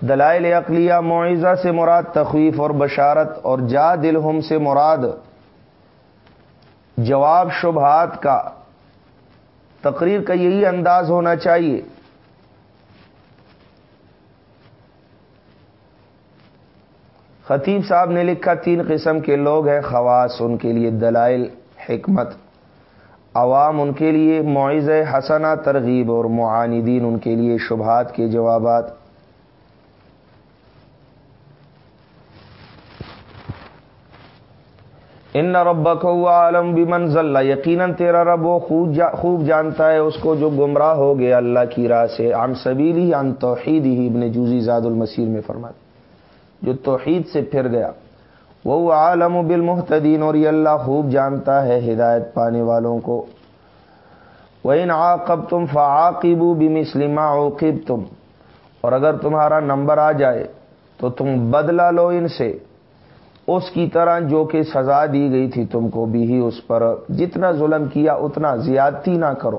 دلائل اقلیہ معیزہ سے مراد، تخویف اور بشارت اور جا دل ہم سے مراد، جواب شبہات کا۔ تقریر کا یہی انداز ہونا چاہیے۔ خطیب صاحب نے لکھا، تین قسم کے لوگ ہیں، خواص ان کے لیے، دلائل، حکمت۔ عوام ان کے لیے معیز حسنا ترغیب اور معاندین ان کے لیے، شبہات کے جوابات۔ ان ربک عالم بھی منزل یقیناً تیرا رب وہ خوب خوب جانتا ہے، اس کو جو گمراہ ہو گیا اللہ کی راہ سے. عن سبیلی، عن توحید ہی ابن جوزی زاد المسیر میں فرماتے جو توحید سے پھر گیا. وہ عالم و بالمحتدین اور یہ اللہ خوب جانتا ہے ہدایت پانے والوں کو. وہ ان عاقب تم فعاقب بمسلم اوقب تم اور اگر تمہارا نمبر آ جائے، تو تم بدلا لو ان سے. اس کی طرح جو کہ سزا دی گئی تھی تم کو بھی ہی اس پر جتنا ظلم کیا اتنا زیادتی نہ کرو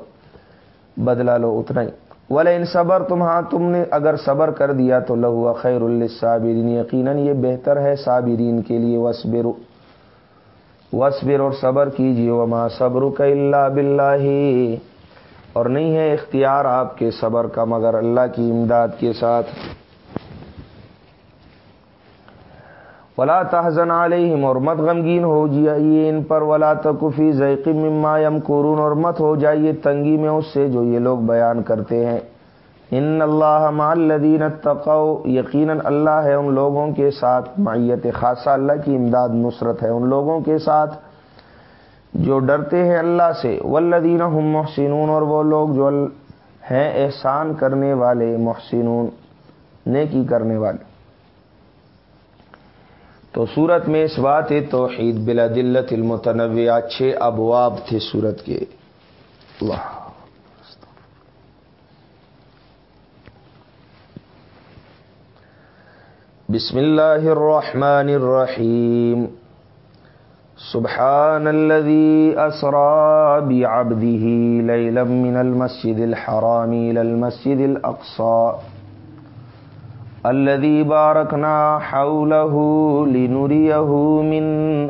بدلا لو اتنا ہی۔ ولا ان صبر تم ہاں تم نے اگر صبر کر دیا تو لہو خیر الصابرین یقیناً یہ بہتر ہے صابرین کے لیے۔ وسبر وسبر اور صبر کیجیے وما صبر کا اللہ بلّہ اور نہیں ہے اختیار آپ کے صبر کا، مگر اللہ کی امداد کے ساتھ۔ ولا تحزن علیہم اور مت غمگین ہو جائیے ان پر، ولا تکفی ذیقی مما یم قرون اور مت ہو جائیے تنگی میں اس سے جو یہ لوگ بیان کرتے ہیں۔ ان اللہ الذین اتقوا، یقیناً اللہ ہے ان لوگوں کے ساتھ، معیت خاصہ اللہ کی امداد نصرت ہے ان لوگوں کے ساتھ جو ڈرتے ہیں اللہ سے۔ والذین هم محسنون، اور وہ لوگ جو ہیں احسان کرنے والے، محسنون، نیکی کرنے والے۔ تو سورت میں اس بات توحید بلا دلت المتنوع چھ ابواب تھے سورت کے۔ اللہ۔ بسم اللہ الرحمن الرحیم۔ سبحان الذي أسرى بعبده ليلا من المسجد الحرام إلى المسجد الأقصى الذي باركنا حوله لنريه من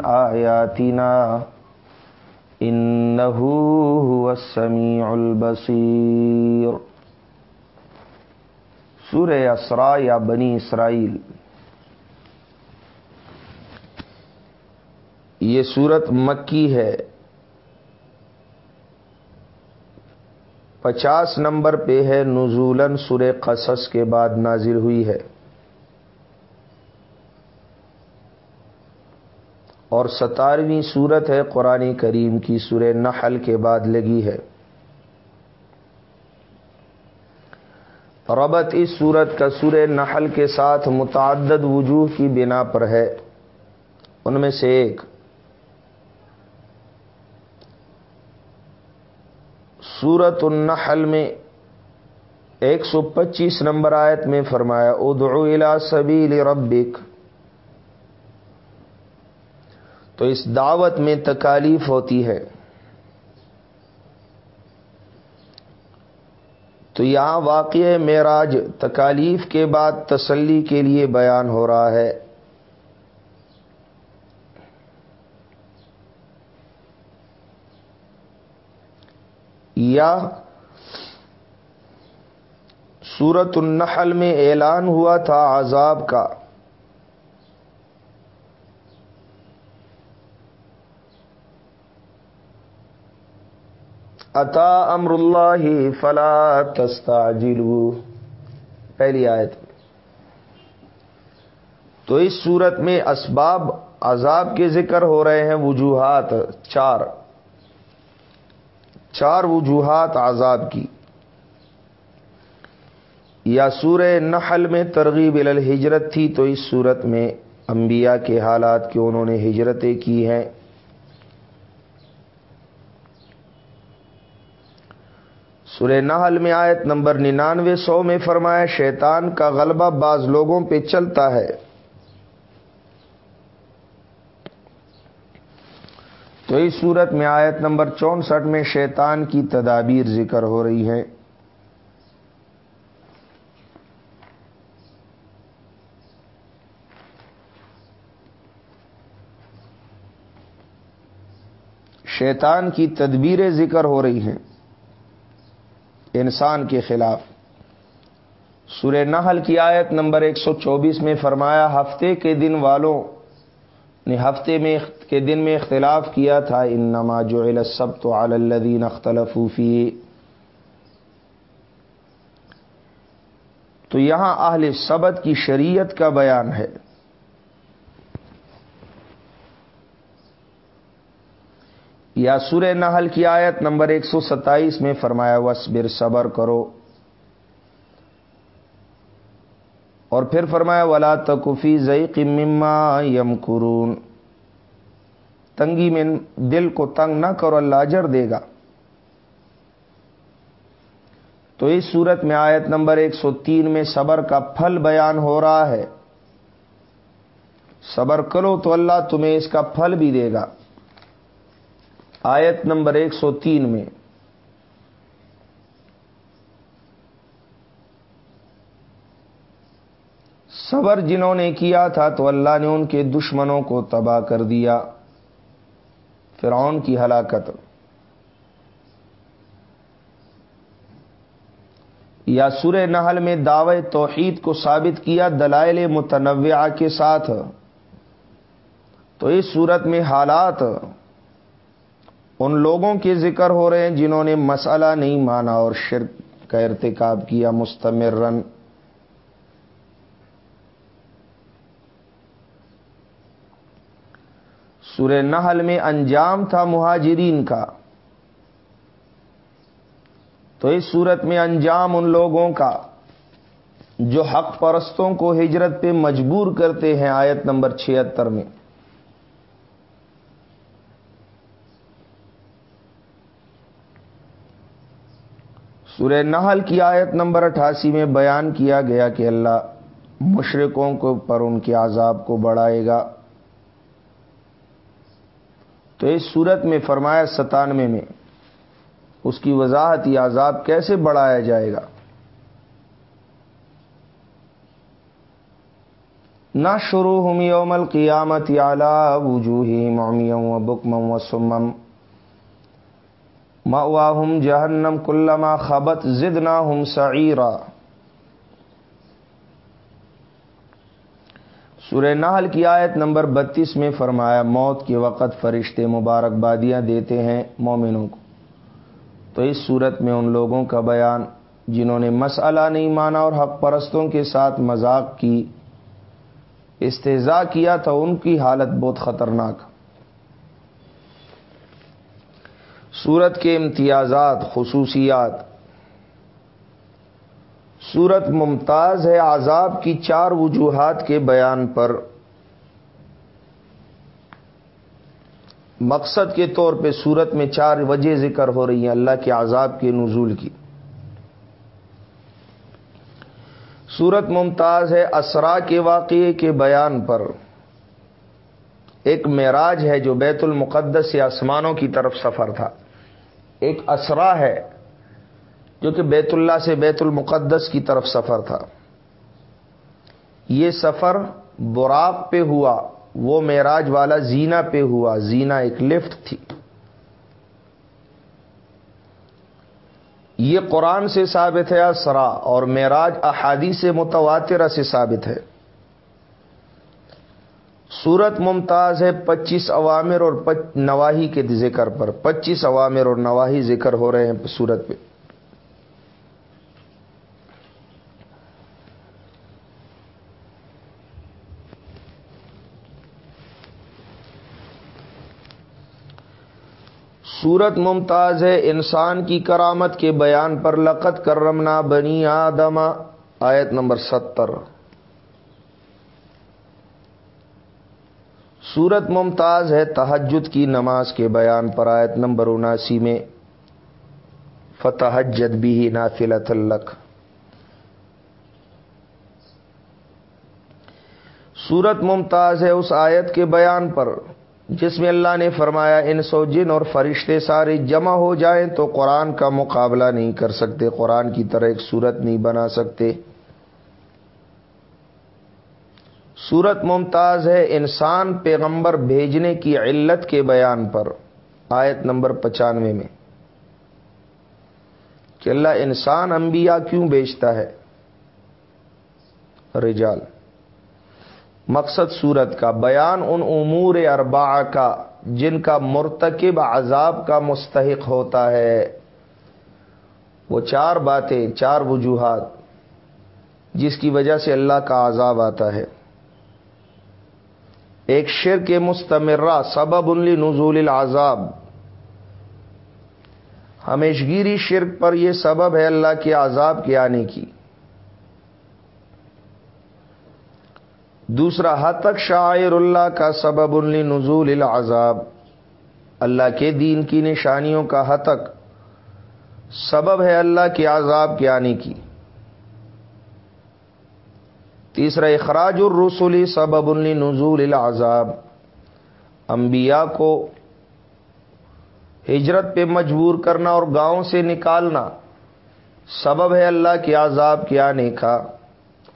آياتنا إنه هو السميع البصير. سورہ اسرا یا بنی اسرائیل. یہ سورت مکی ہے. پچاس نمبر پہ ہے نزولن سر قصص کے بعد نازل ہوئی ہے۔ اور ستارویں صورت ہے قرآن کریم کی سور نحل کے بعد لگی ہے۔ ربط اس صورت کا سور نحل کے ساتھ متعدد وجوہ کی بنا پر ہے۔ ان میں سے ایک سورت النحل میں ایک سو پچیس نمبر آیت میں فرمایا، ادعو الى سبیل ربک۔ تو اس دعوت میں تکالیف ہوتی ہے۔ تو یہاں واقع معراج تکالیف کے بعد تسلی کے لیے بیان ہو رہا ہے۔ یا سورت النحل میں اعلان ہوا تھا عذاب کا۔ اتا امر اللہ فلا تستعجلوا پہلی آیت۔ تو اس صورت میں اسباب عذاب کے ذکر ہو رہے ہیں، وجوہات چار۔ چار وجوہات عذاب کی۔ یا سورہ نحل میں ترغیب الہجرت تھی تو اس صورت میں انبیاء کے حالات کے انہوں نے ہجرتیں کی ہیں۔ سورہ نحل میں آیت نمبر ننانوے سو میں فرمایا، شیطان کا غلبہ بعض لوگوں پہ چلتا ہے۔ تو اس صورت میں آیت نمبر چونسٹھ میں شیطان کی تدابیر ذکر ہو رہی ہے۔ شیطان کی تدبیریں ذکر ہو رہی ہیں۔ انسان کے خلاف۔ سورہ نحل کی آیت نمبر ایک سو چوبیس میں فرمایا، ہفتے کے دن والوں نے ہفتے میں کے دن میں اختلاف کیا تھا ان نما جو سب تو الدین اختلفی تو یہاں اہل سبت کی شریعت کا بیان ہے۔ یا سور نحل کی آیت نمبر ایک سو ستائیس میں فرمایا وسبر صبر کرو۔ اور پھر فرمایا، ولا تکفی ضعی مما یم قرون تنگی میں دل کو تنگ نہ کرو، اللہ اجر دے گا۔ تو اس صورت میں آیت نمبر ایک سو تین میں صبر کا پھل بیان ہو رہا ہے۔ صبر کرو تو اللہ تمہیں اس کا پھل بھی دے گا۔ آیت نمبر ایک سو تین میں۔ صبر جنہوں نے کیا تھا تو اللہ نے ان کے دشمنوں کو تباہ کر دیا۔ فرعون کی ہلاکت۔ یا سر نحل میں دعوے توحید کو ثابت کیا دلائل متنوعہ کے ساتھ۔ تو اس صورت میں حالات ان لوگوں کے ذکر ہو رہے ہیں جنہوں نے مسئلہ نہیں مانا اور شرک کا ارتکاب کیا مستمر سورہ نحل میں انجام تھا مہاجرین کا۔ تو اس صورت میں انجام ان لوگوں کا جو حق پرستوں کو ہجرت پہ مجبور کرتے ہیں، آیت نمبر چھہتر میں۔ سورہ نحل کی آیت نمبر اٹھاسی میں بیان کیا گیا کہ اللہ مشرقوں کو پر ان کے عذاب کو بڑھائے گا۔ تو اس صورت میں فرمایا ستانوے میں، اس کی وضاحت یہ عذاب کیسے بڑھایا جائے گا؟ نہ شروع ہم یوم القیامت اعلی وجوہی مومیوں و بکم و سمم ماہم جہنم کلما خبت زدنا ہم سعیرا۔ سورہ نحل کی آیت نمبر بتیس میں فرمایا، موت کے وقت فرشتے مبارکبادیاں دیتے ہیں مومنوں کو۔ تو اس صورت میں ان لوگوں کا بیان، جنہوں نے مسئلہ نہیں مانا اور حق پرستوں کے ساتھ مذاق کی استضاء کیا تھا ان کی حالت بہت خطرناک۔ صورت کے امتیازات، خصوصیات صورت ممتاز ہے عذاب کی چار وجوہات کے بیان پر۔ مقصد کے طور پہ صورت میں چار وجہ ذکر ہو رہی ہیں، اللہ کے عذاب کے نزول کی۔ صورت ممتاز ہے اسرا کے واقعے کے بیان پر۔ ایک معراج ہے جو بیت المقدس یا آسمانوں کی طرف سفر تھا۔ ایک اسرا ہے۔ جو کہ بیت اللہ سے بیت المقدس کی طرف سفر تھا۔ یہ سفر براق پہ ہوا، وہ معراج والا زینا پہ ہوا زینا ایک لفٹ تھی۔ یہ قرآن سے ثابت ہے سرا اور معراج احادی سے متواترہ سے ثابت ہے۔ سورت ممتاز ہے پچیس عوامر اور نواحی کے ذکر پر۔ پچیس عوامر اور نواحی ذکر ہو رہے ہیں سورت پہ۔ سورت ممتاز ہے انسان کی کرامت کے بیان پر لقت کرمنا بنی آدم، آیت نمبر ستر۔ سورت ممتاز ہے تحجد کی نماز کے بیان پر، آیت نمبر اناسی میں۔ فتح جد بھی نافل تلق سورت ممتاز ہے اس آیت کے بیان پر۔ جس میں اللہ نے فرمایا، ان سو جن اور فرشتے سارے جمع ہو جائیں تو قرآن کا مقابلہ نہیں کر سکتے، قرآن کی طرح ایک صورت نہیں بنا سکتے۔ صورت ممتاز ہے انسان پیغمبر بھیجنے کی علت کے بیان پر۔ آیت نمبر پچانوے میں۔ کہ اللہ انسان انبیاء کیوں بیچتا ہے؟ رجال۔ مقصد صورت کا، بیان ان امور اربع کا جن کا مرتکب عذاب کا مستحق ہوتا ہے۔ وہ چار باتیں، چار وجوہات جس کی وجہ سے اللہ کا عذاب آتا ہے۔ ایک شر کے مستمرہ، سبب انلی نزول العذاب۔ ہمیشگیری شرک پر یہ سبب ہے اللہ کے عذاب کے آنے کی۔ دوسرا تک شاعر اللہ کا سبب اللی العذاب۔ اللہ کے دین کی نشانیوں کا ہتک سبب ہے اللہ کے عذاب کے آنے کی۔ تیسرا، اخراج الرسولی سبب اللی العذاب۔ انبیاء کو ہجرت پہ مجبور کرنا اور گاؤں سے نکالنا سبب ہے اللہ کے عذاب کے آنے کا۔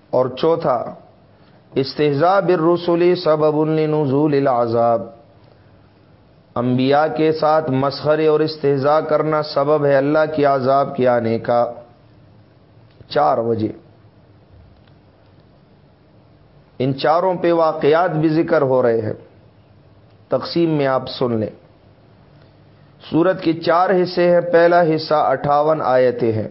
اور چوتھا استحزا بالرسول سبب نزول العذاب۔ انبیاء کے ساتھ مسخرے اور استحضاء کرنا سبب ہے اللہ کی عذاب کے آنے کا۔ چار وجہ۔ ان چاروں پہ واقعات بھی ذکر ہو رہے ہیں۔ تقسیم میں آپ سن لیں۔ سورت کے چار حصے ہیں، پہلا حصہ اٹھاون آیتیں ہیں۔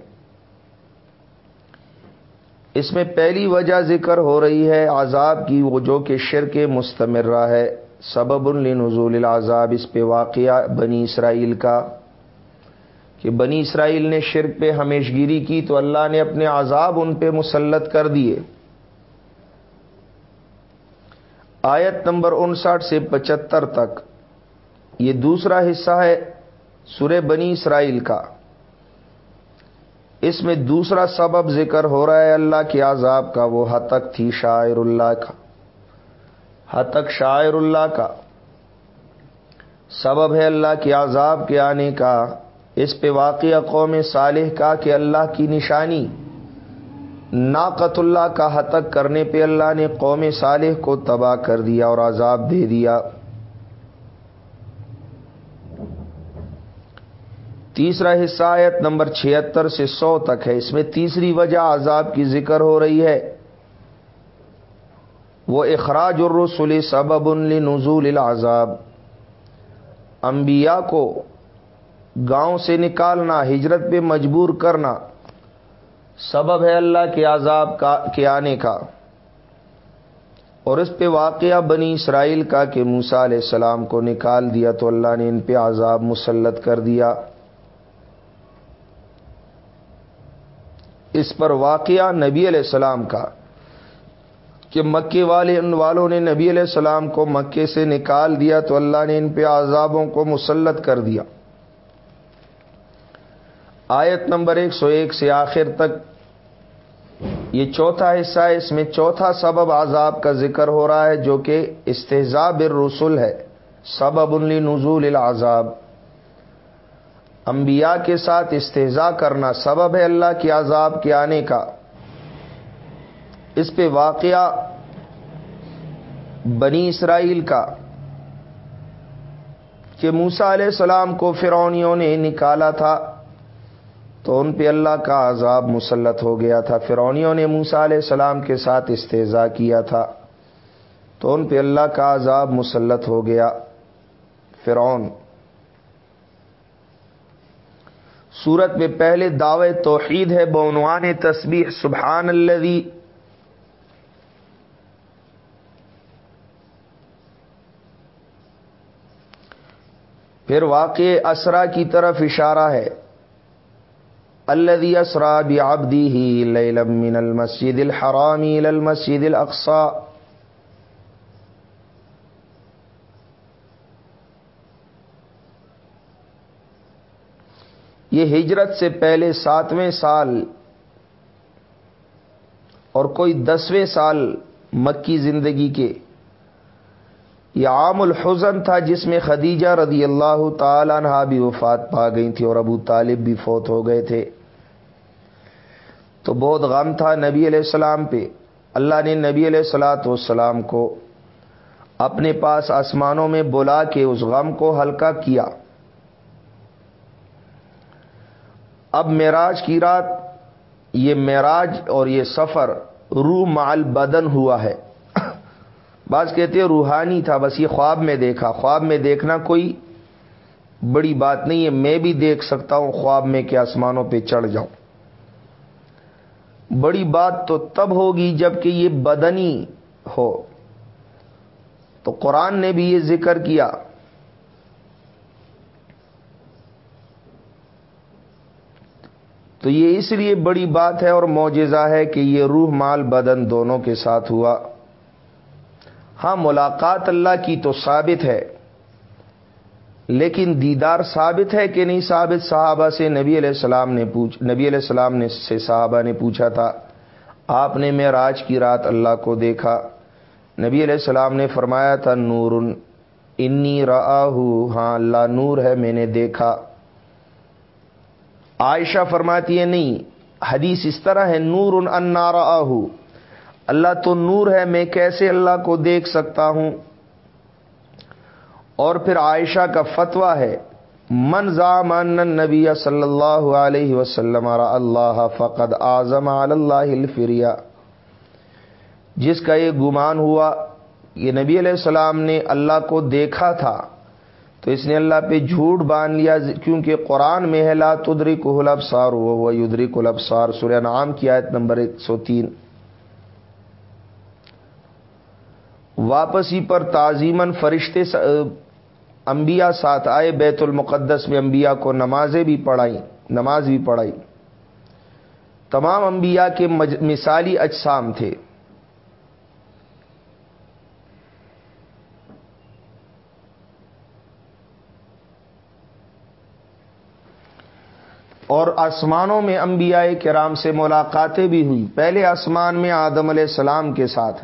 اس میں پہلی وجہ ذکر ہو رہی ہے عذاب کی، وہ جو کہ شرک مستمرہ ہے۔ سبب النزول العذاب، اس پہ واقعہ بنی اسرائیل کا۔ کہ بنی اسرائیل نے شرک پہ ہمیشگیری کی تو اللہ نے اپنے عذاب ان پہ مسلط کر دیے۔ آیت نمبر انسٹھ سے پچہتر تک۔ یہ دوسرا حصہ ہے سورہ بنی اسرائیل کا۔ اس میں دوسرا سبب ذکر ہو رہا ہے اللہ کے عذاب کا، وہ ہتک تھی شاعر اللہ کا۔ ہتک شاعر اللہ کا۔ سبب ہے اللہ کے عذاب کے آنے کا۔ اس پہ واقعہ قوم صالح کا کہ اللہ کی نشانی، ناقت اللہ کا ہتک کرنے پہ اللہ نے قوم صالح کو تباہ کر دیا اور عذاب دے دیا۔ تیسرا حصہ آیت نمبر چھہتر سے سو تک ہے۔ اس میں تیسری وجہ عذاب کی ذکر ہو رہی ہے۔ وہ اخراج الرسول سبب نزول العذاب۔ انبیاء کو گاؤں سے نکالنا، ہجرت پہ مجبور کرنا سبب ہے اللہ کے عذاب کا، کے آنے کا۔ اور اس پہ واقعہ بنی اسرائیل کا کہ موسا علیہ السلام کو نکال دیا تو اللہ نے ان پہ عذاب مسلط کر دیا۔ اس پر واقعہ نبی علیہ السلام کا کہ مکے والے ان والوں نے نبی علیہ السلام کو مکے سے نکال دیا تو اللہ نے ان پہ عذابوں کو مسلط کر دیا۔ آیت نمبر ایک سو ایک سے آخر تک یہ چوتھا حصہ ہے۔ اس میں چوتھا سبب عذاب کا ذکر ہو رہا ہے جو کہ استحزاب الرسول ہے۔ سبب انلی نزول العذاب۔ انبیاء کے ساتھ استحضا کرنا سبب ہے اللہ کے عذاب کے آنے کا۔ اس پہ واقعہ بنی اسرائیل کا، کہ موسا علیہ السلام کو فرونیوں نے نکالا تھا، تو ان پہ اللہ کا عذاب مسلط ہو گیا تھا۔ فرونیوں نے موسا علیہ السلام کے ساتھ استضاء کیا تھا، تو ان پہ اللہ کا عذاب مسلط ہو گیا۔ فرعون سورت میں پہلے دعوے توحید ہے، بعنوان تسبیح سبحان الذی پھر واقع اسرا کی طرف اشارہ ہے۔ الذي اسرا بعبده ليلا من المسجد الحرام الى المسجد الاقصى یہ ہجرت سے پہلے ساتویں سال اور کوئی دسویں سال مکی زندگی کے۔ یہ عام الحزن تھا جس میں خدیجہ رضی اللہ تعالی عنہ بھی وفات پا گئی تھی اور ابو طالب بھی فوت ہو گئے تھے۔ تو بہت غم تھا نبی علیہ السلام پہ۔ اللہ نے نبی علیہ السلاۃ والسلام کو اپنے پاس آسمانوں میں بلا کے اس غم کو ہلکا کیا۔ اب معراج کی رات، یہ معراج اور یہ سفر روح مال بدن ہوا ہے۔ بعض کہتے ہیں روحانی تھا، بس یہ خواب میں دیکھا۔ خواب میں دیکھنا کوئی بڑی بات نہیں ہے۔ میں بھی دیکھ سکتا ہوں خواب میں کہ آسمانوں پہ چڑھ جاؤں۔ بڑی بات تو تب ہوگی جبکہ یہ بدنی ہو۔ تو قرآن نے بھی یہ ذکر کیا۔ تو یہ اس لیے بڑی بات ہے اور معجزہ ہے کہ یہ روح مال بدن دونوں کے ساتھ ہوا۔ ہاں ملاقات اللہ کی تو ثابت ہے، لیکن دیدار ثابت ہے کہ نہیں ثابت؟ صحابہ سے نبی علیہ السلام نے پوچھ، نبی علیہ السلام نے سے صحابہ نے پوچھا تھا، آپ نے میں راج کی رات اللہ کو دیکھا؟ نبی علیہ السلام نے فرمایا تھا نور انی راہ ہاں اللہ نور ہے، میں نے دیکھا۔ عائشہ فرماتی ہے، نہیں، حدیث اس طرح ہے، نور ان انارا اللہ تو نور ہے، میں کیسے اللہ کو دیکھ سکتا ہوں؟ اور پھر عائشہ کا فتویٰ ہے، من زامان نبی صلی اللہ علیہ وسلم اللہ فقد اعظم اللہ الفریا جس کا یہ گمان ہوا، یہ نبی علیہ السلام نے اللہ کو دیکھا تھا۔ تو اس نے اللہ پہ جھوٹ باندھ لیا، کیونکہ قرآن میں ہے، لا تدری کو سار وہ یدری کلب سار سورہ نام کی آیت نمبر ایک سو تین۔ واپسی پر تعظیمن فرشتے انبیاء ساتھ آئے، بیت المقدس میں انبیاء کو نمازیں بھی پڑھائی نماز بھی پڑھائی۔ تمام انبیاء کے مثالی اجسام تھے۔ اور آسمانوں میں انبیاء کرام سے ملاقاتیں بھی ہوئی۔ پہلے آسمان میں آدم علیہ السلام کے ساتھ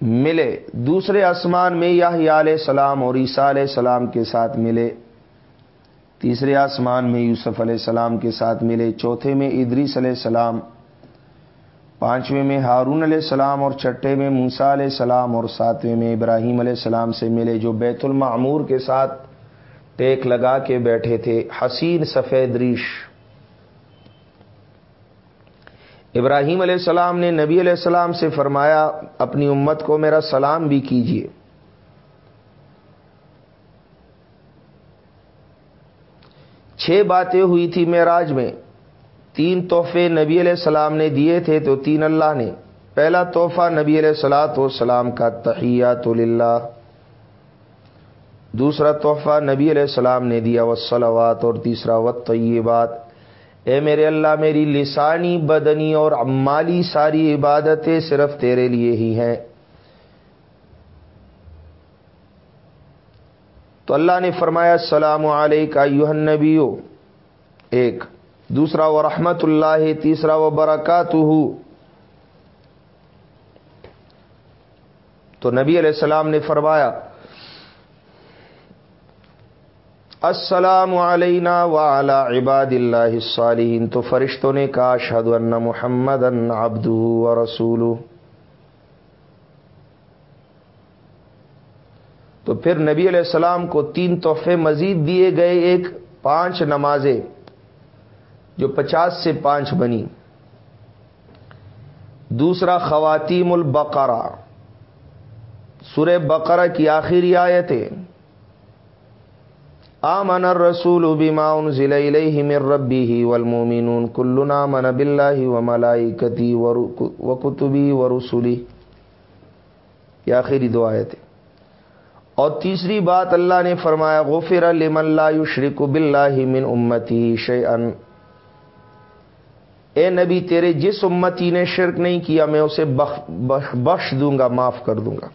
ملے، دوسرے آسمان میں یا علیہ السلام اور عیسیٰ علیہ السلام کے ساتھ ملے، تیسرے آسمان میں یوسف علیہ السلام کے ساتھ ملے، چوتھے میں ادریس علیہ السلام، پانچویں میں ہارون علیہ السلام اور چھٹے میں موسا علیہ السلام اور ساتویں میں ابراہیم علیہ السلام سے ملے، جو بیت المعمور کے ساتھ ٹیک لگا کے بیٹھے تھے۔ حسین سفید ریش۔ ابراہیم علیہ السلام نے نبی علیہ السلام سے فرمایا، اپنی امت کو میرا سلام بھی کیجیے۔ چھ باتیں ہوئی تھی معراج میں۔ تین تحفے نبی علیہ السلام نے دیے تھے تو تین اللہ نے۔ پہلا تحفہ نبی علیہ السلاۃ والسلام کا تحیات اللہ دوسرا تحفہ نبی علیہ السلام نے دیا وہ سلوات اور تیسرا وط تو یہ بات اے میرے اللہ، میری لسانی، بدنی اور امالی ساری عبادتیں صرف تیرے لیے ہی ہیں۔ تو اللہ نے فرمایا، السلام علیکہ یوہن نبیو ایک۔ دوسرا وہ رحمت اللہ۔ تیسرا وہ برکات تو نبی علیہ السلام نے فرمایا السلام علینا وعلى عباد اللہ الصالحین. تو فرشتوں نے کہا شہد ان محمد ان ابد و رسول تو پھر نبی علیہ السلام کو تین تحفے مزید دیے گئے، ایک پانچ نمازیں جو پچاس سے پانچ بنی. دوسرا، خواتیم البقرہ. سورہ بقرہ کی آخری آیت ہے آمن الرسول بما انزل الیہ من ربه والمؤمنون كلنا من بالله وملائکته وكتبه ورسله. یہ آخری دو آیت ہے اور تیسری بات اللہ نے فرمایا، غفر لمن لا يشرك بالله من امتی شيئا اے نبی، تیرے جس امتی نے شرک نہیں کیا، میں اسے بخش دوں گا، معاف کر دوں گا۔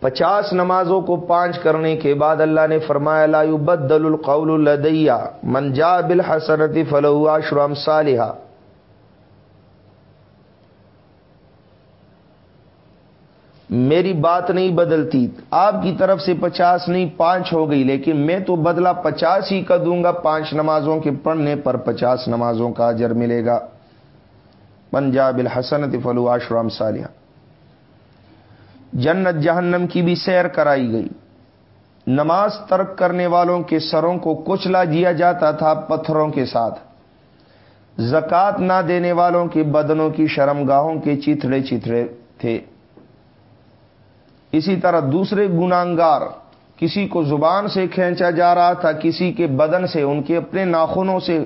پچاس نمازوں کو پانچ کرنے کے بعد اللہ نے فرمایا، لا يبدل القول لدیا من جا بالحسنت فلو شرم صالحہ میری بات نہیں بدلتی، آپ کی طرف سے پچاس نہیں، پانچ ہو گئی، لیکن میں تو بدلا پچاس ہی کا دوں گا، پانچ نمازوں کے پڑھنے پر پچاس نمازوں کا اجر ملے گا. پنجاب الحسنت فلو آشرام صالحہ جنت جہنم کی بھی سیر کرائی گئی۔ نماز ترک کرنے والوں کے سروں کو کچلا دیا جاتا تھا پتھروں کے ساتھ۔ زکات نہ دینے والوں کے بدنوں کی شرم گاہوں کے چیتڑے چیتڑے تھے۔ اسی طرح دوسرے گناگار کسی کو زبان سے کھینچا جا رہا تھا، کسی کے بدن سے، ان کے اپنے ناخنوں سے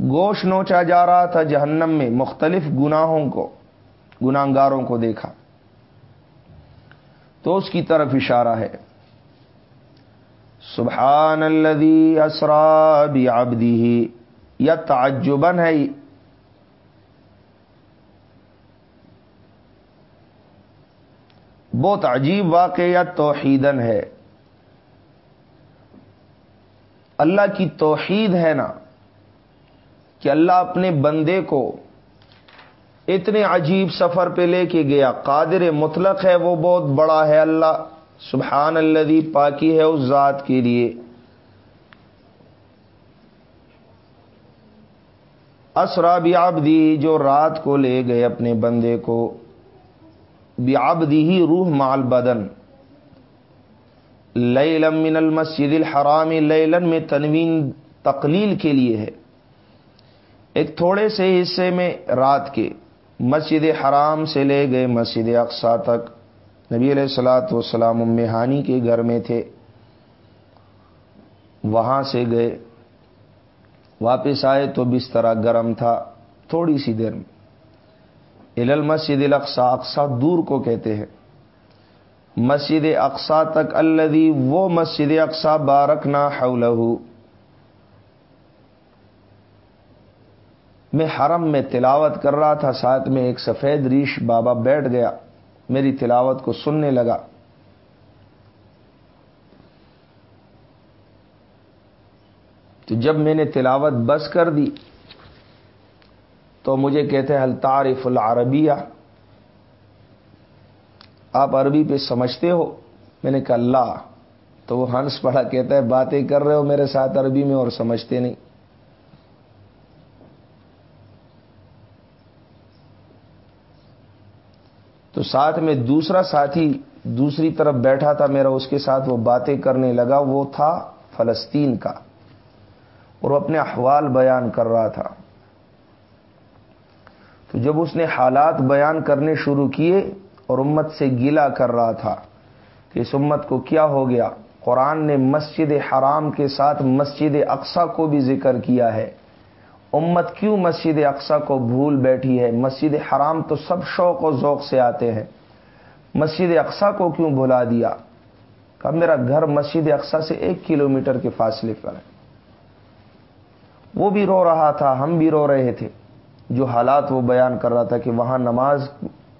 گوشت نوچا جا رہا تھا جہنم میں مختلف گناہوں کو گناگاروں کو دیکھا۔ تو اس کی طرف اشارہ ہے۔ سبحان الذي اسرا بعبده یا تعجبن ہے۔ بہت عجیب واقع یا توحیدن ہے۔ اللہ کی توحید ہے نا کہ اللہ اپنے بندے کو اتنے عجیب سفر پہ لے کے گیا۔ قادر مطلق ہے وہ بہت بڑا ہے اللہ۔ سبحان اللہ پاکی ہے اس ذات کے لیے۔ اسرا بیابدی جو رات کو لے گئے اپنے بندے کو۔ بیابدی ہی روح مال بدن۔ لیلم من المسجد الحرام، لیلن میں تنوین تقلیل کے لیے ہے۔ ایک تھوڑے سے حصے میں رات کے۔ مسجد حرام سے لے گئے مسجد اقسا تک۔ نبی علیہ السلاۃ والسلام امہانی کے گھر میں تھے۔ وہاں سے گئے۔ واپس آئے تو بستر گرم تھا، تھوڑی سی دیر میں۔ ال المسد الاقسا اقسا دور کو کہتے ہیں۔ مسجد اقسا تک الدی وہ مسجد اقسا بارکنا حولہ میں حرم میں تلاوت کر رہا تھا، ساتھ میں ایک سفید ریش بابا بیٹھ گیا، میری تلاوت کو سننے لگا۔ تو جب میں نے تلاوت بس کر دی، تو مجھے کہتے ہیں الطارف العربیہ؟ آپ عربی پہ سمجھتے ہو؟ میں نے کہا اللہ تو وہ ہنس پڑا، کہتا ہے، باتیں کر رہے ہو میرے ساتھ عربی میں اور سمجھتے نہیں۔ تو ساتھ میں دوسرا ساتھی دوسری طرف بیٹھا تھا میرا، اس کے ساتھ وہ باتیں کرنے لگا، وہ تھا فلسطین کا، اور وہ اپنے احوال بیان کر رہا تھا۔ تو جب اس نے حالات بیان کرنے شروع کیے اور امت سے گلا کر رہا تھا کہ اس امت کو کیا ہو گیا، قرآن نے مسجد حرام کے ساتھ مسجد اقسا کو بھی ذکر کیا ہے۔ امت کیوں مسجد اقسا کو بھول بیٹھی ہے؟ مسجد حرام تو سب شوق و ذوق سے آتے ہیں۔ مسجد اقسا کو کیوں بھلا دیا؟ کہ میرا گھر مسجد اقسا سے ایک کلومیٹر کے فاصلے پر ہے۔ وہ بھی رو رہا تھا، ہم بھی رو رہے تھے۔ جو حالات وہ بیان کر رہا تھا کہ وہاں نماز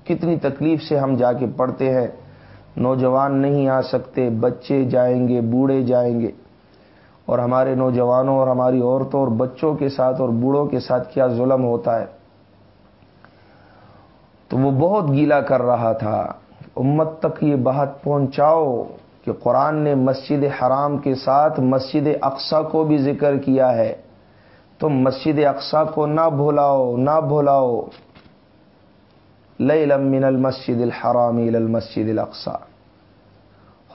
کتنی تکلیف سے ہم جا کے پڑھتے ہیں، نوجوان نہیں آ سکتے، بچے جائیں گے، بوڑھے جائیں گے۔ اور ہمارے نوجوانوں اور ہماری عورتوں اور بچوں کے ساتھ اور بوڑھوں کے ساتھ کیا ظلم ہوتا ہے؟ تو وہ بہت گیلا کر رہا تھا۔ امت تک یہ بات پہنچاؤ کہ قرآن نے مسجد حرام کے ساتھ مسجد اقسا کو بھی ذکر کیا ہے۔ تم مسجد اقسا کو نہ بھولاؤ نہ بھولاؤ لئی من المسجد الحرام المسجد الاقسا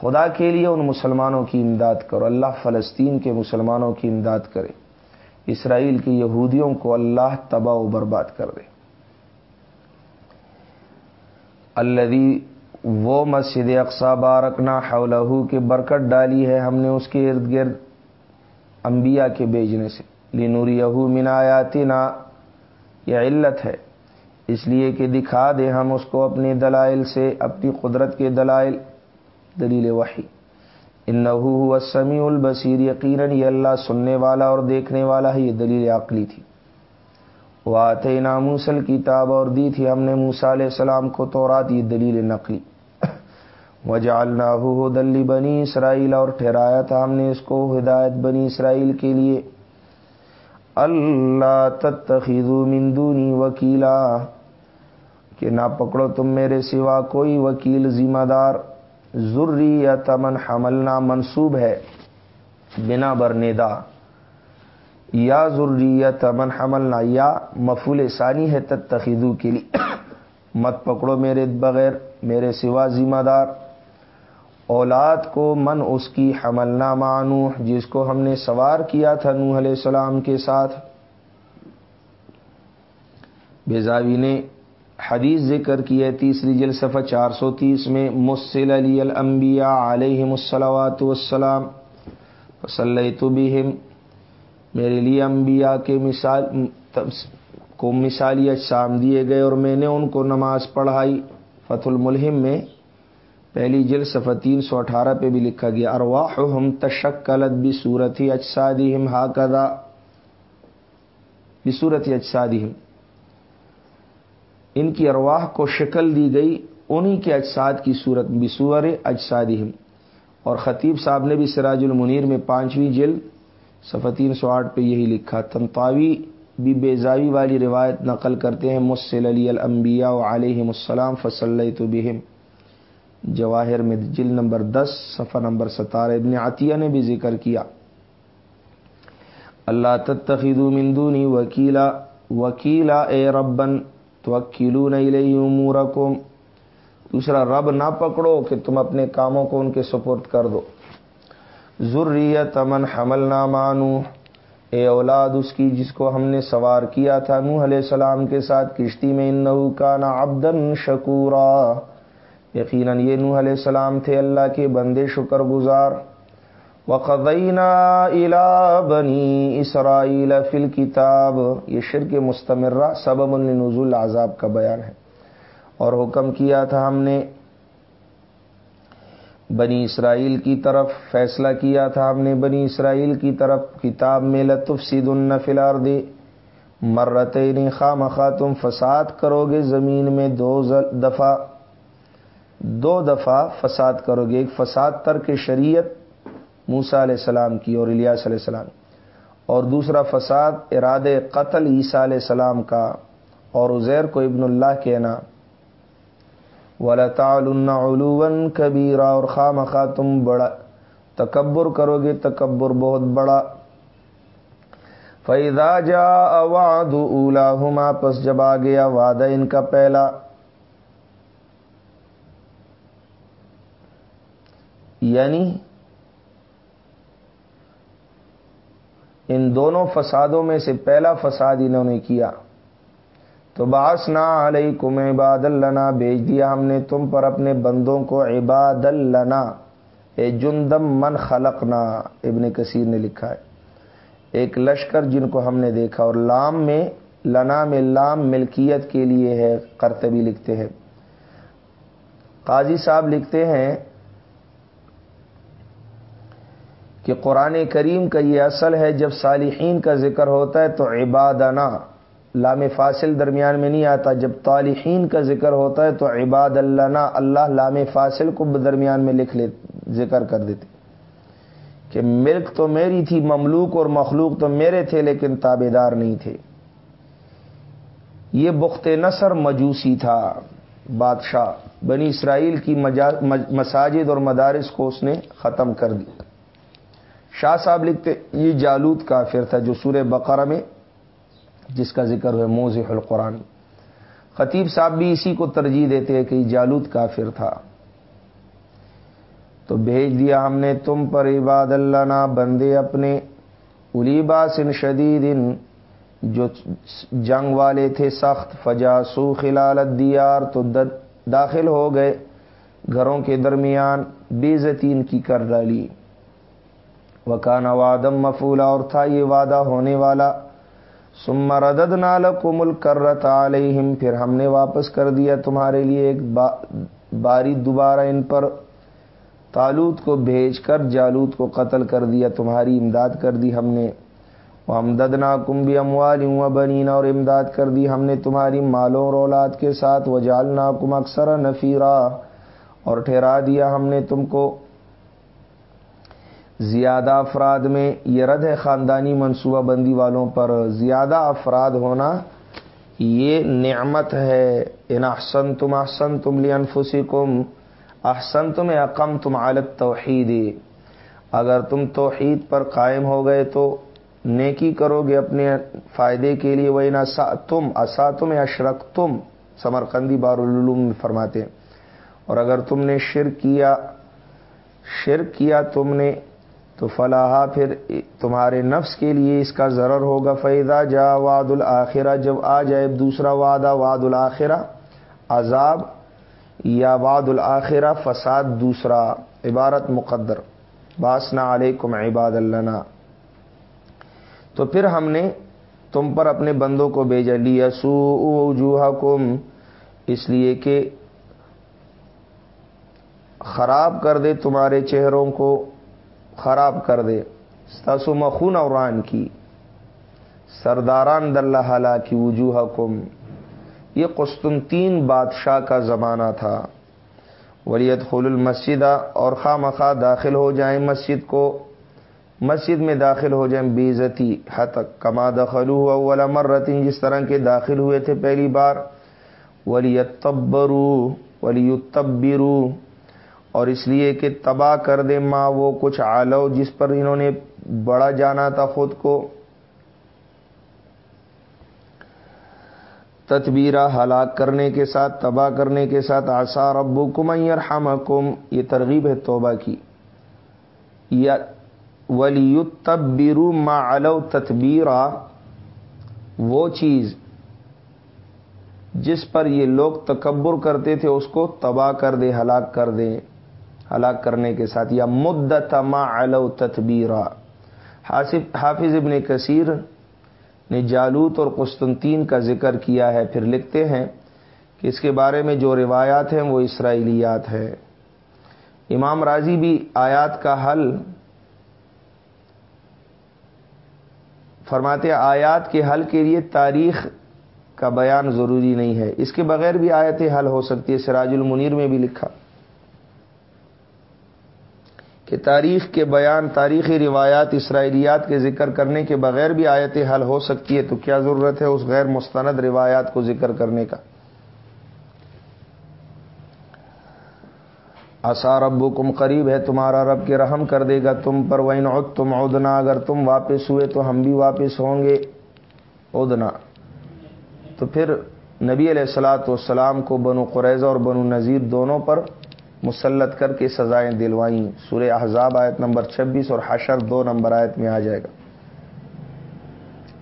خدا کے لیے ان مسلمانوں کی امداد کرو، اللہ فلسطین کے مسلمانوں کی امداد کرے، اسرائیل کے یہودیوں کو اللہ تباہ و برباد کر دے۔ اللہ وہ مسجد اقسا بارکنا حولہ کی برکت ڈالی ہے ہم نے اس کے ارد گرد انبیاء کے بیچنے سے۔ لنوری یہو منایاتی نا یہ علت ہے۔ اس لیے کہ دکھا دے ہم اس کو اپنے دلائل سے، اپنی قدرت کے دلائل۔ دلیل وحی۔ ان سمیع البصیر، یقیناً یہ اللہ سننے والا اور دیکھنے والا ہے یہ دلیل عقلی تھی۔ وہ آتے ناموسل کتاب اور دی تھی ہم نے موسا علیہ السلام کو تورات، یہ دلیل نقلی۔ وجعلنا دلی بنی اسرائیل اور ٹھہرایا تھا ہم نے اس کو، ہدایت بنی اسرائیل کے لیے۔ اللہ تتخذو من دونی وکیلا، کہ نہ پکڑو تم میرے سوا کوئی وکیل، ذمہ دار۔ ضروری یا تمن حملنا منصوب ہے، بنا برنیدا یا ضروری یا تمن حملنا، یا مفول ثانی ہے تتخذو کے لیے۔ مت پکڑو میرے بغیر، میرے سوا ذمہ دار۔ اولاد کو من اس کی حمل نہ مانو جس کو ہم نے سوار کیا تھا نوح علیہ السلام کے ساتھ۔ بیزاوی نے حدیث ذکر کی ہے تیسری جل صفحہ چار سو تیس میں، مسل علی الانبیاء علیہ السلوات والسلام وسلح تو میرے لیے انبیاء کے مثال، کو مثالی اجسام دیے گئے اور میں نے ان کو نماز پڑھائی۔ فت الملہم میں پہلی جل صفحہ تین سو اٹھارہ پہ بھی لکھا گیا ارواح ہم تشکلت بھی صورت ہی اجسادی ہم ہا کدا بصورت ہی اجسادی ہم ان کی ارواح کو شکل دی گئی، انہی کے اجساد کی صورت بسور اجسادی اور خطیب صاحب نے بھی سراج المنیر میں پانچویں جل صفحہ تین سو آٹھ پہ یہی لکھا تنتاوی بھی بیزاوی والی روایت نقل کرتے ہیں، مسل علی الانبیاء علیہ السلام فصل تو بہم۔ جواہر میں جل نمبر دس، صفحہ نمبر ستارہ، ابن عطیہ نے بھی ذکر کیا۔ اللہ تتخذو من دونی وکیلا وکیلا اے ربن توکلون الیہ امورکم۔ دوسرا، رب نہ پکڑو کہ تم اپنے کاموں کو ان کے سپورٹ کر دو۔ ضروریت امن حمل نہ مانو اے اولاد، اس کی جس کو ہم نے سوار کیا تھا نوح علیہ السلام کے ساتھ، کشتی میں انہو کانا عبدن شکورا۔ یقیناً یہ نوح علیہ السلام تھے اللہ کے بندے شکر گزار وقدینہ الا بنی اسرائیل فل کتاب یہ شرک مستمرہ، سبب النزول عذاب کا بیان ہے۔ اور حکم کیا تھا ہم نے؟ بنی اسرائیل کی طرف فیصلہ کیا تھا ہم نے؟ بنی اسرائیل کی طرف کتاب میں لطف سید النفلار دے مرتیں خواہ مخواہ تم فساد کرو گے زمین میں دو دفعہ دو دفعہ فساد کرو گے، ایک فساد ترک شریعت موسا علیہ السلام کی اور الیاس علیہ السلام اور دوسرا فساد اراد قتل عیسیٰ علیہ السلام کا اور ازیر کو ابن اللہ کہنا ولطال علوون کبیرا اور خواہ تم بڑا تکبر کرو گے، تکبر بہت بڑا۔ فیضا جا اواد اولا پس جب آ گیا وعدہ ان کا پہلا۔ یعنی ان دونوں فسادوں میں سے پہلا فساد انہوں نے کیا۔ تو باس نہ علیہ کم عباد اللہ بھیج دیا ہم نے تم پر اپنے بندوں کو عباد اللہ اے جندم من خلقنا، ابن کثیر نے لکھا ہے۔ ایک لشکر جن کو ہم نے دیکھا اور لام میں، لنا میں لام ملکیت کے لیے ہے کرتبی لکھتے ہیں۔ قاضی صاحب لکھتے ہیں کہ قرآن کریم کا یہ اصل ہے، جب صالحین کا ذکر ہوتا ہے تو عبادنا، لام فاصل درمیان میں نہیں آتا، جب طالحین کا ذکر ہوتا ہے تو عباد اللہ اللہ لام فاصل کو درمیان میں لکھ لے، ذکر کر دیتے۔ کہ ملک تو میری تھی، مملوک اور مخلوق تو میرے تھے، لیکن تابے دار نہیں تھے۔ یہ بخت نصر مجوسی تھا، بادشاہ، بنی اسرائیل کی مساجد اور مدارس کو اس نے ختم کر دی۔ شاہ صاحب لکھتے، یہ جالود کافر تھا جو سورہ بقرہ میں، جس کا ذکر ہے موز القرآن۔ خطیب صاحب بھی اسی کو ترجیح دیتے ہیں کہ یہ جالود کافر تھا۔ تو بھیج دیا ہم نے تم پر، عباد اللہ، نا بندے اپنے۔ الی باسن شدید، جو جنگ والے تھے سخت، فجاسو خلال دیار تو داخل ہو گئے۔ گھروں کے درمیان بے زتین کی کر ڈالی۔ وکان وادم مفولا اور تھا یہ وعدہ ہونے والا. سم ردد نال کو ملک پھر ہم نے واپس کر دیا تمہارے لیے ایک باری دوبارہ ان پر. تالوت کو بھیج کر، جالوت کو قتل کر دیا، تمہاری امداد کر دی ہم نے. وہ امدد نا کمبی اموال بنینا اور امداد کر دی ہم نے تمہاری مالوں اور اولاد کے ساتھ. وہ جالنا کم اکثر نفیرا، اور ٹھہرا دیا ہم نے تم کو. زیادہ افراد میں یہ رد ہے خاندانی منصوبہ بندی والوں پر زیادہ افراد ہونا یہ نعمت ہے۔ ان احسن تم احسن تم لی انفسکم احسن تم اقم تم عالت توحید اگر تم توحید پر قائم ہو گئے تو نیکی کرو گے اپنے فائدے کے لیے۔ وہ نہ تم اسا تم اشرک تم سمرقندی بارالعلوم فرماتے ہیں۔ اور اگر تم نے شرک کیا شرک کیا تم نے تو فلاح پھر تمہارے نفس کے لیے اس کا ضرر ہوگا۔ فیضا جا واد الآخرہ جب آ جائے دوسرا وعدہ واد الآخرہ عذاب یا واد الآخرہ فساد دوسرا، عبارت مقدر۔ باسنا علیکم عباد اللہ تو پھر ہم نے تم پر اپنے بندوں کو بھیجا لیا سو وجوہ اس لیے کہ خراب کر دے تمہارے چہروں کو۔ خراب کر دے۔ ستاسو مخون اوران کی۔ سرداران دلہ کی وجوہ کم یہ قسطنطین بادشاہ کا زمانہ تھا۔ ولیت خل المسدہ اور خواہ داخل ہو جائیں مسجد کو۔ مسجد میں داخل ہو جائیں بیزتی حتک کما دخل ہوا ولا مرتن جس طرح کے داخل ہوئے تھے پہلی بار۔ ولیت تبرو ولی تبرو اور اس لیے کہ تباہ کر دے ماں وہ کچھ آلو جس پر انہوں نے بڑا جانا تھا خود کو۔ تتبیرہ ہلاک کرنے کے ساتھ، تباہ کرنے کے ساتھ آسار ابو کمیر ہم یہ ترغیب ہے توبہ کی۔ یا ولی تبیرو ما علو تتبیرہ وہ چیز جس پر یہ لوگ تکبر کرتے تھے، اس کو تباہ کر دے، ہلاک کر دیں ہلاک کرنے کے ساتھ، یا مدت ما علو تتبیرا حافظ ابن کثیر نے جالوت اور قسطنطین کا ذکر کیا ہے۔ پھر لکھتے ہیں کہ اس کے بارے میں جو روایات ہیں وہ اسرائیلیات ہے امام راضی بھی آیات کا حل فرماتے آیات کے حل کے لیے تاریخ کا بیان ضروری نہیں ہے۔ اس کے بغیر بھی آیتیں حل ہو سکتی ہے، سراج المنیر میں بھی لکھا۔ کہ تاریخ کے بیان، تاریخی روایات، اسرائیلیات کے ذکر کرنے کے بغیر بھی آیت حل ہو سکتی ہے تو کیا ضرورت ہے اس غیر مستند روایات کو ذکر کرنے کا؟ آسا ربو کم قریب ہے، تمہارا رب کے رحم کر دے گا تم پر وین عد تم ادنا اگر تم واپس ہوئے تو ہم بھی واپس ہوں گے ادنا تو پھر نبی علیہ السلاۃ والسلام کو بنو قریضہ اور بنو نذیر دونوں پر مسلط کر کے سزائیں دلوائیں۔ سورہ احزاب آیت نمبر چھبیس اور حشر دو نمبر آیت میں آ جائے گا۔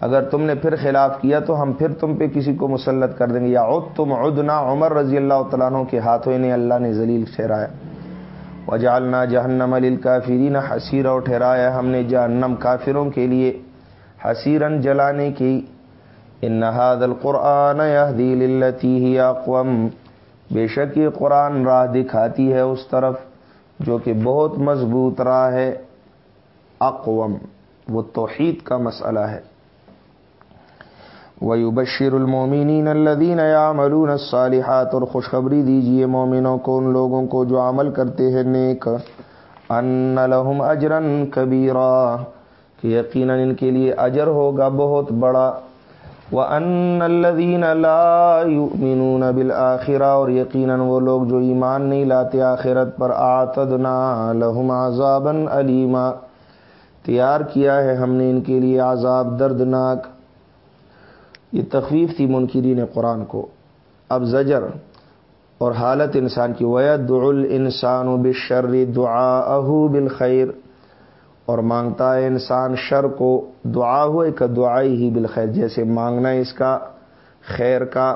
اگر تم نے پھر خلاف کیا تو ہم پھر تم پہ کسی کو مسلط کر دیں گے۔ یا عد، تم عدنا عمر رضی اللہ تعالیٰ کے ہاتھوں نے اللہ نے ذلیل ٹھہرایا۔ وجالنا جہنم علی کافرین حسیر اور ٹھہرایا ہم نے جہنم کافروں کے لیے حسیرن جلانے کی۔ ان نہاد القرآن ہی اقوام بے شک یہ قرآن راہ دکھاتی ہے اس طرف، جو کہ بہت مضبوط راہ ہے۔ اقوم، وہ توحید کا مسئلہ ہے۔ وہ بشیر المومنین الدین یا ملون الصالحات، اور خوشخبری دیجیے مومنوں کو، ان لوگوں کو جو عمل کرتے ہیں نیک۔ ان لہم اجرن کبیرا کہ یقیناً ان کے لیے اجر ہوگا بہت بڑا۔ وہ ان الدین اللہ بالآخرہ اور یقیناً وہ لوگ جو ایمان نہیں لاتے آخرت پر آتدنا لہم عذابا علیما تیار کیا ہے ہم نے ان کے لیے عذاب دردناک۔ یہ تخفیف تھی منکرین قرآن کو۔ اب زجر اور حالت انسان کی۔ وید الانسان بشر دعا بالخیر اور مانگتا ہے انسان شر کو، دعا ہو ایک دعائی ہی بالخیر، جیسے مانگنا اس کا خیر کا۔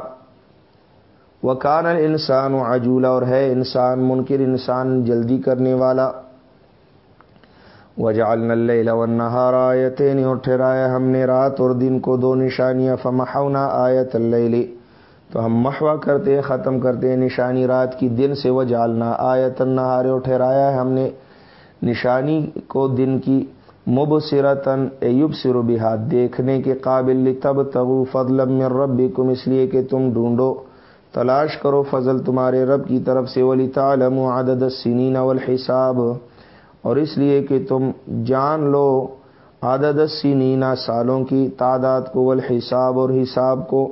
وکان انسان و عجولہ اور ہے انسان منکر، انسان جلدی کرنے والا۔ وجعلنا اللیل والنہار آیتین اور ٹھہرایا ہم نے رات اور دن کو دو نشانیاں۔ فمحونا آیت اللیل، تو ہم محوا کرتے ہیں ختم کرتے ہیں نشانی رات کی دن سے۔ وجعلنا آیت النہار اور ٹھہرایا ہے ہم نے نشانی کو دن کی مبصرتن ایوب سر دیکھنے کے قابل تب تغو فضل من ربکم، اس لیے کہ تم ڈھونڈو، تلاش کرو فضل تمہارے رب کی طرف سے ولی تعلم عدد السنین والحساب، اور اس لیے کہ تم جان لو عدد السنین سالوں کی تعداد کو، والحساب اور حساب کو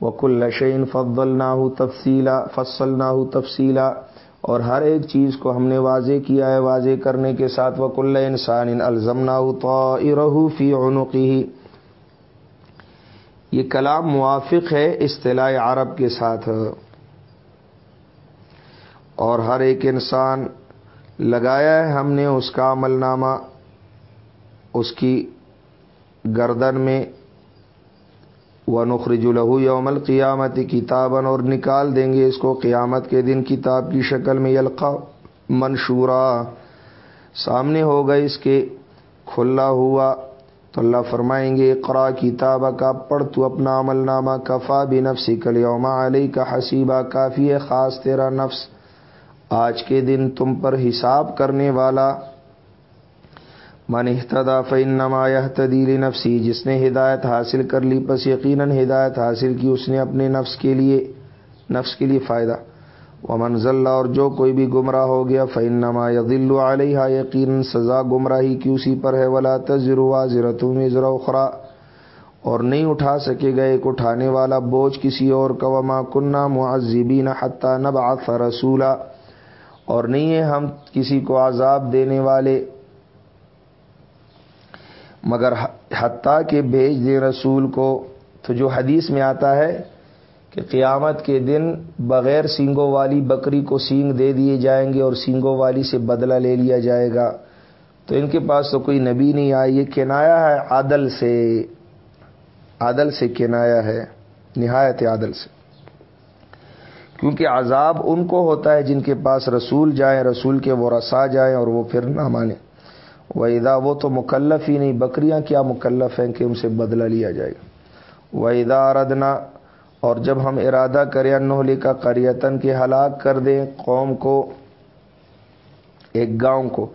وکل شعین فضل نہ ہو تفصیلا فصل نہ ہو تفصیلا اور ہر ایک چیز کو ہم نے واضح کیا ہے، واضح کرنے کے ساتھ وکل انسان الزم نہ فی عنقی یہ کلام موافق ہے اصطلاح عرب کے ساتھ۔ اور ہر ایک انسان لگایا ہے ہم نے اس کا عمل نامہ، اس کی گردن میں وہ نخرج الہو یوم القیامت کتابن اور نکال دیں گے اس کو قیامت کے دن کتاب کی شکل میں یلقا منشورہ سامنے ہوگا اس کے کھلا ہوا۔ تو اللہ فرمائیں گے، اقرا کتاب کا، پڑھ تو اپنا عمل نامہ، کفا بھی نفسی کل یوما علی کا حسیبہ کافی ہے خاص تیرا نفس۔ آج کے دن تم پر حساب کرنے والا من احتدا فن نما تدیل نفسی جس نے ہدایت حاصل کر لی پس یقیناً ہدایت حاصل کی اس نے اپنے نفس کے لیے، نفس کے لیے فائدہ۔ وہ منزل اور جو کوئی بھی گمراہ ہو گیا فن نما دل علیہ یقین سزا گمراہی کی اسی پر ہے۔ ولا تجروا ضرتوں میں ذرا اخرا اور نہیں اٹھا سکے گا ایک اٹھانے والا بوجھ کسی اور کا۔ وما کنہ معذبین حتیٰ نب آف رسولہ اور نہیں ہے ہم کسی کو عذاب دینے والے۔ مگر حتیٰ کہ بھیج دیں رسول کو، تو جو حدیث میں آتا ہے کہ قیامت کے دن بغیر سینگوں والی بکری کو سینگ دے دیے جائیں گے اور سینگوں والی سے بدلہ لے لیا جائے گا۔ تو ان کے پاس تو کوئی نبی نہیں آئی، یہ کنایا ہے عادل سے۔ عادل سے کنایا ہے، نہایت عادل سے۔ کیونکہ عذاب ان کو ہوتا ہے جن کے پاس رسول جائیں، رسول کے وہ رسا جائیں اور وہ پھر نہ مانے ویدا وہ تو مکلف ہی نہیں، بکریاں کیا مکلف ہیں کہ ان سے بدلہ لیا جائے؟ گا ویدا ردنا اور جب ہم ارادہ کریں انہلی کا کریتن کے ہلاک کر دیں قوم کو، ایک گاؤں کو،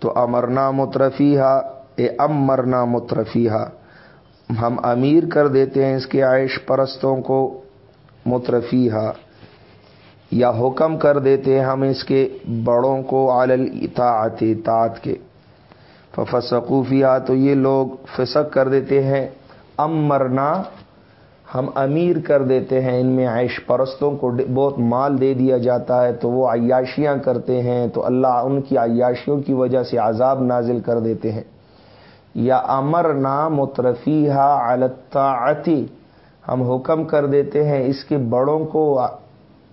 تو امرنا مترفیہ اے امرنا مترفیہ ہم امیر کر دیتے ہیں اس کے عائش پرستوں کو مترفیہ یا حکم کر دیتے ہیں ہم اس کے بڑوں کو عالل اطاعت اطاعت کے۔ ففسقوفیہ تو یہ لوگ فسق کر دیتے ہیں۔ امرنا، ہم امیر کر دیتے ہیں۔ ان میں عیش پرستوں کو بہت مال دے دیا جاتا ہے، تو وہ عیاشیاں کرتے ہیں۔ تو اللہ ان کی عیاشیوں کی وجہ سے عذاب نازل کر دیتے ہیں۔ یا امر نام مترفیہ علطاعتی ہم حکم کر دیتے ہیں اس کے بڑوں کو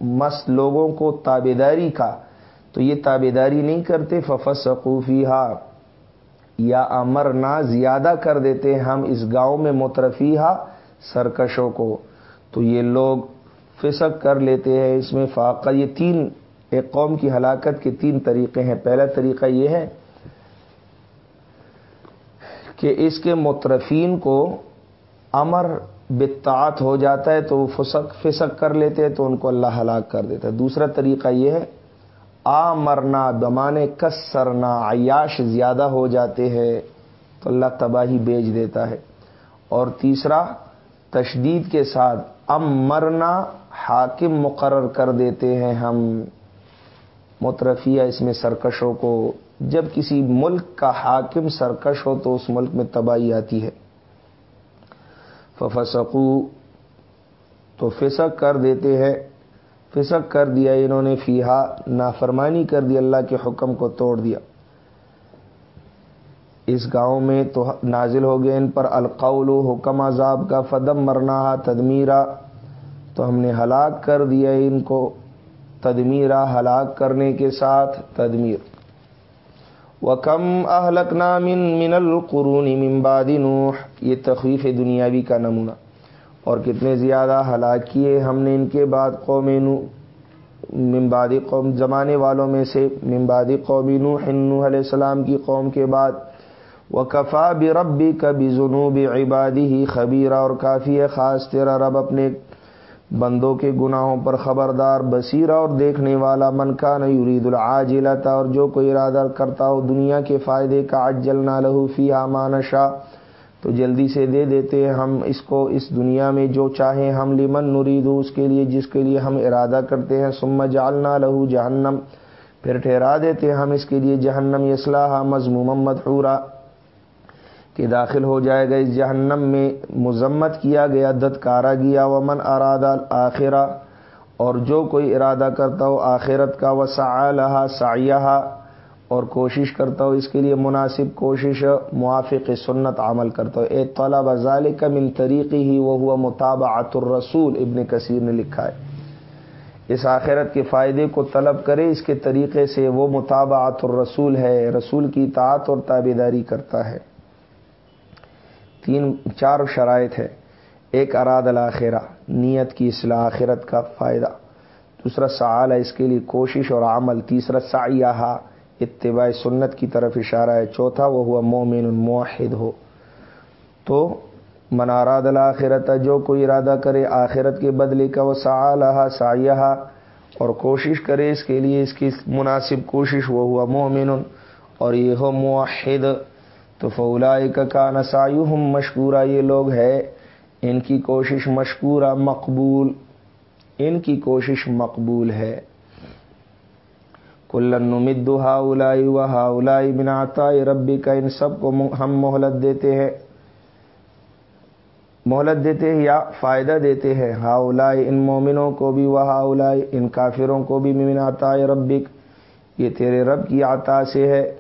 مس لوگوں کو تابے داری کا۔ تو یہ تابے داری نہیں کرتے ففس سقوفیہ یا امرنا زیادہ کر دیتے ہیں ہم اس گاؤں میں مترفیہ سرکشوں کو۔ تو یہ لوگ فسق کر لیتے ہیں۔ اس میں فاقہ، یہ تین، ایک قوم کی ہلاکت کے تین طریقے ہیں۔ پہلا طریقہ یہ ہے کہ اس کے مترفین کو امر بتاعت ہو جاتا ہے تو وہ فسق فسق کر لیتے ہیں تو ان کو اللہ ہلاک کر دیتا ہے۔ دوسرا طریقہ یہ ہے آ مرنا دمانے کسرنا عیاش زیادہ ہو جاتے ہیں، تو اللہ تباہی بیچ دیتا ہے۔ اور تیسرا، تشدید کے ساتھ ام مرنا حاکم مقرر کر دیتے ہیں ہم۔ مترفیہ اس میں سرکشوں کو، جب کسی ملک کا حاکم سرکش ہو تو اس ملک میں تباہی آتی ہے۔ ففسقو، تو فسق کر دیتے ہیں۔ فسق کر دیا، انہوں نے فیحا نافرمانی کر دی، اللہ کے حکم کو توڑ دیا۔ اس گاؤں میں تو نازل ہو گئے، ان پر القول، حکم، عذاب کا فدم مرنا تدمیرا۔ تو ہم نے ہلاک کر دیا ان کو تدمیرہ ہلاک کرنے کے ساتھ تدمیر۔ و کم اہلک نامن من القرون ممباد نوح، یہ تخویف دنیاوی کا نمونہ۔ اور کتنے زیادہ ہلاک کیے ہم نے ان کے بعد قوم نو ممبادی قوم، زمانے والوں میں سے ممبادی قومی نو نوح علیہ السلام کی قوم کے بعد۔ وہ کفا بھی ربی کبھی جنوب عبادی ہی خبیرہ اور کافی ہے، خاص تیرا رب اپنے بندوں کے گناہوں پر خبردار، بصیرہ اور دیکھنے والا۔ من کا نہ یرید اور جو کوئی ارادہ کرتا ہو دنیا کے فائدے کا اجل نہ لہو فی مانشا تو جلدی سے دے دیتے ہیں ہم اس کو، اس دنیا میں جو چاہیں، ہم لمن نرید، اس کے لیے، جس کے لیے ہم ارادہ کرتے ہیں۔ سم جالنا لہو جہنم، پھر ٹھہرا دیتے ہیں ہم اس کے لیے جہنم۔ اسلحہ مضموم مدحورا، کہ داخل ہو جائے گا۔ اس جہنم میں مذمت کیا گیا دتکارا گیا۔ ومن ارادہ آخرہ اور جو کوئی ارادہ کرتا ہو آخرت کا وہ سا سایہ اور کوشش کرتا ہو اس کے لیے مناسب کوشش، موافق سنت عمل کرتا ہو اے طلب ظال کا من طریقی ہی وہ ہوا مطابعت الرسول، ابن کثیر نے لکھا ہے۔ اس آخرت کے فائدے کو طلب کرے، اس کے طریقے سے وہ مطابعت الرسول ہے، رسول کی اطاعت اور تابے داری کرتا ہے۔ تین، چار شرائط ہے ایک، اراد الآخرہ نیت کی اصلاح آخرت کا فائدہ۔ دوسرا سعال ہے اس کے لیے کوشش اور عمل۔ تیسرا سایہ اتباع سنت کی طرف اشارہ ہے۔ چوتھا وہ ہوا مومن موحد ہو۔ تو مناراد الآخرت جو کوئی ارادہ کرے آخرت کے بدلے کا، وہ سعالہ سایہ اور کوشش کرے اس کے لیے اس کی مناسب کوشش۔ وہ ہوا مومن، اور یہ ہو موحد۔ تو فولا کا نسایو ہم مشکورہ، یہ لوگ ہے، ان کی کوشش مشکورہ، مقبول۔ ان کی کوشش مقبول ہے۔ کلن مد ہا الائی و ہا الائی بناتا ربی کا ان سب کو ہم مہلت دیتے ہیں۔ مہلت دیتے ہیں یا فائدہ دیتے ہیں۔ ہا اولائی ان مومنوں کو بھی وہ ہا اولائی ان کافروں کو بھی مناتا ربک۔ یہ تیرے رب کی عطا سے ہے۔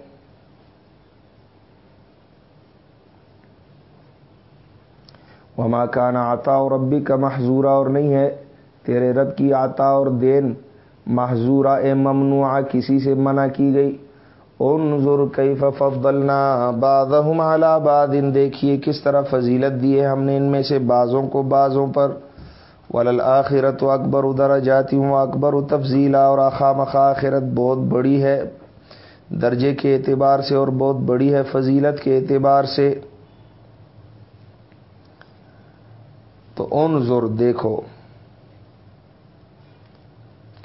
وما کانا آتا اور ربی کا محضورہ اور نہیں ہے۔ تیرے رب کی آتا اور دین محضورہ اے ممنوع کسی سے منع کی گئی۔ انظر کیف فضلنا بعضهم على بعض۔ دیکھیے کس طرح فضیلت دی ہے ہم نے ان میں سے بعضوں کو بعضوں پر۔ ولل آخرت و اکبر ادھر جاتی ہوں اکبر و تفضیلا اور آخا مخا آخرت بہت بڑی ہے۔ درجے کے اعتبار سے اور بہت بڑی ہے فضیلت کے اعتبار سے۔ تو اون دیکھو۔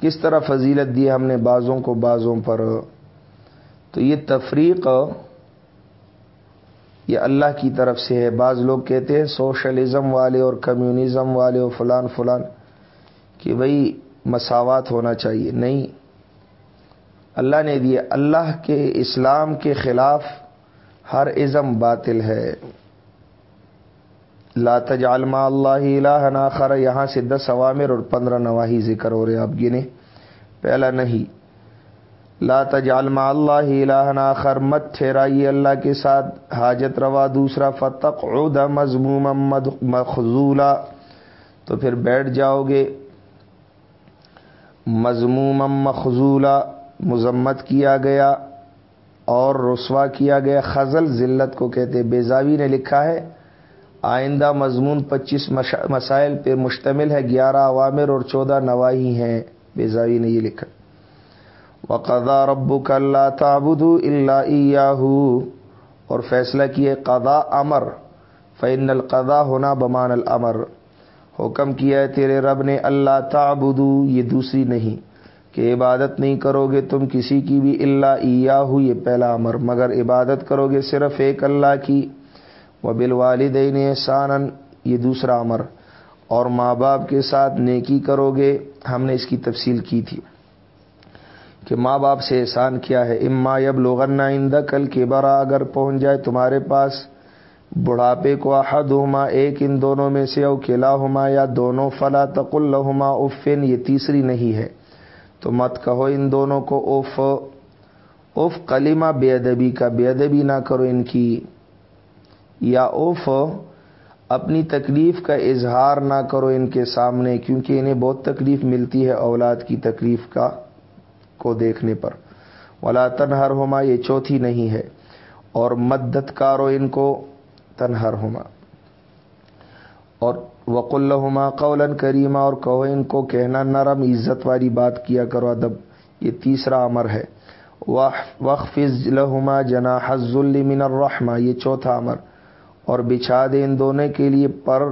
کس طرح فضیلت دی ہم نے بازوں کو بازوں پر؟ تو یہ تفریق یہ اللہ کی طرف سے ہے۔ بعض لوگ کہتے ہیں سوشلزم والے اور کمیونزم والے اور فلان فلان کہ بھائی مساوات ہونا چاہیے۔ نہیں۔ اللہ نے دیے اللہ کے اسلام کے خلاف ہر ازم باطل ہے۔ لا تجعل ما اللہ الہ آخر. یہاں سے دس عوامر اور پندرہ نواحی ذکر ہو رہے آپ گنے. پہلا نہیں لا تجعل ما اللہ الہ آخر. مت ٹھہرائیے اللہ کے ساتھ. حاجت روا. دوسرا فتق عود مضموم مخضولا تو پھر بیٹھ جاؤ گے. مضموم مخضولا مذمت کیا گیا. اور رسوا کیا گیا. خزل ذلت کو کہتے بیزاوی نے لکھا ہے. آئندہ مضمون پچیس مسائل پہ مشتمل ہے، گیارہ عوامر اور چودہ نواحی ہیں۔ بیزاوی نے یہ لکھا۔ وقضا رب اللہ تابد اللہ اور فیصلہ کیے قضا امر فین القضا ہونا بمان الامر حکم کیا ہے، تیرے رب نے اللہ تعبدو یہ دوسری نہیں۔ کہ عبادت نہیں کرو گے تم کسی کی بھی اللہ ایاہو یہ پہلا امر مگر عبادت کرو گے صرف ایک اللہ کی۔ و بال والدین احسان یہ دوسرا امر۔ اور ماں باپ کے ساتھ نیکی کرو گے ہم نے اس کی تفصیل کی تھی کہ ماں باپ سے احسان کیا ہے۔ اما یب لوغنا اندہ کل کے برا اگر پہنچ جائے تمہارے پاس بڑھاپے کو احد ہوما ایک ان دونوں میں سے، او کلا یا دونوں، فلا تق الحما افن، یہ تیسری نہیں ہے۔ تو مت کہو ان دونوں کو اف۔ اف کلیمہ بے ادبی کا، بے ادبی نہ کرو ان کی۔ یا اوف، اپنی تکلیف کا اظہار نہ کرو ان کے سامنے، کیونکہ انہیں بہت تکلیف ملتی ہے اولاد کی تکلیف کا، کو دیکھنے پر۔ ولا تنہر ہوما یہ چوتھی نہیں ہے۔ اور مدت کارو ان کو تنہر ہوما اور وق الحما قولن کریمہ اور کہو ان کو، کہنا نرم، عزت والی بات کیا کرو، ادب۔ یہ تیسرا امر ہے۔ وقف لہما جنا حز من الرحمہ یہ چوتھا امر۔ اور بچھا دے ان دونوں کے لیے پر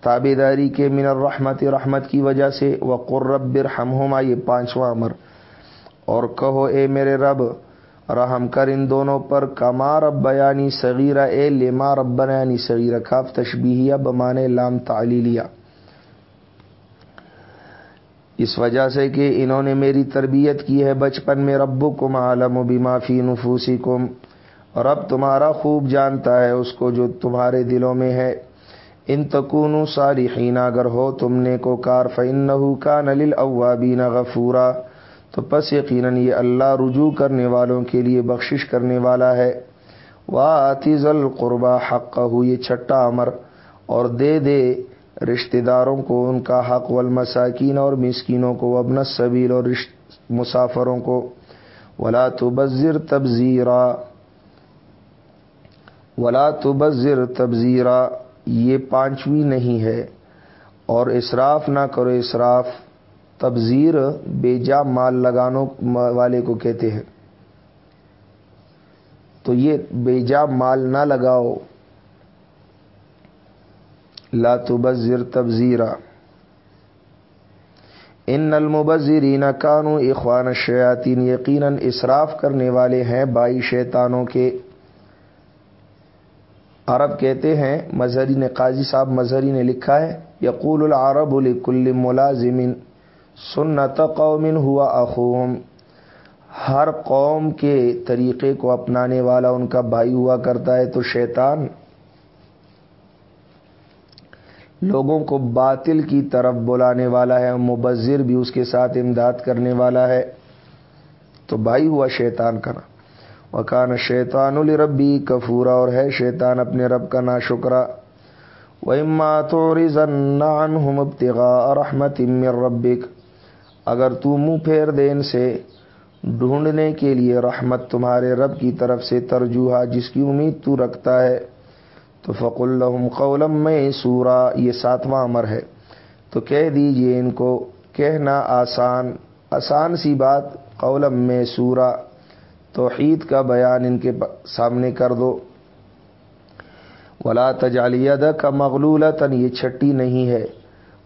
تابے داری کے من الرحمت، رحمت کی وجہ سے۔ وقرب برحمہما یہ پانچواں امر۔ اور کہو اے میرے رب، رحم کر ان دونوں پر۔ کما رب بیانی صغیرہ، اے لما رب یعنی صغیرہ، کاف تشبیہیہ، بمانے لام تعلیلیہ۔ اس وجہ سے کہ انہوں نے میری تربیت کی ہے۔ بچپن میں ربو کم عالم و بیمافی نفوسی کم رب تمہارا خوب جانتا ہے، اس کو جو تمہارے دلوں میں ہے۔ ان تکون صالحین، اگر ہو تم نے کو کار فن کا نل اوابین غفورا۔ تو پس یقیناً یہ اللہ رجوع کرنے والوں کے لیے بخشش کرنے والا ہے۔ واطیز القربہ حق یہ چھٹا امر۔ اور دے دے رشتہ داروں کو ان کا حق، والمساکین اور مسکینوں کو ابن صبیل اور مسافروں کو۔ ولا تبذر تبزیرا ولا تبذر تبزیرا یہ پانچویں نہیں ہے۔ اور اسراف نہ کرو اسراف تبزیر بے جا مال لگانوں والے کو کہتے ہیں۔ تو یہ بے جا مال نہ لگاؤ۔ لا تبذر تبزیرا ان المبذرین کانو اخوان شیاتین یقیناً اسراف کرنے والے ہیں بائی شیطانوں کے۔ عرب کہتے ہیں مظہری نے قاضی صاحب مظہری نے لکھا ہے، یقول العرب لکل ملازم سنت قوم ہوا اخوم۔ ہر قوم کے طریقے کو اپنانے والا ان کا بھائی ہوا کرتا ہے تو شیطان۔ لوگوں کو باطل کی طرف بلانے والا ہے، مبذر بھی اس کے ساتھ امداد کرنے والا ہے۔ تو بھائی ہوا شیطان کا وکان شیطان الربی کفورا، اور ہے شیطان اپنے رب کا نا شکرا و ابتغاء رحمت امر ربک، اگر تو منہ پھیر دے ان سے، ڈھونڈنے کے لیے رحمت تمہارے رب کی طرف سے ترجوحا جس کی امید تو رکھتا ہے۔ تو فق الحم قولم میں سورا یہ ساتواں امر ہے۔ تو کہہ دیجیے ان کو، کہنا آسان آسان سی بات قولم میں سورا توحید کا بیان ان کے سامنے کر دو۔ ولا تجالیہ کا مغلولتن یہ چھٹی نہیں ہے۔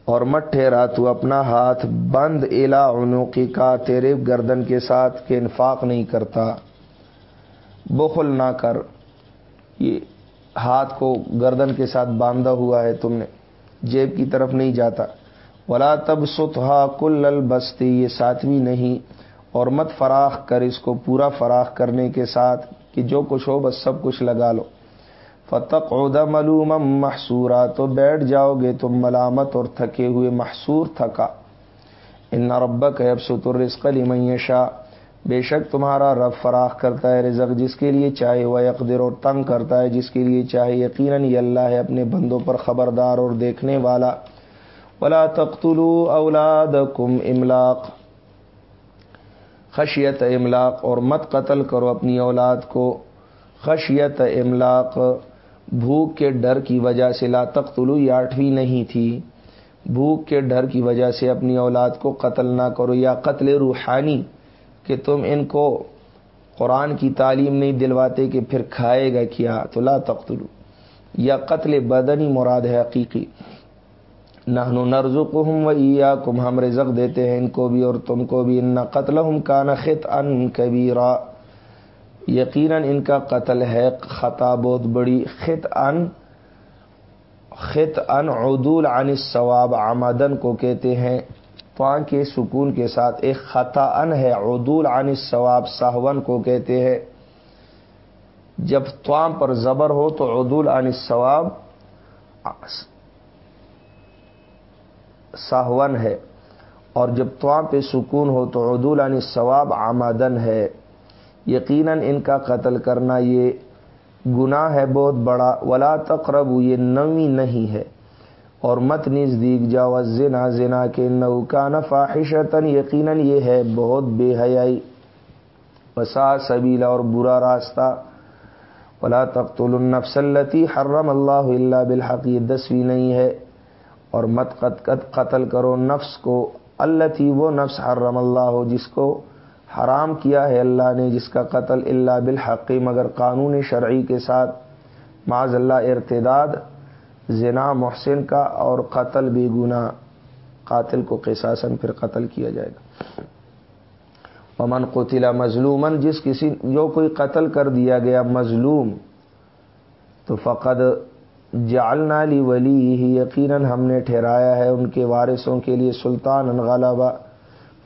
اور مت ٹھہرا تو اپنا ہاتھ بند الا عنوقی کا تیرے گردن کے ساتھ، کہ انفاق نہیں کرتا۔ بخل نہ کر۔ یہ ہاتھ کو گردن کے ساتھ باندھا ہوا ہے، تم نے جیب کی طرف نہیں جاتا۔ ولا تب ستھا کل البستی یہ ساتویں نہیں۔ اور مت فراخ کر اس کو پورا فراخ کرنے کے ساتھ کہ جو کچھ ہو بس سب کچھ لگا لو۔ فتق عہدہ ملوم محسورا تو بیٹھ جاؤ گے تم ملامت اور تھکے ہوئے محسور تھکا۔ ان ربک اب ستر رزق میشا بے شک تمہارا رب فراخ کرتا ہے رزق جس کے لیے چاہے وہ اقدر اور تنگ کرتا ہے جس کے لیے چاہے۔ یقیناً یہ اللہ ہے اپنے بندوں پر خبردار اور دیکھنے والا۔ ولا تختلو اولاد کم املاق خشیت املاق اور مت قتل کرو اپنی اولاد کو۔ خشیت املاق، بھوک کے ڈر کی وجہ سے لا تختلو یہ آٹھویں نہیں تھی۔ بھوک کے ڈر کی وجہ سے اپنی اولاد کو قتل نہ کرو، یا قتل روحانی، کہ تم ان کو قرآن کی تعلیم نہیں دلواتے کہ پھر کھائے گا کیا؟ تو لا تختلو یا قتل بدنی مراد ہے حقیقی۔ نہ نرز ہم و کم ہم رزق دیتے ہیں ان کو بھی اور تم کو بھی۔ ان قتل ہم کا خط ان کبیرا۔ یقیناً ان کا قتل ہے خطا بہت بڑی۔ خط ان خط ان عدول عن ثواب آمدن کو کہتے ہیں۔ پان کے سکون کے ساتھ ایک خطا ان ہے، عدول عن ثواب ساہون کو کہتے ہیں۔ جب توام پر زبر ہو تو عدول عن ثواب ساہون ہے اور جب توام پہ سکون ہو تو عدول عن ثواب آمدن ہے۔ یقیناً ان کا قتل کرنا یہ گناہ ہے بہت بڑا۔ ولا تقرب یہ نوی نہیں ہے۔ اور مت نزدیک جاؤ۔ زنا زنا کے نوکان فاحشتن یقیناً یہ ہے بہت بے حیائی۔ وسا سبیلا اور برا راستہ۔ ولا تقتل النفس التی حرم اللہ اللہ بالحق، یہ دسویں نہیں ہے۔ اور مت قتل کرو نفس کو۔ اللہ تھی وہ نفس حرم اللہ ہو جس کو حرام کیا ہے اللہ نے، جس کا قتل اللہ بالحق، مگر قانون شرعی کے ساتھ۔ معذ اللہ، ارتداد، زنا، محسن کا اور قتل بے گنا قاتل کو قصاصن پھر قتل کیا جائے گا۔ امن قطلا مظلومن جس کسی، جو کوئی قتل کر دیا گیا مظلوم، تو فقد جالنا لی ولی ہی یقیناً ہم نے ٹھہرایا ہے ان کے وارثوں کے لیے سلطان غالبہ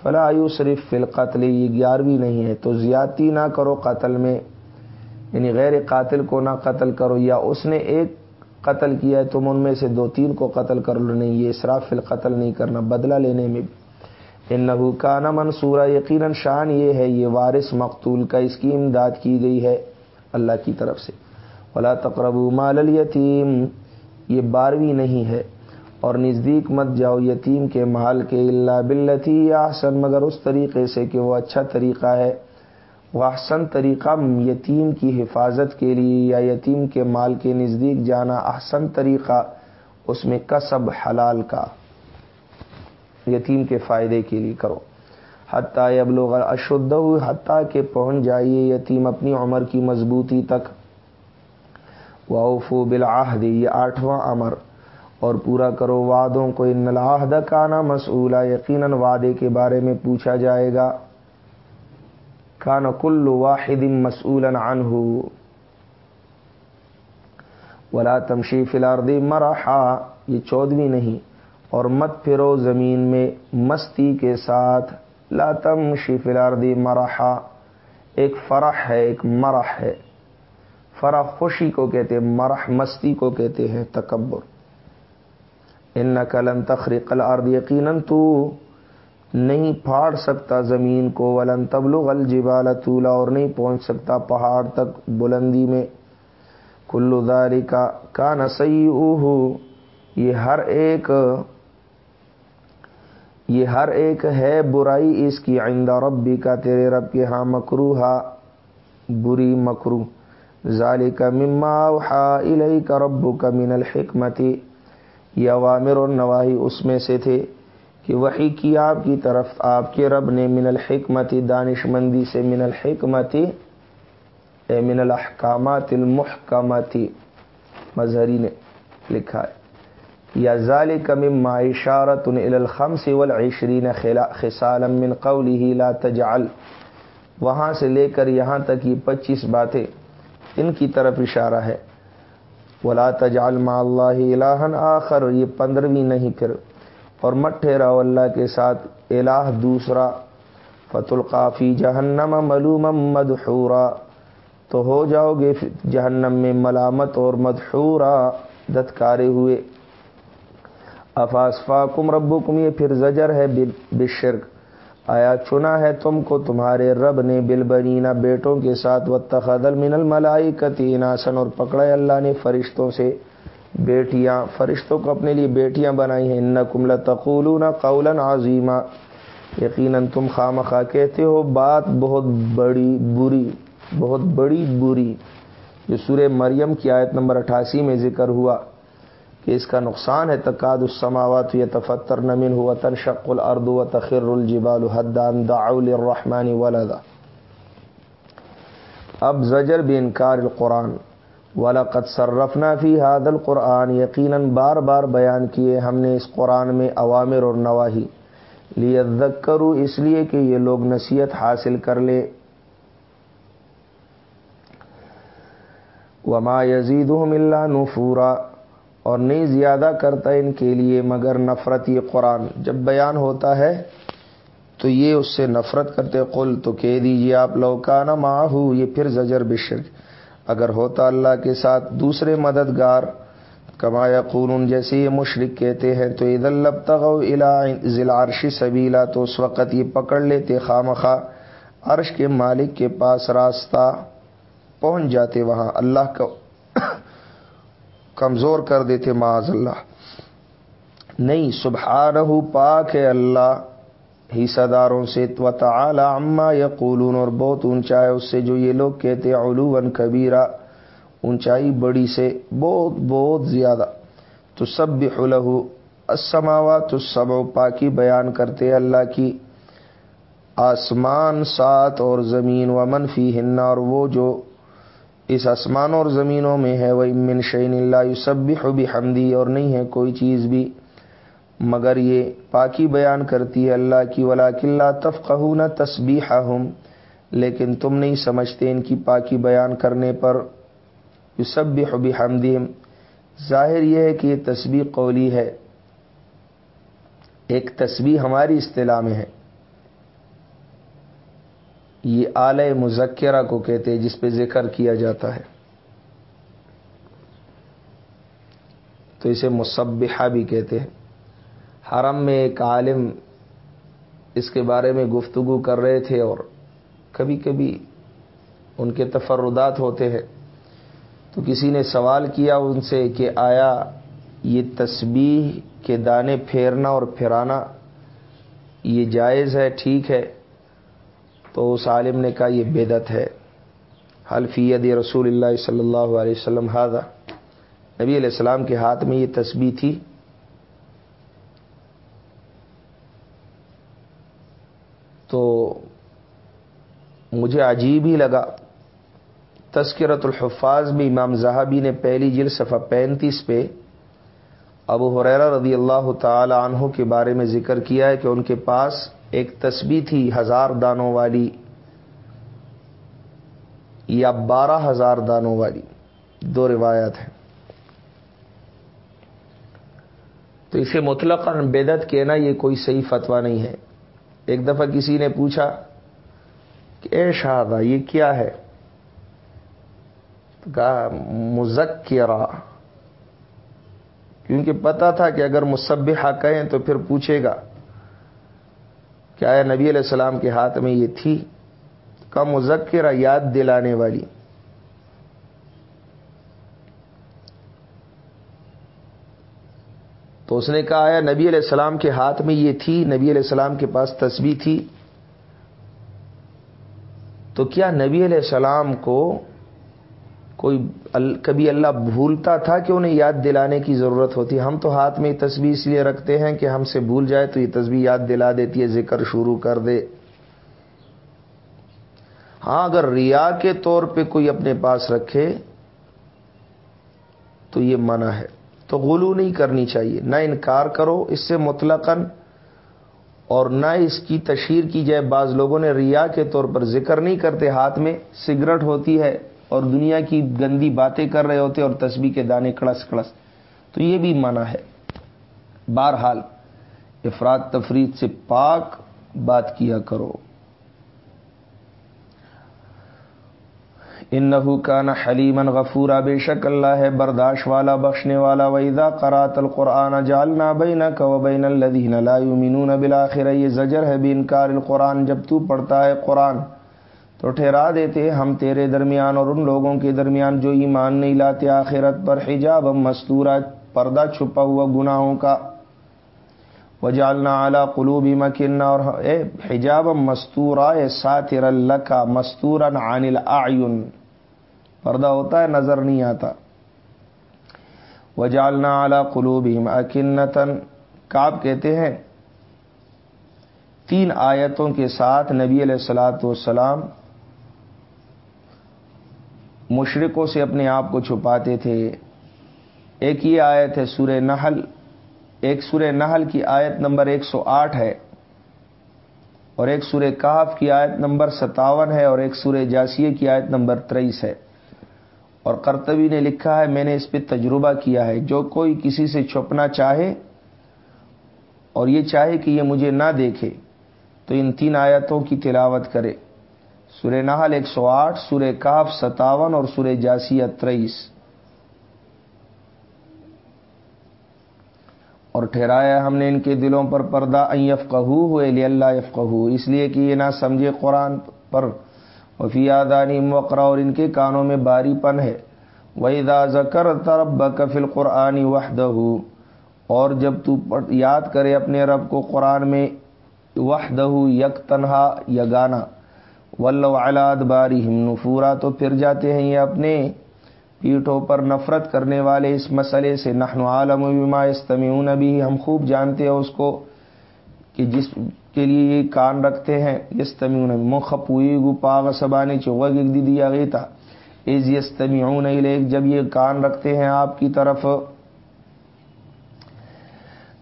فلا صرف فل قتل یہ گیارہویں نہیں ہے۔ تو زیادتی نہ کرو قتل میں یعنی غیر قاتل کو نہ قتل کرو، یا اس نے ایک قتل کیا ہے، تم ان میں سے دو تین کو قتل کر لو۔ نہیں، یہ اسراف فل قتل نہیں کرنا، بدلہ لینے میں۔ ان نبو کا نہ منصورہ یقیناً شان یہ ہے، یہ وارث مقتول کا اس کی امداد کی گئی ہے اللہ کی طرف سے۔ ولا تقرب مال یتیم یہ بارہویں نہیں ہے اور نزدیک مت جاؤ یتیم کے مال کے اللہ بلتی احسن، مگر اس طریقے سے کہ وہ اچھا طریقہ ہے، وہ احسن طریقہ یتیم کی حفاظت کے لیے یا یتیم کے مال کے نزدیک جانا احسن طریقہ اس میں کسب حلال کا یتیم کے فائدے کے لیے کرو۔ حتیٰ اب لوگ اشدھ حتیٰ کہ پہنچ جائیے یتیم اپنی عمر کی مضبوطی تک واؤفو بلاحد یہ آٹھواں امر۔ اور پورا کرو وعدوں کو ان العہد کا نا مسولہ یقیناً وعدے کے بارے میں پوچھا جائے گا۔ کان کل واحد مسول عنہ ولا تمشی فلارد مرحا، یہ چودویں نہیں۔ اور مت پھرو زمین میں مستی کے ساتھ۔ لا تمشی فلارد مرحا، ایک فرح ہے، ایک مرح ہے۔ فرح خوشی کو کہتے ہیں مرح مستی کو کہتے ہیں، تکبر۔ ان نقلن تخریق الارض یقیناً، تو نہیں پھاڑ سکتا زمین کو، ولن تبلغ الجبال طولا اور نہیں پہنچ سکتا پہاڑ تک بلندی میں۔ کلو داری کا کا نسی یہ ہر ایک، یہ ہر ایک ہے برائی اس کی آئندہ ربی کا تیرے رب کے ہاں مکرو بری مکرو ظالی مما الئی کا ربو کا من الحکمتی یہ عوامر اور نواحی اس میں سے تھے کہ وہی کی آپ کی طرف آپ کے رب نے من الحکمتی دانش مندی سے من الحکمتی اے من الحکامات المحکمتی مظہری نے لکھا ہے۔ یا ذال کم معاشارت الخم سے والعشرین خسالم من قولی لا تجعل۔ وہاں سے لے کر یہاں تک یہ پچیس باتیں ان کی طرف اشارہ ہے۔ ولا تجعل اللہ الہن آخر، یہ پندرہویں نہیں، پھر۔ اور مت ٹھہراؤ اللہ کے ساتھ الہ دوسرا۔ فت القافی جہنم ملوم مدحورا۔ تو ہو جاؤ گے جہنم میں ملامت اور مدحورا، دتکارے ہوئے۔ افاسفا کم ربو کم یہ پھر زجر ہے بشرک۔ آیا چنا ہے تم کو؟ تمہارے رب نے بل بیٹوں کے ساتھ و تخدل من الملائی کتی ناسن اور پکڑے اللہ نے فرشتوں سے بیٹیاں، فرشتوں کو اپنے لیے بیٹیاں بنائی ہیں۔ ان کمل تقول قول عظیمہ یقیناً تم خام خواہ کہتے ہو، بات بہت بڑی بری، بہت بڑی بری، جو سورہ مریم کی آیت نمبر اٹھاسی میں ذکر ہوا۔ کہ اس کا نقصان ہے تقاد السماوات یہ تفتر نمن ہوا تنشق الارض و تخر الجبال حدان دعول الرحمن ولدا. اب زجر بے انکار القرآن. ولاقت صرفنا فی حاد القرآن یقیناً بار بار بیان کیے ہم نے اس قرآن میں عوامر اور نواحی لیت کروں اس لیے کہ یہ لوگ نصیحت حاصل کر لے. وما یزید اللہ نفورا. اور نہیں زیادہ کرتا ان کے لیے مگر نفرت یہ قرآن جب بیان ہوتا ہے تو یہ اس سے نفرت کرتے قل تو کہہ دیجیے آپ لوکانہ ماہو یہ پھر زجر بشر۔ اگر ہوتا اللہ کے ساتھ دوسرے مددگار کمایا قون جیسے یہ مشرق کہتے ہیں، تو عید اللہ تغ ضلع عرشی سبیلا، تو اس وقت یہ پکڑ لیتے خواہ عرش کے مالک کے پاس راستہ پہنچ جاتے وہاں۔ اللہ کو کمزور کر دیتے معاذ اللہ۔ نہیں، سبحانہ پاک ہے اللہ۔ حصہ داروں سے تعالی اما یا اور بہت اونچا ہے اس سے جو یہ لوگ کہتے علو کبیرہ۔ اونچائی بڑی سے بہت بہت زیادہ۔ تو سب بھی اسماوا تو سب پاکی بیان کرتے اللہ کی۔ آسمان، سات اور زمین و منفی ہننا اور وہ جو اس آسمان اور زمینوں میں ہے وہ امن شعین اللہ سب بھی حمدی اور نہیں ہے کوئی چیز بھی۔ مگر یہ پاکی بیان کرتی ہے اللہ کی ولا قلعہ تفقہ نہ تسبیح لیکن تم نہیں سمجھتے ان کی پاکی بیان کرنے پر۔ یو سب بھی حبی ظاہر یہ ہے کہ یہ تصویر قولی ہے۔ ایک تصویر ہماری اصطلاح میں ہے۔ یہ آلہ مذکرہ کو کہتے ہیں، جس پہ ذکر کیا جاتا ہے۔ تو اسے مصبحہ بھی کہتے ہیں۔ حرم میں ایک عالم اس کے بارے میں گفتگو کر رہے تھے اور کبھی کبھی ان کے تفردات ہوتے ہیں۔ تو کسی نے سوال کیا ان سے کہ آیا، یہ تسبیح کے دانے پھیرنا اور پھرانا، یہ جائز ہے، ٹھیک ہے؟ تو اس عالم نے کہا یہ بدت ہے۔ حلفیت رسول اللہ صلی اللہ علیہ وسلم ہاضا نبی علیہ السلام کے ہاتھ میں یہ تسبیح تھی۔ تو مجھے عجیب ہی لگا۔ تذکرت الحفاظ میں امام زہابی نے پہلی جل صفحہ پینتیس پہ ابو حریرا رضی اللہ تعالی عنہ کے بارے میں ذکر کیا ہے کہ ان کے پاس ایک تسبیح تھی، ہزار دانوں والی، یا بارہ ہزار دانوں والی، دو روایت ہیں۔ تو اسے مطلق بدت کہنا یہ کوئی صحیح فتویٰ نہیں ہے۔ ایک دفعہ کسی نے پوچھا کہ اے شہادہ یہ کیا ہے؟ کہا مزکرا کیونکہ پتا تھا کہ اگر مصبحہ کہیں تو پھر پوچھے گا۔ کیا ہے نبی علیہ السلام کے ہاتھ میں یہ تھی کا مذکرہ یاد دلانے والی۔ تو اس نے کہا ہے نبی علیہ السلام کے ہاتھ میں یہ تھی، نبی علیہ السلام کے پاس تصویر تھی۔ تو کیا نبی علیہ السلام کو کوئی کبھی اللہ بھولتا تھا کہ انہیں یاد دلانے کی ضرورت ہوتی، ہم تو ہاتھ میں یہ تصویر اس لیے رکھتے ہیں کہ ہم سے بھول جائے تو یہ تصویر یاد دلا دیتی ہے، ذکر شروع کر دے۔ ہاں اگر ریا کے طور پہ کوئی اپنے پاس رکھے تو یہ منع ہے۔ تو غلو نہیں کرنی چاہیے، نہ انکار کرو اس سے مطلقاً، اور نہ اس کی تشہیر کی جائے۔ بعض لوگوں نے ریا کے طور پر ذکر نہیں کرتے، ہاتھ میں سگریٹ ہوتی ہے۔ اور دنیا کی گندی باتیں کر رہے ہوتے اور تسبیح کے دانے کڑس کڑس۔ تو یہ بھی منع ہے۔ بہرحال، افراد تفرید سے پاک بات کیا کرو۔ ان نحو کا حلیمن غفورا، بے شک اللہ ہے برداشت والا، بخشنے والا۔ ویدا کرات القرآن جالنا بین کو بین الدین اللہ بلاخر یہ زجر ہے بھی انکار القرآن۔ جب تو پڑھتا ہے قرآن تو ٹھہرا دیتے ہم تیرے درمیان اور ان لوگوں کے درمیان جو ایمان نہیں لاتے آخرت پر حجاب مستورہ پردہ چھپا ہوا گناہوں کا۔ وجالنا اعلیٰ قلوبی مکن اور اے حجاب مستورہ ساتر اللہ کا مستورن عن العین پردہ ہوتا ہے، نظر نہیں آتا۔ وجالنا اعلیٰ قلوبی مکنتن کاب کہتے ہیں، تین آیتوں کے ساتھ نبی علیہ السلاۃ والسلام مشرقوں سے اپنے آپ کو چھپاتے تھے۔ ایک یہ آیت ہے سورہ نحل۔ ایک سورہ نحل کی آیت نمبر ایک سو آٹھ ہے۔ اور ایک سورہ کاف کی آیت نمبر ستاون ہے اور ایک سورہ جاسیے کی آیت نمبر تیئیس ہے۔ اور کرتبی نے لکھا ہے، میں نے اس پہ تجربہ کیا ہے، جو کوئی کسی سے چھپنا چاہے اور یہ چاہے کہ یہ مجھے نہ دیکھے، تو ان تین آیتوں کی تلاوت کرے۔ سورہ نحل ایک سو آٹھ، سورہ کاف ستاون اور سورہ جاسیہ تریس۔ اور ٹھہرایا ہم نے ان کے دلوں پر پردہ ایف ہوئے لی اللہ یف اس لیے کہ یہ نہ سمجھے قرآن پر۔ وفی آدانی وقرا، اور ان کے کانوں میں باری پن ہے۔ وحیدا ذکر ترب کفل قرآنی وحدہ اور جب تو یاد کرے اپنے رب کو قرآن میں وحدہ یک تنہا یا گانا ولاد باری ہم نفورا، تو پھر جاتے ہیں یہ اپنے پیٹھوں پر نفرت کرنے والے اس مسئلے سے۔ نحن عالم بما استمیون بھی ہم خوب جانتے ہیں اس کو کہ جس کے لیے یہ کان رکھتے ہیں۔ یستمیون مخپوئی گو پاغ سبانی چوغ دی دیا گئی تھا از یستمیون الیک، جب یہ کان رکھتے ہیں آپ کی طرف۔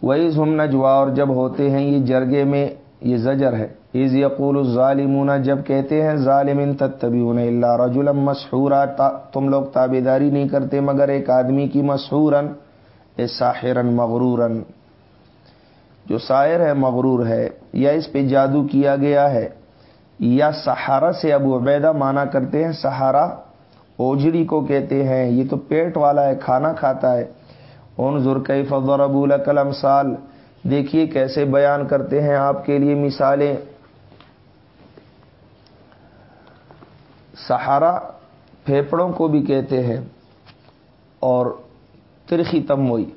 ویز ہم نجوا، اور جب ہوتے ہیں یہ جرگے میں یہ زجر ہے۔ از یقول الظالمون جب کہتے ہیں ظالم تتبعون الا رجلا مسحورا تم لوگ تابے داری نہیں کرتے مگر ایک آدمی کی مسحورن، اے ساحرن، مغرورن۔ جو سائر ہے، مغرور ہے، یا اس پہ جادو کیا گیا ہے، یا سہارا سے ابو عبیدہ مانا کرتے ہیں سہارا اوجڑی کو کہتے ہیں، یہ تو پیٹ والا ہے، کھانا کھاتا ہے۔ ان ضرقی فضر ابو الکلم سال دیکھیے کیسے بیان کرتے ہیں آپ کے لیے مثالیں۔ سہارا پھیپڑوں کو بھی کہتے ہیں اور ترخی تموئی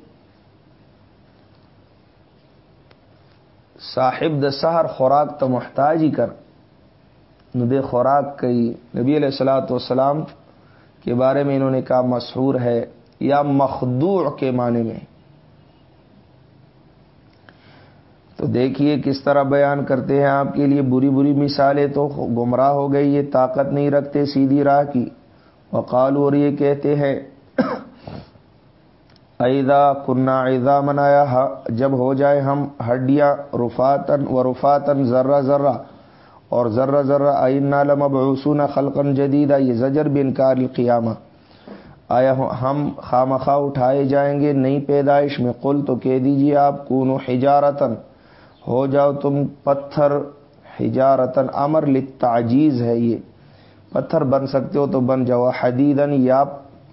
صاحب د سہر خوراک تو محتاج ہی کر۔ ندے خوراک کئی۔ نبی علیہ السلاۃ والسلام کے بارے میں انہوں نے کہا مشہور ہے یا مخدوع کے معنی میں۔ تو دیکھیے کس طرح بیان کرتے ہیں آپ کے لیے بری بری مثالیں تو گمراہ ہو گئی، یہ طاقت نہیں رکھتے سیدھی راہ کی۔ وقال اور یہ کہتے ہیں ایدا کنہ ایدا منایا جب ہو جائے ہم ہڈیاں رفاتن و رفاتن ذرہ ذرہ اور ذرہ ذرہ آئین نالم ابسون خلقن جدیدہ یہ زجر بن کار قیامہ۔ آیا ہم خامخواہ اٹھائے جائیں گے نئی پیدائش میں؟ قل تو کہہ دیجیے آپ کون حجارتن ہو جاؤ تم پتھر حجارتن امر لتعجیز ہے یہ۔ پتھر بن سکتے ہو تو بن جاؤ۔ حدیدن یا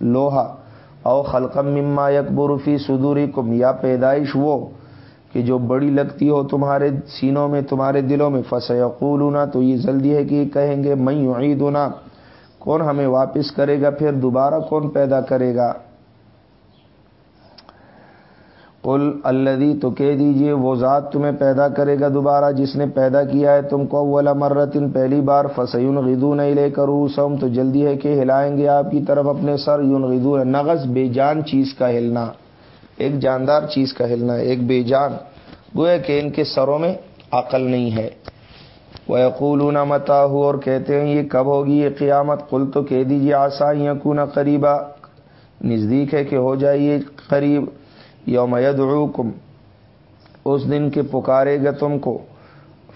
لوہا، او خلقم مما یکبر فی صدوری کم یا پیدائش وہ کہ جو بڑی لگتی ہو تمہارے سینوں میں، تمہارے دلوں میں۔ فس تو یہ جلدی ہے کہ یہ کہیں گے میں عیدنا کون ہمیں واپس کرے گا؟ پھر دوبارہ کون پیدا کرے گا؟ قل الدی تو کہہ دیجیے، وہ ذات تمہیں پیدا کرے گا دوبارہ، جس نے پیدا کیا ہے تم کو اولا مرتن، پہلی بار فسون غدو نہیں لے کر سم تو جلدی ہے کہ ہلائیں گے آپ کی طرف اپنے سر یون غدو نغز بے جان چیز کا ہلنا۔ ایک جاندار چیز کا ہلنا، ایک بے جان۔ گویا کہ ان کے سروں میں عقل نہیں ہے۔ وہ یقول متا ہو اور کہتے ہیں، یہ کب ہوگی؟ یہ قیامت۔ کل تو کہہ دیجیے آسا یقون قریبا۔ نزدیک ہے کہ ہو جائیے قریب۔ یوم یدعوکم، اس دن کے پکارے گا تم کو۔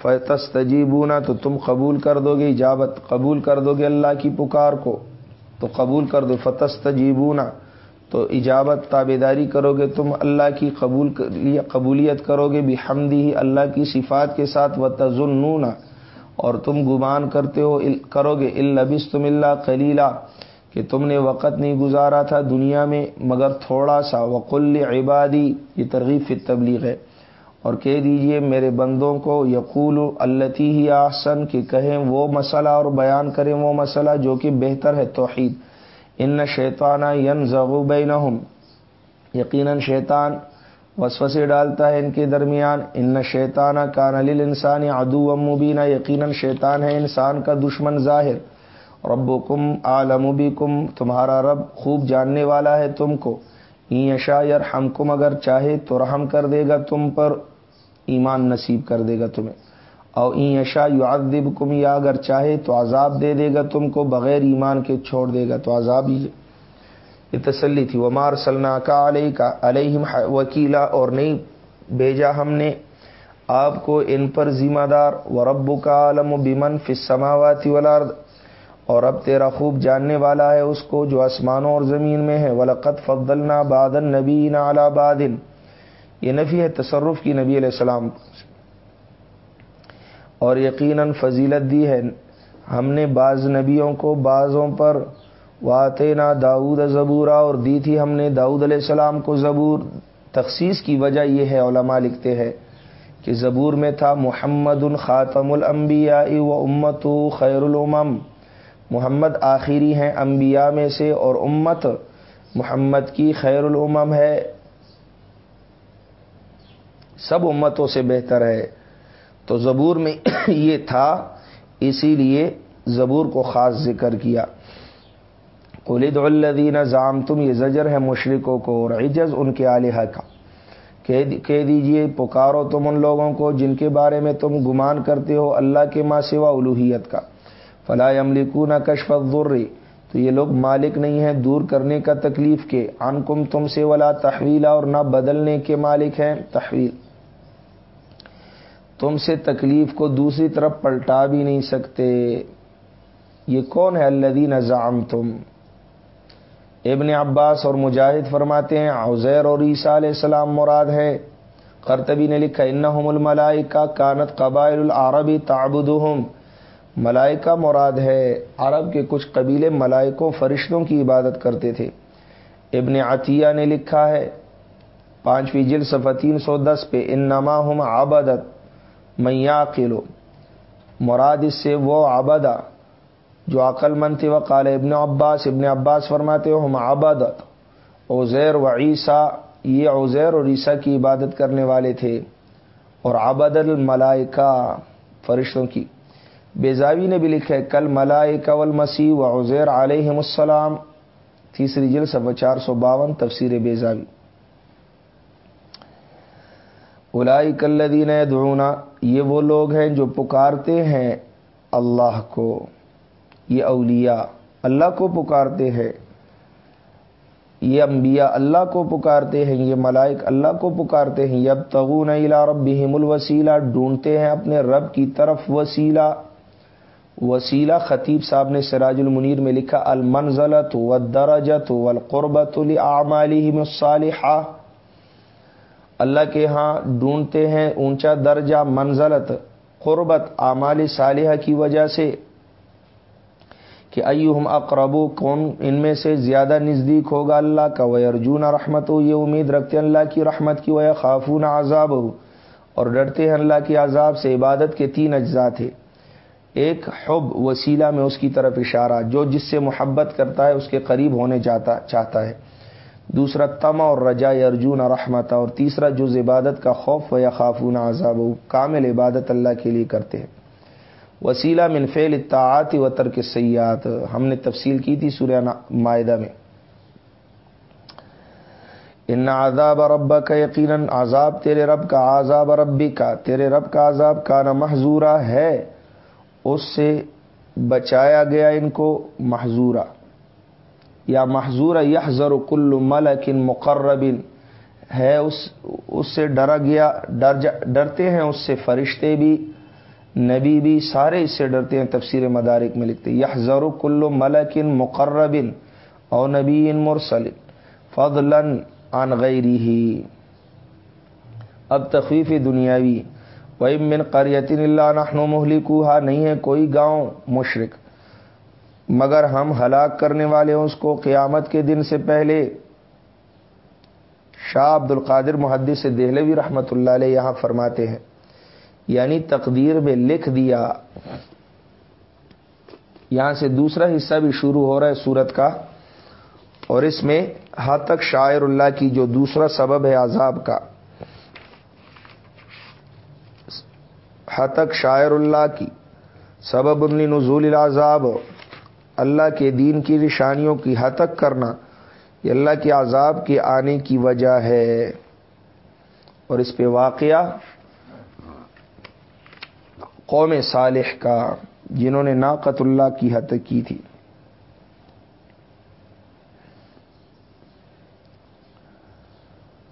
فتس تجیبونا تو تم قبول کر دو گے، اجابت قبول کر دو گے اللہ کی پکار کو۔ تو قبول کر دو۔ فتس تو اجابت تابے داری کرو گے تم، اللہ کی قبول قبولیت کرو گے۔ بھی ہی اللہ کی صفات کے ساتھ۔ و تزن اور تم گمان کرتے ہو کرو گے۔ البس تم اللہ کلیلہ کہ تم نے وقت نہیں گزارا تھا دنیا میں، مگر تھوڑا سا، وقل عبادی یہ ترغیب فی تبلیغ ہے۔ اور کہہ دیجیے، میرے بندوں کو یقول التی ہی آسن کہ کہیں وہ مسئلہ اور بیان کریں وہ مسئلہ جو کہ بہتر ہے، توحید۔ ان شیطانہ ین ضغو یقیناً شیطان وسوسے ڈالتا ہے ان کے درمیان۔ ان شیطانہ کان علی انسانی ادو مبینہ یقیناً شیطان ہے انسان کا دشمن ظاہر۔ رب کم عالم بھی کم تمہارا رب خوب جاننے والا ہے تم کو۔ یشا یر ہم کم اگر چاہے تو رحم کر دے گا تم پر، ایمان نصیب کر دے گا تمہیں۔ اور این یشا یو کم یا اگر چاہے تو عذاب دے دے گا تم کو، بغیر ایمان کے چھوڑ دے گا تو عذاب ہی یہ تسلی تھی۔ وہ مار سلنا کا علیہ کا علیہ وکیلا، اور نہیں بھیجا ہم نے۔ آپ کو ان پر ذمہ دار۔ و رب کا عالم و بیمن فسماواتی ولاد اور اب تیرا خوب جاننے والا ہے اس کو جو آسمانوں اور زمین میں ہے. ولقت فضلنا بادن نبی نالا بادن یہ نفی ہے تصرف کی نبی علیہ السلام اور یقیناً فضیلت دی ہے. ہم نے بعض نبیوں کو بعضوں پر واطع نا داود زبورا اور دی تھی ہم نے داود علیہ السلام کو زبور. تخصیص کی وجہ یہ ہے، علماء لکھتے ہیں کہ زبور میں تھا محمد الخاتم الانبیاء و امت خیر الامم. محمد آخری ہیں انبیاء میں سے اور امت محمد کی خیر الامم ہے۔ سب امتوں سے بہتر ہے۔ تو زبور میں یہ تھا، اسی لیے زبور کو خاص ذکر کیا۔ قلد الدین زام تم یہ زجر ہے مشرقوں کو اور عجز ان کے علیہ کا۔ کہہ دیجیے، پکارو تم ان لوگوں کو جن کے بارے میں تم گمان کرتے ہو اللہ کے ماں سوا الوحیت کا۔ فلاح عملکو نہ کشف ضروری تو یہ لوگ مالک نہیں ہیں، دور کرنے کا تکلیف کے۔ ان کم تم سے ولا تحویلا اور نہ بدلنے کے مالک ہیں، تحویل۔ تم سے تکلیف کو دوسری طرف پلٹا بھی نہیں سکتے۔ یہ کون ہے اللہ نظام تم ابن عباس اور مجاہد فرماتے ہیں، عزیر اور عیسیٰ علیہ السلام مراد ہے کرتبی نے لکھا، انہم الملائکہ کانت قبائل العربی تعبدہم ملائکہ مراد ہے۔ عرب کے کچھ قبیلے ملائکوں، فرشتوں کی عبادت کرتے تھے۔ ابن عطیہ نے لکھا ہے، پانچویں جل صفحہ تین سو دس پہ ان نما ہم آبادت میاں قلو مراد اس سے وہ آبادہ جو عقل مند تھے۔ وہ کال ابن عباس ابن عباس فرماتے ہو ہم آبادت اوزیر و عیسیٰ، یہ اوزیر اور عیسیٰ کی عبادت کرنے والے تھے۔ اور آباد الملائکہ، فرشتوں کی۔ بیزاوی نے بھی لکھا ہے کل ملائکہ والمسیح و عزیر علیہ السلام. تیسری جل سب چار سو باون، تفسیر بیزاوی۔ الائی کلدین دعونا یہ وہ لوگ ہیں جو پکارتے ہیں اللہ کو، یہ اولیاء اللہ کو پکارتے ہیں، یہ انبیاء اللہ کو پکارتے ہیں، یہ ملائک اللہ کو پکارتے ہیں۔ یب تغون الا ربہم الوسیلہ، ڈھونڈتے ہیں اپنے رب کی طرف وسیلہ۔ وسیلہ خطیب صاحب نے سراج المنیر میں لکھا المنزلت و درجت و القربت الصالحہ۔ اللہ کے ہاں ڈھونڈتے ہیں اونچا درجہ منزلت، قربت، اعمال صالحہ کی وجہ سے۔ کہ ایہم اقربو، کون ان میں سے زیادہ نزدیک ہوگا اللہ کا؟ وہ ارجون رحمت ہو یہ امید رکھتے ہیں اللہ کی رحمت کی وہ خافون عذاب ہو اور ڈرتے ہیں اللہ کی عذاب سے، عبادت کے تین اجزاء تھے۔ ایک حب وسیلہ میں اس کی طرف اشارہ، جو جس سے محبت کرتا ہے، اس کے قریب ہونے جاتا، چاہتا ہے۔ دوسرا تما اور رجا ارجون رحمت اور تیسرا جز عبادت کا خوف و یا خافون عذاب کامل عبادت اللہ کے لیے کرتے ہیں۔ وسیلہ منفیل اطاعت و ترک سیاحت ہم نے تفصیل کی تھی سورہ معاہدہ میں۔ ان عذاب رب کا یقیناً، عذاب تیرے رب کا، عذاب ربی کا تیرے رب کا عذاب کا نہ محضورہ ہے۔ اس سے بچایا گیا ان کو محضورہ یا محضورہ یہ ضر کل ملکن مقربن ہے اس اس سے ڈرا گیا، ڈر ڈرتے ہیں اس سے فرشتے بھی، نبی بھی، سارے اس سے ڈرتے ہیں، تفسیر مدارک میں لکھتے یہ ضرور کلو ملکن مقربن او نبی ان مرسل فضلن عن غیری ہی اب تخفیف دنیاوی۔ وہی من قریتن اللہ نحن مہلکوہا نہیں ہے کوئی گاؤں مشرق مگر ہم ہلاک کرنے والے اس کو قیامت کے دن سے پہلے۔ شاہ عبد القادر محدث سے دہلوی رحمۃ اللہ علیہ یہاں فرماتے ہیں یعنی تقدیر میں لکھ دیا۔ یہاں سے دوسرا حصہ بھی شروع ہو رہا ہے سورت کا، اور اس میں حد تک شاعر اللہ کی جو دوسرا سبب ہے عذاب کا۔ حد شاعر اللہ کی، سبب نزول العذاب، اللہ کے دین کی نشانیوں کی حد تک کرنا، یہ اللہ کے عذاب کے آنے کی وجہ ہے۔ اور اس پہ واقعہ قوم صالح کا، جنہوں نے ناقت اللہ کی حد کی تھی۔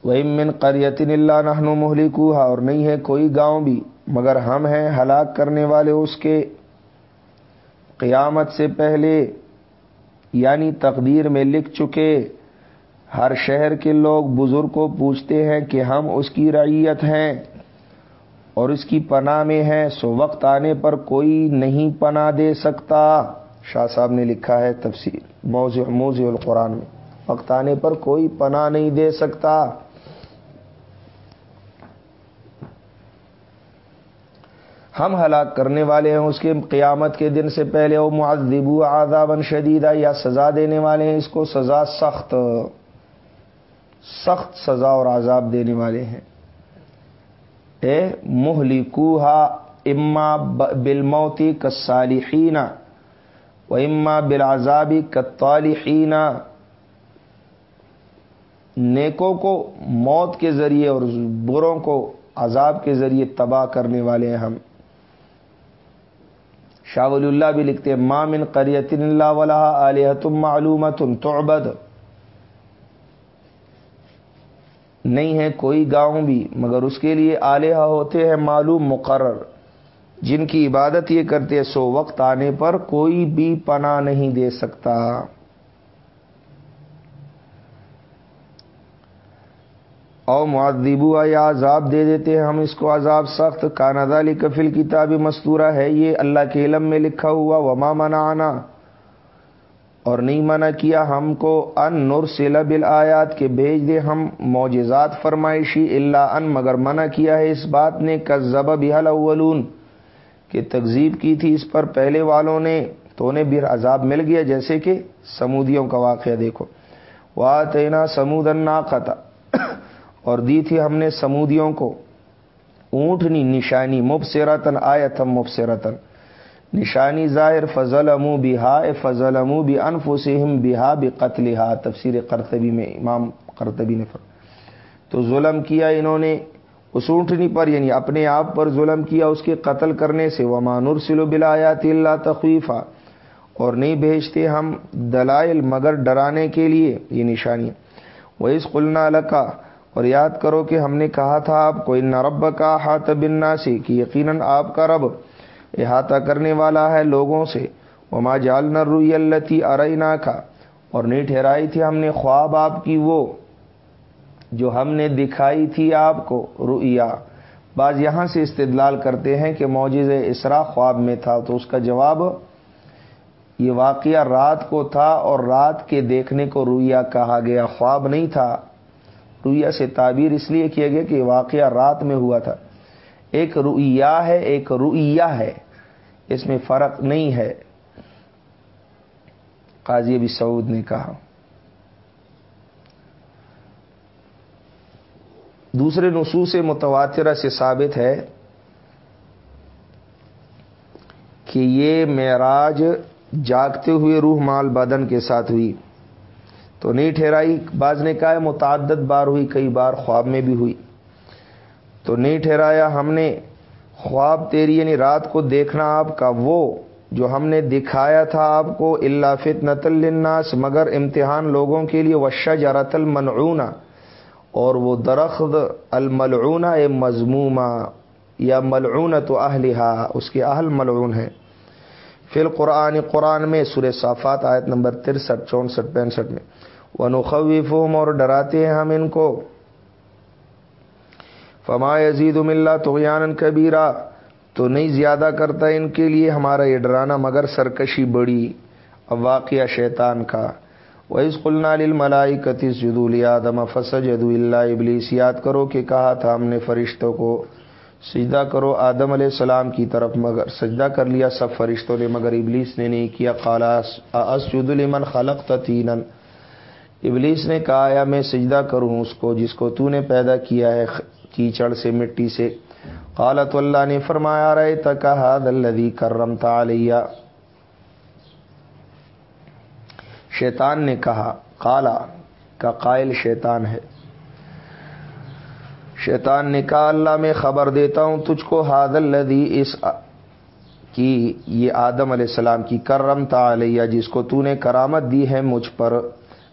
وہ امن قریتن اللہ نہنو محلی اور نہیں ہے کوئی گاؤں بھی۔ مگر ہم ہیں ہلاک کرنے والے اس کے قیامت سے پہلے یعنی تقدیر میں لکھ چکے۔ ہر شہر کے لوگ بزرگ کو پوچھتے ہیں کہ ہم اس کی رعیت ہیں اور اس کی پناہ میں ہے سو وقت آنے پر کوئی نہیں پناہ دے سکتا۔ شاہ صاحب نے لکھا ہے تفصیل موضوع موضوع القرآن میں۔ وقت آنے پر کوئی پناہ نہیں دے سکتا۔ ہم ہلاک کرنے والے ہیں، اس کے قیامت کے دن سے پہلے وہ معذب آزاب شدیدہ یا سزا دینے والے ہیں، اس کو سزا سخت سخت سزا اور عذاب دینے والے ہیں۔ اے محلی کوہا اما بالموتی کسالحین و اما بالعذابی کطالحین نیکوں کو موت کے ذریعے اور بروں کو عذاب کے ذریعے تباہ کرنے والے ہیں ہم۔ شاہ ولی اللہ بھی لکھتے ہیں مامن قریت اللہ ولا علیہ تم معلومت تعبد۔ نہیں ہے کوئی گاؤں بھی، مگر اس کے لیے آلیہ ہوتے ہیں معلوم، مقرر۔ جن کی عبادت یہ کرتے سو وقت آنے پر کوئی بھی پناہ نہیں دے سکتا۔ او معذبو یا عذاب دے دیتے ہیں، ہم اس کو عذاب سخت، کانا علی کفل کتاب مستورہ ہے، یہ اللہ کے علم میں لکھا ہوا، وما منع آنا اور نہیں منع کیا ہم کو، ان نور سیلب آیات کے بھیج دے ہم معجزات فرمائشی اللہ ان، مگر منع کیا ہے اس بات نے، کذب بحل اولون کہ تکذیب کی تھی اس پر پہلے والوں نے، تو انہیں بھی عذاب مل گیا، جیسے کہ سمودیوں کا واقعہ دیکھو۔ وا تینا سمود اور دی تھی ہم نے سمودیوں کو۔ اونٹنی نشانی مبصرتن آیتم مبصرتن نشانی ظاہر فضل امو بہا فضل امو بھی انفسم بہا بھی قتل تفسیر کرتبی میں امام کرتبی نے فر تو ظلم کیا انہوں نے اس اونٹنی پر یعنی اپنے آپ پر ظلم کیا اس کے قتل کرنے سے۔ وہ مانور سلو بلایات اللہ تخویفہ اور نہیں بھیجتے ہم دلائل مگر ڈرانے کے لیے یہ نشانی وہ اس قلنا لکا اور یاد کرو کہ ہم نے کہا تھا آپ کو ان رب کا ہاتھ بننا سے کہ یقیناً آپ کا رب احاطہ کرنے والا ہے لوگوں سے. وہ ماں جال نہ روئی اللہ تھی ارئی کا اور نہیں ٹھہرائی تھی ہم نے خواب آپ کی وہ جو ہم نے دکھائی تھی آپ کو رویا بعض یہاں سے استدلال کرتے ہیں کہ موجز اسرا خواب میں تھا، تو اس کا جواب یہ واقعہ رات کو تھا اور رات کے دیکھنے کو رویا کہا گیا، خواب نہیں تھا۔ رویا سے تعبیر اس لیے کیا گیا کہ واقعہ رات میں ہوا تھا۔ ایک رویا ہے، ایک رویا ہے۔ اس میں فرق نہیں ہے۔ قاضی ابی سعود نے کہا۔ دوسرے نصوص متواترہ سے ثابت ہے کہ یہ معراج جاگتے ہوئے روح مال بدن کے ساتھ ہوئی۔ تو نہیں ٹھہرائی، بعض نے کہا ہے متعدد بار ہوئی، کئی بار خواب میں بھی ہوئی۔ تو نہیں ٹھہرایا ہم نے، خواب تیری یعنی رات کو دیکھنا آپ کا وہ جو ہم نے دکھایا تھا آپ کو اللہ فت الناس مگر امتحان لوگوں کے لیے وشا جارت المنعون، اور وہ درخت الملعون اے مضمومہ یا ملعون تو اہلہا، اس کے اہل ملعون ہے فی القرآن، قرآن میں سر صافات، آیت نمبر ترسٹھ، چونسٹھ، پینسٹھ میں۔ ونخوفهم اور ڈراتے ہیں ہم ان کو۔ فما یزید ملا تو کبیرا، تو نہیں زیادہ کرتا ان کے لیے ہمارا یہ ڈرانا، مگر سرکشی بڑی۔ اب واقعہ شیطان کا۔ ویس قلنا ملائی کتیس جدول فس جدو اللہ ابلیس یاد کرو کہ کہا تھا ہم نے فرشتوں کو، سجدہ کرو آدم علیہ السلام کی طرف، مگر سجدہ کر لیا سب فرشتوں نے، مگر ابلیس نے نہیں کیا۔ خالاس اسجد لمن خلق تینن ابلیس نے کہا، یا میں سجدہ کروں اس کو جس کو تو نے پیدا کیا ہے، کیچڑ سے، مٹی سے. قالت، اللہ نے فرمایا رہے تک دلدی کرم علیہ. شیطان نے کہا کالا کا قائل شیطان ہے. شیطان نے کہا، اللہ میں خبر دیتا ہوں تجھ کو ہاد الدی اس کی، یہ آدم علیہ السلام کی کرم علیہ، جس کو تو نے کرامت دی ہے مجھ پر۔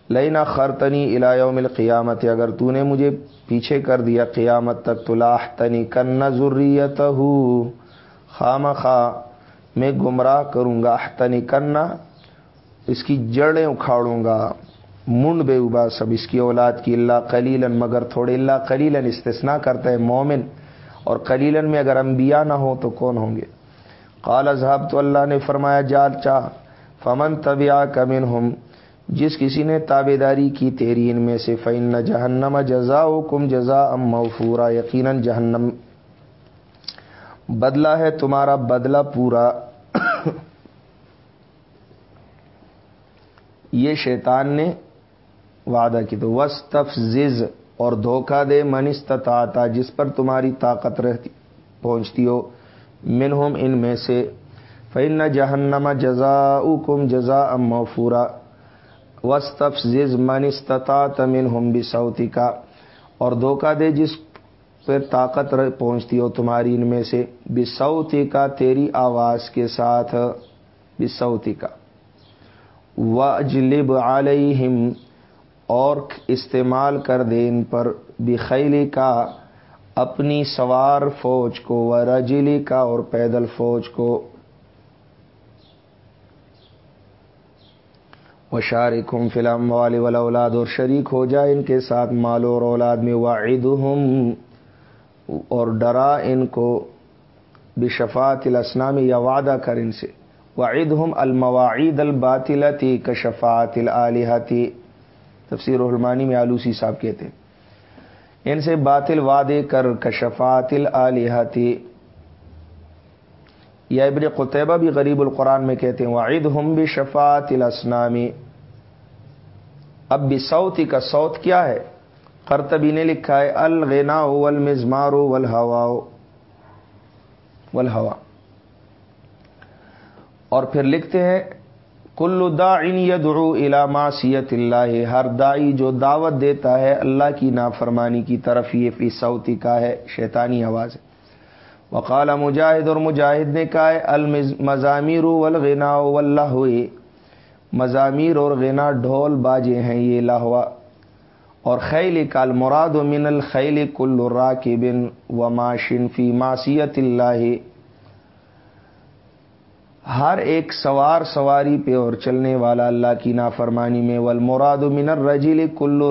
لینا خرتنی یوم القیامت، اگر تو نے مجھے پیچھے کر دیا قیامت تک، تو لاہ تنی کن ضروریت ہو خام خواہ میں گمراہ کروں گا، احتنی کرنا اس کی جڑیں اکھاڑوں گا، منڈ بے ابا سب، اس کی اولاد کی اللہ کلیلن مگر تھوڑے اللہ کلیلن استثنا کرتا ہے مومن، اور کلیلن میں اگر انبیاء نہ ہو تو کون ہوں گے؟ قال اظہب تو اللہ نے فرمایا جال چاہ فمن طبیع کمن ہم جس کسی نے تابے داری کی، تیری ان میں سے فعن جہنم جزا کم جزا ام موفورا، یقیناً جہنم بدلہ ہے، تمہارا بدلہ پورا۔ یہ شیطان نے وعدہ کی تو وس اور دھوکہ دے منستتا جس پر تمہاری طاقت رہتی، پہنچتی ہو، منہم ان میں سے۔ فن جہنم جزا کم جزا ام موفورا۔ وسطز منستتا تمن ہم بھی کا اور دھوکہ دے جس پہ طاقت پہنچتی ہو تمہاری ان میں سے۔ بسوتی کا تیری آواز کے ساتھ۔ بسوتی کا وجلب علیہم۔ اور استعمال کر دے ان پر۔ بخیلی کا اپنی سوار فوج کو۔ و رجلی کا اور پیدل فوج کو۔ وہ شارکم فلم والے والا اولاد اور شریک ہو جائے ان کے ساتھ مالو اور اولاد میں واحد اور ڈرا ان کو بشفات الاسنامی یا وعدہ کر ان سے۔ وعید ہم المواعید الباطلتی کشفات العلیحتی تفسیر الرحمانی میں آلوسی صاحب کہتے ہیں۔ ان سے باطل وعدے کر کشفات العلیحتی یا ابن قطبہ بھی غریب القرآن میں کہتے ہیں وعید ہم بھی شفات الاسنامی۔ اب بھی سوتی کا سوت کیا ہے؟ کرتبی نے لکھا ہے، الغنا والمزمار والہوا. والہوا. اور پھر لکھتے ہیں، کل داعن یدعو الى معصیت اللہ. ہر دائی جو دعوت دیتا ہے اللہ کی نافرمانی کی طرف، یہ فی سوتی کا ہے، شیطانی آواز ہے۔ وقال مجاہد اور مجاہد نے کہا ہے المزامیر والغنا واللہ مضامیر اور غنا ڈھول باجے ہیں یہ لاہوا اور خیل کال مراد من الخیل کل راکبن و ماشن فی معصیت اللہ۔ ہر ایک سوار سواری پہ اور چلنے والا اللہ کی نافرمانی میں ول مراد من الرجل کل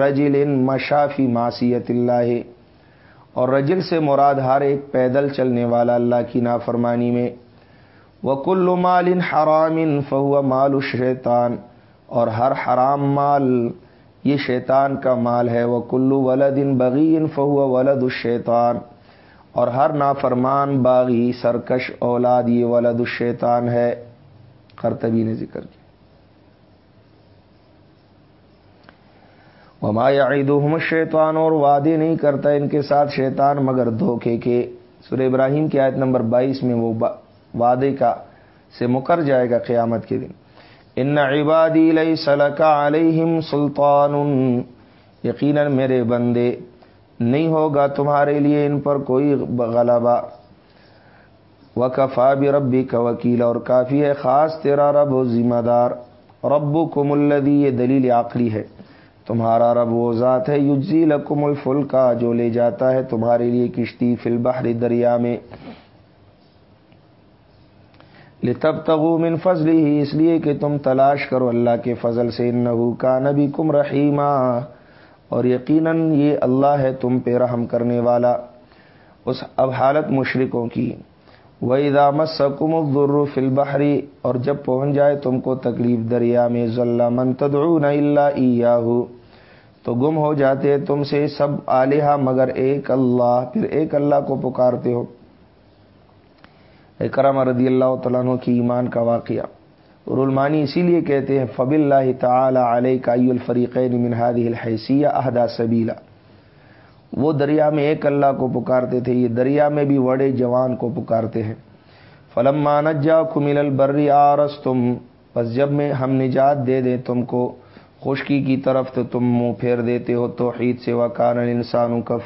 رجل مشافی معصیت اللہ۔ اور رجل سے مراد ہر ایک پیدل چلنے والا اللہ کی نافرمانی میں۔ وہ کل مال حرام فہو مال شیطان اور ہر حرام مال یہ شیطان کا مال ہے وہ کلو ولد ان بغین فہو ولد الشیطان اور ہر نافرمان، باغی، سرکش اولاد یہ ولد الشیطان ہے۔ کرتبی نے ذکر کیا۔ وما عید شیطان اور وعدے نہیں کرتا ان کے ساتھ شیطان مگر دھوکے کے۔ سر ابراہیم کی آیت نمبر بائیس میں وہ وعدے کا سے مکر جائے گا قیامت کے دن۔ ان عبادی لئی سلکا علیہم سلطان۔ یقیناً میرے بندے، نہیں ہوگا تمہارے لیے ان پر کوئی غلبہ۔ و کفا بھی ربی کا وکیل، اور کافی ہے، خاص تیرا رب و ذمہ دار۔ رب کو ملدی یہ دلیل آخری ہے۔ تمہارا رب وہ ذات ہے یوزی لکم الفل کا جو لے جاتا ہے تمہارے لیے کشتی فل بحری دریا میں۔ تب تغو من فضل ہی اس لیے کہ تم تلاش کرو اللہ کے فضل سے نبو کا نبی کم رحیمہ اور یقیناً یہ اللہ ہے تم پہ رحم کرنے والا۔ اس اب حالت مشرقوں کی۔ وہ ادامت سکم الدر فل بحری اور جب پہنچ جائے تم کو تکلیف دریا میں ذلہ من تدعون اللہ تو گم ہو جاتے تم سے سب آلیہ، مگر ایک اللہ، پھر ایک اللہ کو پکارتے ہو۔ اکرم رضی اللہ تعالیٰ کی ایمان کا واقعہ۔ رلمانی اسی لیے کہتے ہیں فب اللہ تعالی علیہ کائی الفریقین منہاد الحیثیہ اہدا سبیلا وہ دریا میں ایک اللہ کو پکارتے تھے، یہ دریا میں بھی وڑے جوان کو پکارتے ہیں۔ فلم مانجا کمل البری آرس تم بس جب میں ہم نجات دے دیں تم کو، خشکی کی طرف تو تم منہ پھیر دیتے ہو، توحید سے وکان انسانوں کا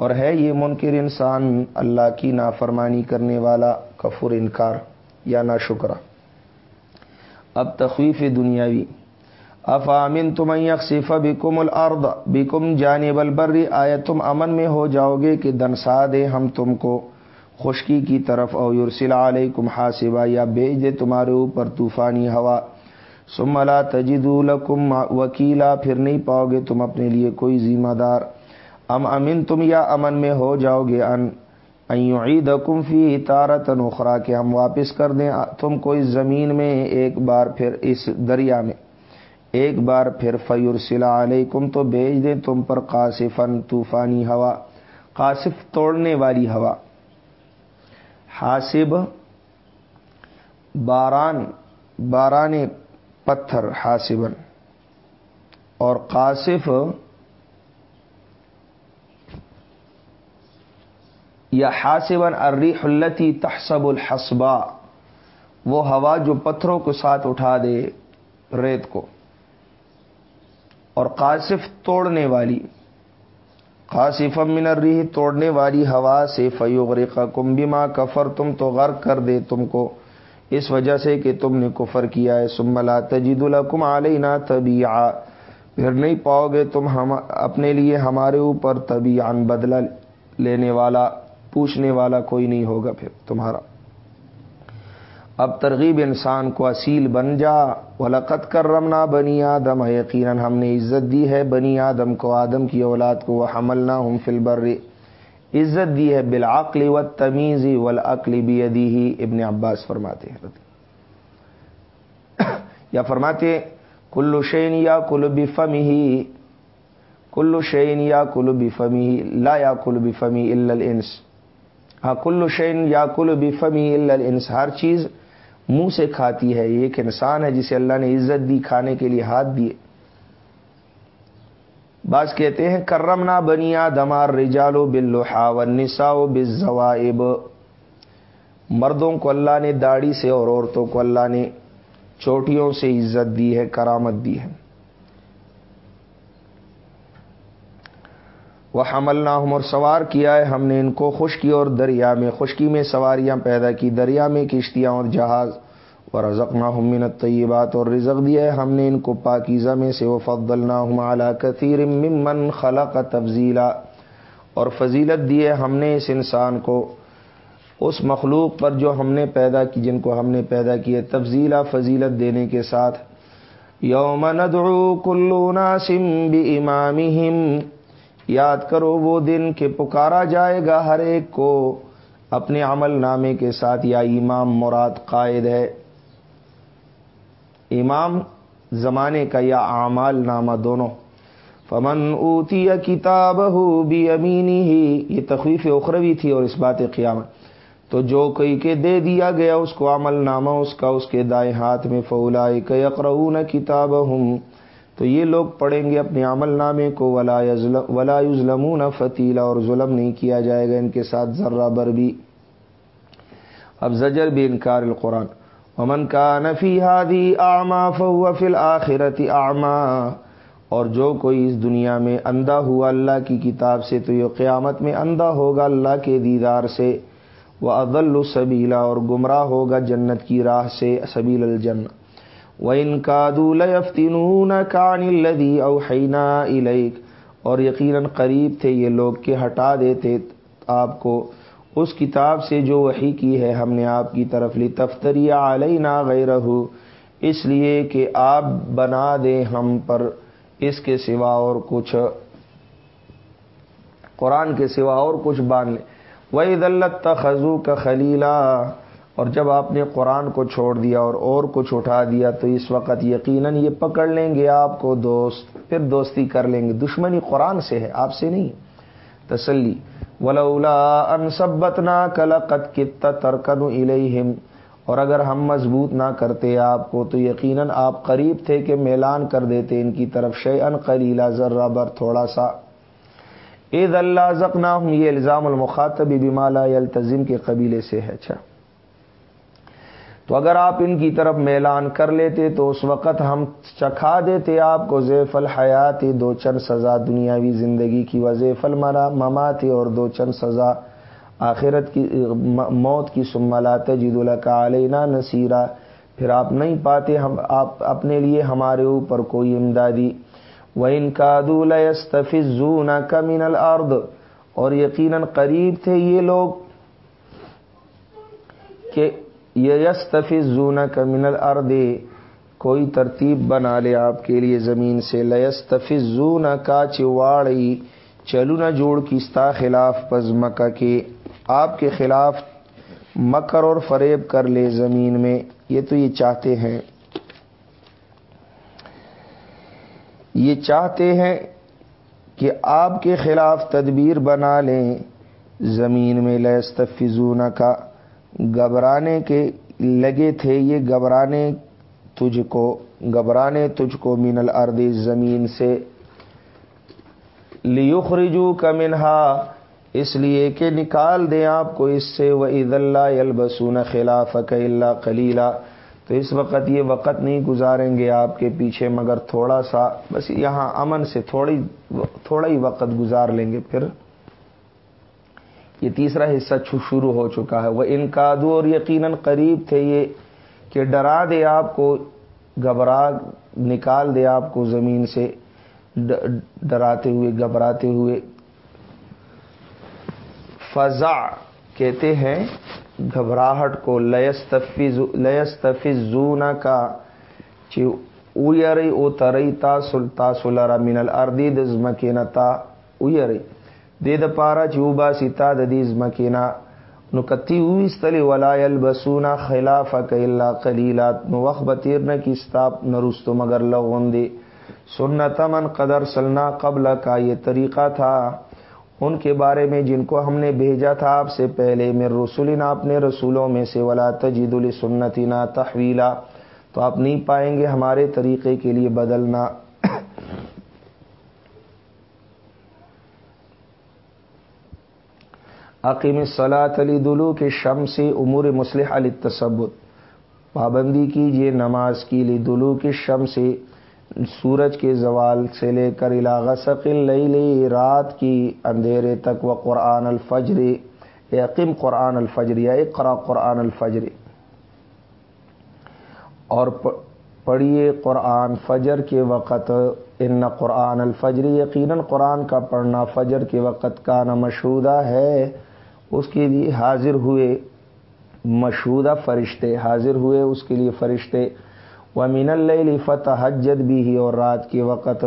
اور ہے یہ منکر انسان اللہ کی نافرمانی کرنے والا کفر انکار یا نا شکرہ اب تخویف دنیاوی۔ افامن تم یکصف بیکم الارض بیکم جانب البری آیا تم امن میں ہو جاؤ گے کہ دنسا دے ہم تم کو خشکی کی طرف او یورسل علیکم حاسبہ یا بھیج دے تمہارے اوپر طوفانی ہوا۔ سملا تجد لکم وکیلا، پھر نہیں پاؤ گے تم اپنے لیے کوئی ذمہ دار۔ ام امن تم یا امن میں ہو جاؤ گے ان عید فی تارت نخرا کہ ہم واپس کر دیں تم کو اس زمین میں ایک بار پھر اس دریا میں ایک بار پھر فیور سلا علیکم تو بھیج دیں تم پر قاصفن طوفانی ہوا، قاصف توڑنے والی ہوا۔ حاسب، باران باران پتھر حاسبن اور قاصف یا حاسبن الریح التی تحسب الحسبا وہ ہوا جو پتھروں کو ساتھ اٹھا دے ریت کو۔ اور قاصف توڑنے والی قاصف من الریح توڑنے والی ہوا سے فیوغرق کم بیما کفر تم تو غرق کر دے تم کو۔ اس وجہ سے کہ تم نے کفر کیا ہے۔ سملا تجید الکم علینا طبیع پھر نہیں پاؤ گے تم ہم، اپنے لیے ہمارے اوپر طبی بدلہ لینے والا۔ پوچھنے والا کوئی نہیں ہوگا پھر تمہارا۔ اب ترغیب انسان کو اصیل بن جا۔ ولقت کر رمنا بنی آدم، یقیناً ہم نے عزت دی ہے بنی آدم کو، آدم کی اولاد کو۔ وہ حملنا ہوں فلبر عزت دی ہے بالعقل و تمیزی ولاقلی بھی ہی ابن عباس فرماتے ہیں۔ یا فرماتے کلو شین یا کل بفمی ہی کلو شین یا کل بفمی لا یا کل بفمی الانس ہاں کلو شین یا کل بفمی الانس، ہر چیز منہ سے کھاتی ہے، یہ ایک انسان ہے جسے اللہ نے عزت دی کھانے کے لیے ہاتھ دیے۔ بعض کہتے ہیں کرم نہ بنیا دمار رجالو بلوحا و نسا و مردوں کو اللہ نے داڑھی سے اور عورتوں کو اللہ نے چوٹیوں سے عزت دی ہے، کرامت دی ہے۔ وہ حمل اور سوار کیا ہے ہم نے ان کو خشکی اور دریا میں، خشکی میں سواریاں پیدا کی، دریا میں کشتیاں اور جہاز۔ اور رزق نہ منت طیبات اور رزق دیا ہے ہم نے ان کو پاکیزہ میں سے۔ وہ فضل نہ کثیر ممن خلق تفضیلا۔ اور فضیلت دیے ہم نے اس انسان کو، اس مخلوق پر جو ہم نے پیدا کی، جن کو ہم نے پیدا کیے تفضیلا، فضیلت دینے کے ساتھ۔ یوم ندعو کلو ناسم بامامہم۔ یاد کرو وہ دن کہ پکارا جائے گا ہر ایک کو اپنے عمل نامے کے ساتھ، یا امام مراد قائد ہے۔ امام زمانے کا یا اعمال نامہ دونوں۔ فمن اوتی کتاب ہو بھی امینی ہی یہ تخویف اخروی تھی اور اس بات قیامت۔ تو جو کوئی کے دے دیا گیا اس کو عمل نامہ، اس کا اس کے دائیں ہاتھ میں فولا یقرؤون کتاب ہوں تو یہ لوگ پڑھیں گے اپنے عمل نامے کو، ولا یظلمون فتیلا اور ظلم نہیں کیا جائے گا ان کے ساتھ ذرہ بر بھی۔ اب زجر بھی انکار القرآن۔ امن کا نفی ہادی آما فل آخرت آما اور جو کوئی اس دنیا میں اندھا ہوا اللہ کی کتاب سے، تو یہ قیامت میں اندھا ہوگا اللہ کے دیدار سے۔ وہ عدل سبیلا اور گمراہ ہوگا جنت کی راہ سے سبیل الجن و ان کا دولفتین کان الدی اوحینا الیک اور یقیناً قریب تھے یہ لوگ کہ ہٹا دیتے آپ کو۔ اس کتاب سے جو وحی کی ہے، ہم نے آپ کی طرف لی تفتری علیہ نا اس لیے کہ آپ بنا دیں ہم پر اس کے سوا اور کچھ۔ قرآن کے سوا اور کچھ بان لیں۔ وہی دلت تخذو کا خلیلا اور جب آپ نے قرآن کو چھوڑ دیا اور اور کچھ اٹھا دیا تو اس وقت یقیناً یہ پکڑ لیں گے آپ کو دوست، پھر دوستی کر لیں گے۔ دشمنی قرآن سے ہے، آپ سے نہیں۔ تسلی۔ ولولا ان سبتنا کلقت کت ترکن الیہم اور اگر ہم مضبوط نہ کرتے آپ کو تو یقیناً آپ قریب تھے کہ میلان کر دیتے ان کی طرف شے ان قلیلا، ذرہ بر، تھوڑا سا۔ عید اللہ زکنا یہ الزام المخاطب بمالا التظم کے قبیلے سے ہے۔ اچھا۔ تو اگر آپ ان کی طرف میلان کر لیتے تو اس وقت ہم چکھا دیتے آپ کو زیف الحیات دو چند سزا دنیاوی زندگی کی وزیف المرا ممات اور دو چند سزا آخرت کی موت کی سمالات جید اللہ کا علینا نصیرہ پھر آپ نہیں پاتے، ہم آپ اپنے لیے ہمارے اوپر کوئی امدادی۔ و ان کا دولستفزون کا من الارض۔ اور یقیناً قریب تھے یہ لوگ کہ یہ یستفزون کا من الارض کوئی ترتیب بنا لے آپ کے لیے زمین سے. لستفزون کا چواڑی چلو نہ جوڑ کستا خلاف پز مکہ کے. آپ کے خلاف مکر اور فریب کر لے زمین میں. یہ تو یہ چاہتے ہیں. یہ چاہتے ہیں کہ آپ کے خلاف تدبیر بنا لیں زمین میں. لستفزون کا گھبرانے کے لگے تھے، یہ گھبرانے تجھ کو، گھبرانے تجھ کو من الارض زمین سے۔ لیخرجو کا منہا، اس لیے کہ نکال دیں آپ کو اس سے۔ وہ عید اللہ البسون خلاف اللہ کلیلہ تو اس وقت یہ وقت نہیں گزاریں گے آپ کے پیچھے، مگر تھوڑا سا بس یہاں امن سے تھوڑی، تھوڑا ہی وقت گزار لیں گے پھر۔ یہ تیسرا حصہ شروع ہو چکا ہے۔ وہ ان کادو اور یقیناً قریب تھے یہ کہ ڈرا دے آپ کو، گھبرا، نکال دے آپ کو زمین سے ڈراتے ہوئے، گھبراتے ہوئے۔ فضا کہتے ہیں، گھبراہٹ کو لستفز زونا کا اویری او ترئی تاسل تاسلر من الردی دز مکینا تا اویری دید پارا چوبا سیتا ددیز مکینا نکتی اوستلی ولا البسونا خلاف کلا قلیلات نو وقت بتیر کی ستاپ نرستو مگر لغون دی سنت من قدر سلنا قبل کا یہ طریقہ تھا. ان کے بارے میں جن کو ہم نے بھیجا تھا آپ سے پہلے میں رسولین اپنے رسولوں میں سے. ولا تجید السنتینا تحویلا. تو آپ نہیں پائیں گے ہمارے طریقے کے لیے بدلنا. عقیم صلاح علی دلو کے شم سے امور مسلح علی تصبت پابندی کیجیے نماز کی لی دلو کے شم سے سورج کے زوال سے لے کر علاقہ ثقل لئی رات کی اندھیرے تک وہ قرآن الفجر۔ یقم قرآن الفجر یا اقرا قرآن الفجر۔ اور پڑھیے قرآن فجر کے وقت۔ ان قرآن الفجر یقیناً قرآن کا پڑھنا فجر کے وقت کا نہ مشہودہ ہے۔ اس کے لیے حاضر ہوئے مشہودہ فرشتے، حاضر ہوئے اس کے لیے فرشتے۔ مین اللہ فتح حجت بھی ہی اور رات کے وقت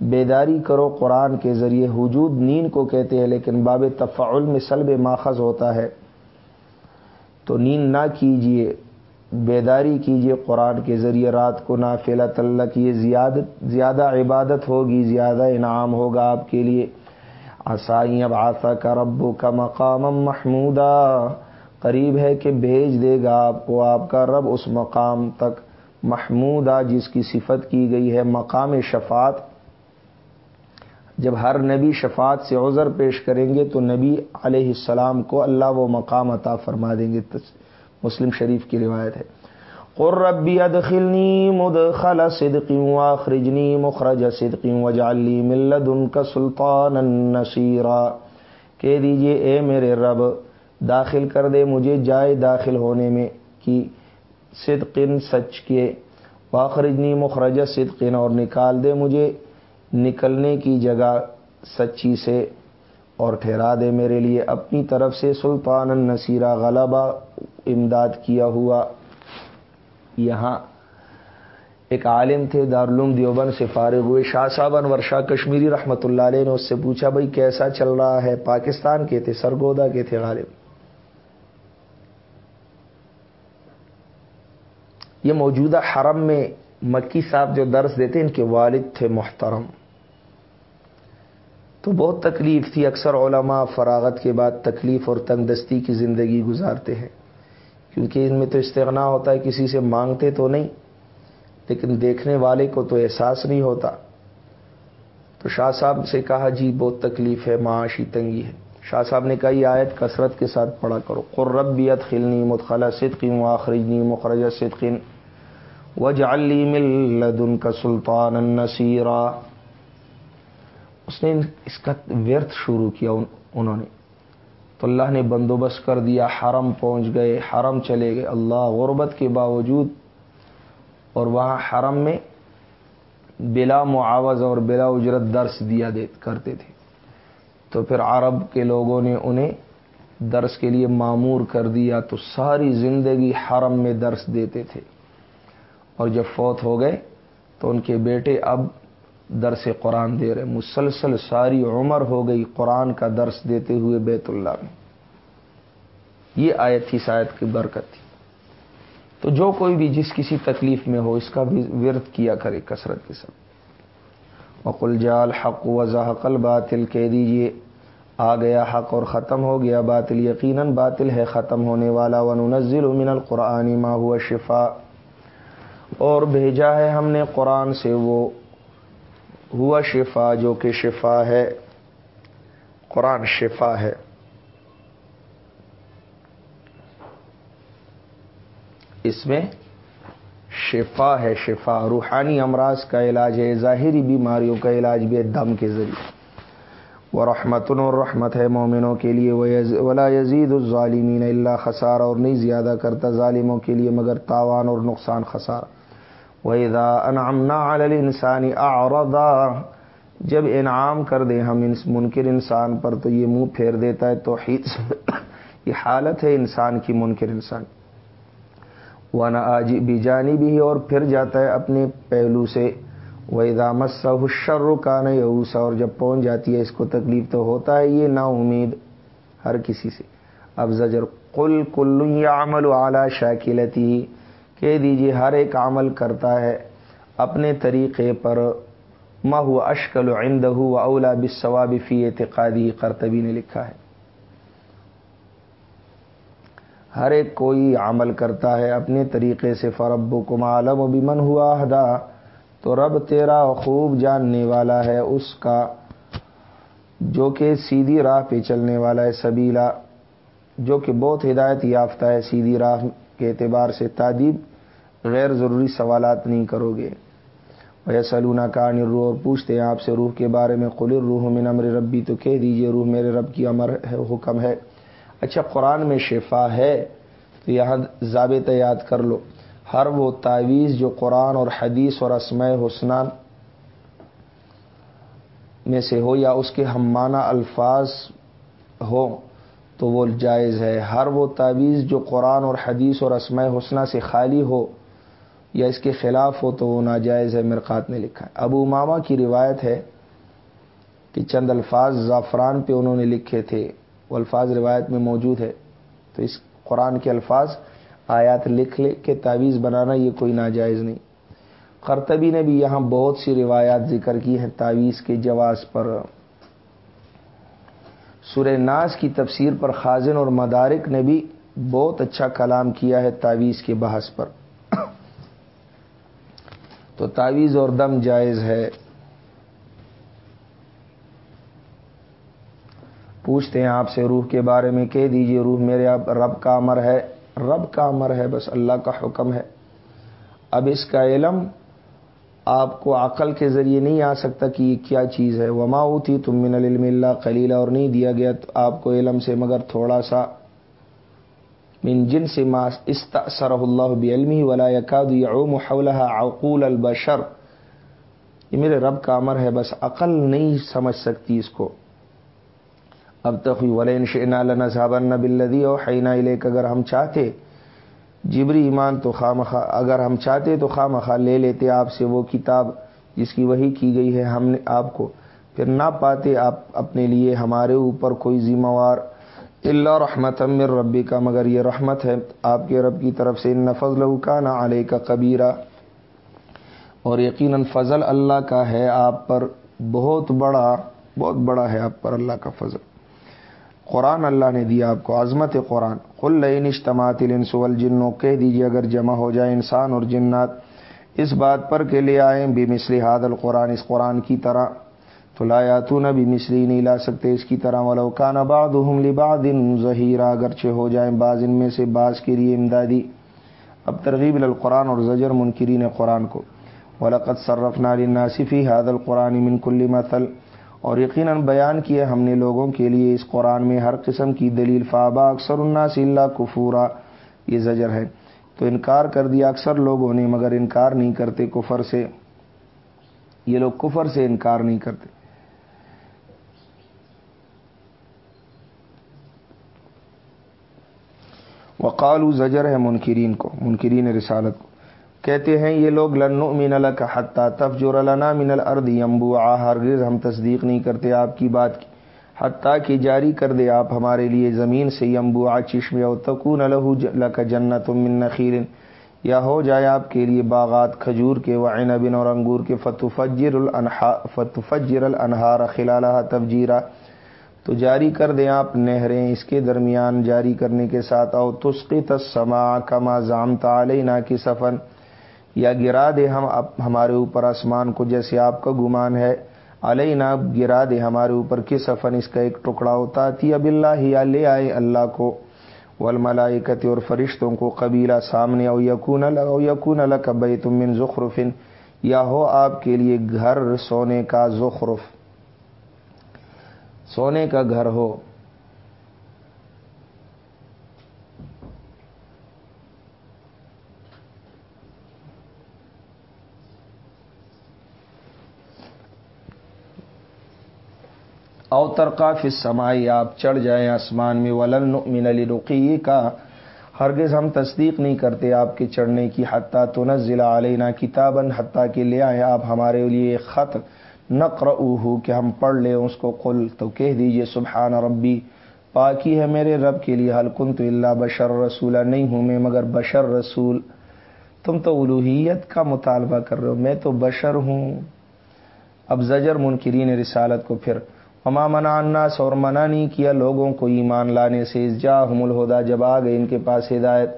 بیداری کرو، قرآن کے ذریعے وجود نیند کو کہتے ہیں، لیکن باب تفعل میں سلب ماخذ ہوتا ہے۔ تو نیند نہ کیجیے بیداری کیجیے قرآن کے ذریعے، رات کو نہ فیلا تلق یہ زیادہ عبادت ہوگی، زیادہ انعام ہوگا آپ کے لیے۔ آسائی اب آسا کا ربو کا مقام محمودہ قریب ہے کہ بھیج دے گا آپ کو آپ کا رب اس مقام تک محمودہ جس کی صفت کی گئی ہے، مقام شفات جب ہر نبی شفات سے عذر پیش کریں گے تو نبی علیہ السلام کو اللہ وہ مقام عطا فرما دیں گے۔ مسلم شریف کی روایت ہے۔ قربی ادخلنی مدخل صدقی واخرجنی مخرج صدقی وجعلی ملد ان کا سلطان النصیرہ کہہ دیجیے اے میرے رب، داخل کر دے مجھے جائے داخل ہونے میں کی صدقن سچ کے۔ واخرجنی مخرج صدقن اور نکال دے مجھے نکلنے کی جگہ سچی سے۔ اور ٹھہرا دے میرے لیے اپنی طرف سے سلطان النصیرہ غلبہ امداد کیا ہوا۔ یہاں ایک عالم تھے دارالعلوم دیوبند سے فارغ ہوئے۔ شاہ صاحب انور شاہ کشمیری رحمۃ اللہ علیہ نے اس سے پوچھا، بھائی کیسا چل رہا ہے؟ پاکستان کے تھے، سرگودا کے تھے غالب یہ موجودہ حرم میں مکی صاحب جو درس دیتے ان کے والد تھے محترم۔ تو بہت تکلیف تھی، اکثر علماء فراغت کے بعد تکلیف اور تنگ دستی کی زندگی گزارتے ہیں۔ کیونکہ ان میں تو استغنا ہوتا ہے، کسی سے مانگتے تو نہیں، لیکن دیکھنے والے کو تو احساس نہیں ہوتا۔ تو شاہ صاحب سے کہا جی بہت تکلیف ہے، معاشی تنگی ہے۔ شاہ صاحب نے کہا، یہ آیت کثرت کے ساتھ پڑھا کرو۔ قرب بیت خلنی متخلا صدقین آخرجنی مخرج صدقین وجعلی من لدن کا سلطان النصیرہ اس نے اس کا ورت شروع کیا، انہوں نے۔ تو اللہ نے بندوبست کر دیا، حرم پہنچ گئے، حرم چلے گئے۔ اللہ غربت کے باوجود اور وہاں حرم میں بلا معاوض اور بلا اجرت درس دیا کرتے تھے۔ تو پھر عرب کے لوگوں نے انہیں درس کے لیے معمور کر دیا، تو ساری زندگی حرم میں درس دیتے تھے۔ اور جب فوت ہو گئے تو ان کے بیٹے اب درس قرآن دے رہے مسلسل ساری عمر ہو گئی قرآن کا درس دیتے ہوئے بیت اللہ میں۔ یہ آیت تھی شاید کی برکت تھی۔ تو جو کوئی بھی جس کسی تکلیف میں ہو، اس کا بھی ورد کیا کرے کثرت کے ساتھ۔ وقل جال حق و ذحقل باطل کہہ دیجیے آ گیا حق اور ختم ہو گیا باطل، یقیناً باطل ہے ختم ہونے والا۔ وننزل من القرآن ما ہوا شفا اور بھیجا ہے ہم نے قرآن سے وہ ہوا شفا جو کہ شفا ہے، قرآن شفا ہے۔ اس میں شفا ہے، شفا، روحانی امراض کا علاج ہے، ظاہری بیماریوں کا علاج بھی ہے دم کے ذریعے۔ وہ رحمت اور رحمت ہے مومنوں کے لیے ولا یزید الظالمین اللہ خسار اور نہیں زیادہ کرتا ظالموں کے لیے، مگر تاوان اور نقصان خسار وحیدہ انعمنا علی انسانی آردا جب انعام کر دیں ہم اس منکر انسان پر تو یہ منہ پھیر دیتا ہے تو یہ حالت ہے انسان کی منکر انسان۔ وانا آج بھی جانی بھی اور پھر جاتا ہے اپنے پہلو سے۔ وہ دامت سا حشر کا اور جب پہنچ جاتی ہے اس کو تکلیف تو ہوتا ہے یہ نا امید ہر کسی سے۔ اب زجر کل کل یا عمل اعلیٰ شاکلتی کہہ دیجیے ہر ایک عمل کرتا ہے اپنے طریقے پر ماہ اشکل عند و اولا بصواب فی اعتقادی کرتبی نے لکھا ہے۔ ہر ایک کوئی عمل کرتا ہے اپنے طریقے سے فرب کو معلوم و من ہوا ہدا تو رب تیرا خوب جاننے والا ہے، اس کا جو کہ سیدھی راہ پہ چلنے والا ہے سبیلا، جو کہ بہت ہدایت یافتہ ہے سیدھی راہ کے اعتبار سے تعدیب غیر ضروری سوالات نہیں کرو گے۔ وہ سلونا کان روح اور پوچھتے ہیں آپ سے روح کے بارے میں قلر روح من امر ربی، تو کہہ دیجیے روح میرے رب کی امر ہے، حکم ہے۔ اچھا قرآن میں شفا ہے، تو یہاں ضابطہ یاد کر لو۔ ہر وہ تعویذ جو قرآن اور حدیث اور اسماء حسنان میں سے ہو یا اس کے ہم معنی الفاظ ہو تو وہ جائز ہے۔ ہر وہ تعویذ جو قرآن اور حدیث اور اسماء حسنہ سے خالی ہو یا اس کے خلاف ہو تو وہ ناجائز ہے، مرقات نے لکھا ہے۔ ابو ماما کی روایت ہے کہ چند الفاظ زعفران پہ انہوں نے لکھے تھے۔ وہ الفاظ روایت میں موجود ہے۔ تو اس قرآن کے الفاظ، آیات لکھ لے کے تعویذ بنانا یہ کوئی ناجائز نہیں۔ کرتبی نے بھی یہاں بہت سی روایات ذکر کی ہیں تعویذ کے جواز پر۔ سورہ ناز کی تفسیر پر خازن اور مدارک نے بھی بہت اچھا کلام کیا ہے تعویذ کے بحث پر۔ تو تعویذ اور دم جائز ہے۔ پوچھتے ہیں آپ سے روح کے بارے میں، کہہ دیجیے روح میرے اب رب کا امر ہے۔ رب کا امر ہے، بس اللہ کا حکم ہے۔ اب اس کا علم آپ کو عقل کے ذریعے نہیں آ سکتا کہ یہ کیا چیز ہے۔ وما تھی تم من العلم اللہ خلیلہ اور نہیں دیا گیا تو آپ کو علم سے مگر تھوڑا سا من جن سے سر اللہ بعلمی ولا یعوم حولها عقول البشر. یہ میرے رب کا امر ہے، بس عقل نہیں سمجھ سکتی اس کو۔ اب تک ولین شنا صابن بلدی اور حینا لیک اگر ہم چاہتے جبری ایمان تو خواہ اگر ہم چاہتے تو خواہ لے لیتے آپ سے وہ کتاب جس کی وہی کی گئی ہے ہم نے آپ کو۔ پھر نہ پاتے آپ اپنے لیے ہمارے اوپر کوئی ذمہ وار۔ اللہ رحمت امر ربی کا مگر یہ رحمت ہے آپ کے رب کی طرف سے، ان فضل کا نہ علیہ کا کبیرہ اور یقیناً فضل اللہ کا ہے آپ پر، بہت بڑا بہت بڑا ہے آپ پر اللہ کا فضل۔ قرآن اللہ نے دیا آپ کو، عظمت قرآن۔ قل اجتماعت الانس والجنوں کہہ دیجیے اگر جمع ہو جائے انسان اور جنات۔ اس بات پر کے لے آئیں بھی مصری حاد القرآن، اس قرآن کی طرح۔ تو لا تو بھی مصری نہیں لا سکتے اس کی طرح، ولو کان آباد لباد ظہیرہ اگرچہ ہو جائیں بعض ان میں سے بعض کے لیے امدادی۔ اب ترغیب القرآن اور زجر منکرین قرآن کو۔ ولقت صرف نال ناصفی حاد القرآن من کل مثل۔ اور یقیناً بیان کیا ہم نے لوگوں کے لیے اس قرآن میں ہر قسم کی دلیل۔ فابا اکثر الناس اللہ کفورا یہ زجر ہے۔ تو انکار کر دیا اکثر لوگوں نے، مگر انکار نہیں کرتے کفر سے۔ یہ لوگ کفر سے انکار نہیں کرتے۔ وقالو زجر ہے منکرین کو، منکرین رسالت کو۔ کہتے ہیں، یہ لوگ لنو مین ال کا تف جو رلانا من الرد یمبو ہرگز ہم تصدیق نہیں کرتے آپ کی بات کی، حتیٰ کہ جاری کر دے آپ ہمارے لیے زمین سے یمبو آ چشم او تکون الح کا جنت من نخیر یا ہو جائے آپ کے لیے باغات کھجور کے وعین بن اور انگور کے فتو فجر الحا فتو فجر الانہار خلالہ تفجیرہ تو جاری کر دیں آپ نہریں۔ اس کے درمیان جاری کرنے کے ساتھ او تسقی تسما کما زام تعلینا کی سفن یا گرا دے ہم ہمارے اوپر آسمان کو جیسے آپ کا گمان ہے۔ علینا، گرا دے ہمارے اوپر کس سفن اس کا ایک ٹکڑا ہوتا تھی اب اللہ ہی لے آئے اللہ کو۔ والملائکت اور فرشتوں کو قبیلہ سامنے او یقون او یقون الکبئی تم من ذخرفن یا ہو آپ کے لیے گھر سونے کا زخرف۔ سونے کا گھر ہو۔ او ترقاف سمائی آپ چڑھ جائیں آسمان میں۔ ولن من علی رقی کا ہرگز ہم تصدیق نہیں کرتے آپ کے چڑھنے کی، حتیٰ تو نہ ضلع علینا کتابن حتیٰ کے لے آئیں آپ ہمارے لیے خط۔ نقر کہ ہم پڑھ لیں اس کو، قل، تو کہہ دیجیے، سبحان ربی، پاکی ہے میرے رب کے لیے حلقن تو اللہ بشر رسولہ نہیں ہوں میں مگر بشر رسول۔ تم تو الوحیت کا مطالبہ کر رہے ہو، میں تو بشر ہوں۔ اب زجر منکرین رسالت کو پھر اما منع الناس اور منع نہیں کیا لوگوں کو ایمان لانے سے جا ہم الہدا، جب آ گئے ان کے پاس ہدایت۔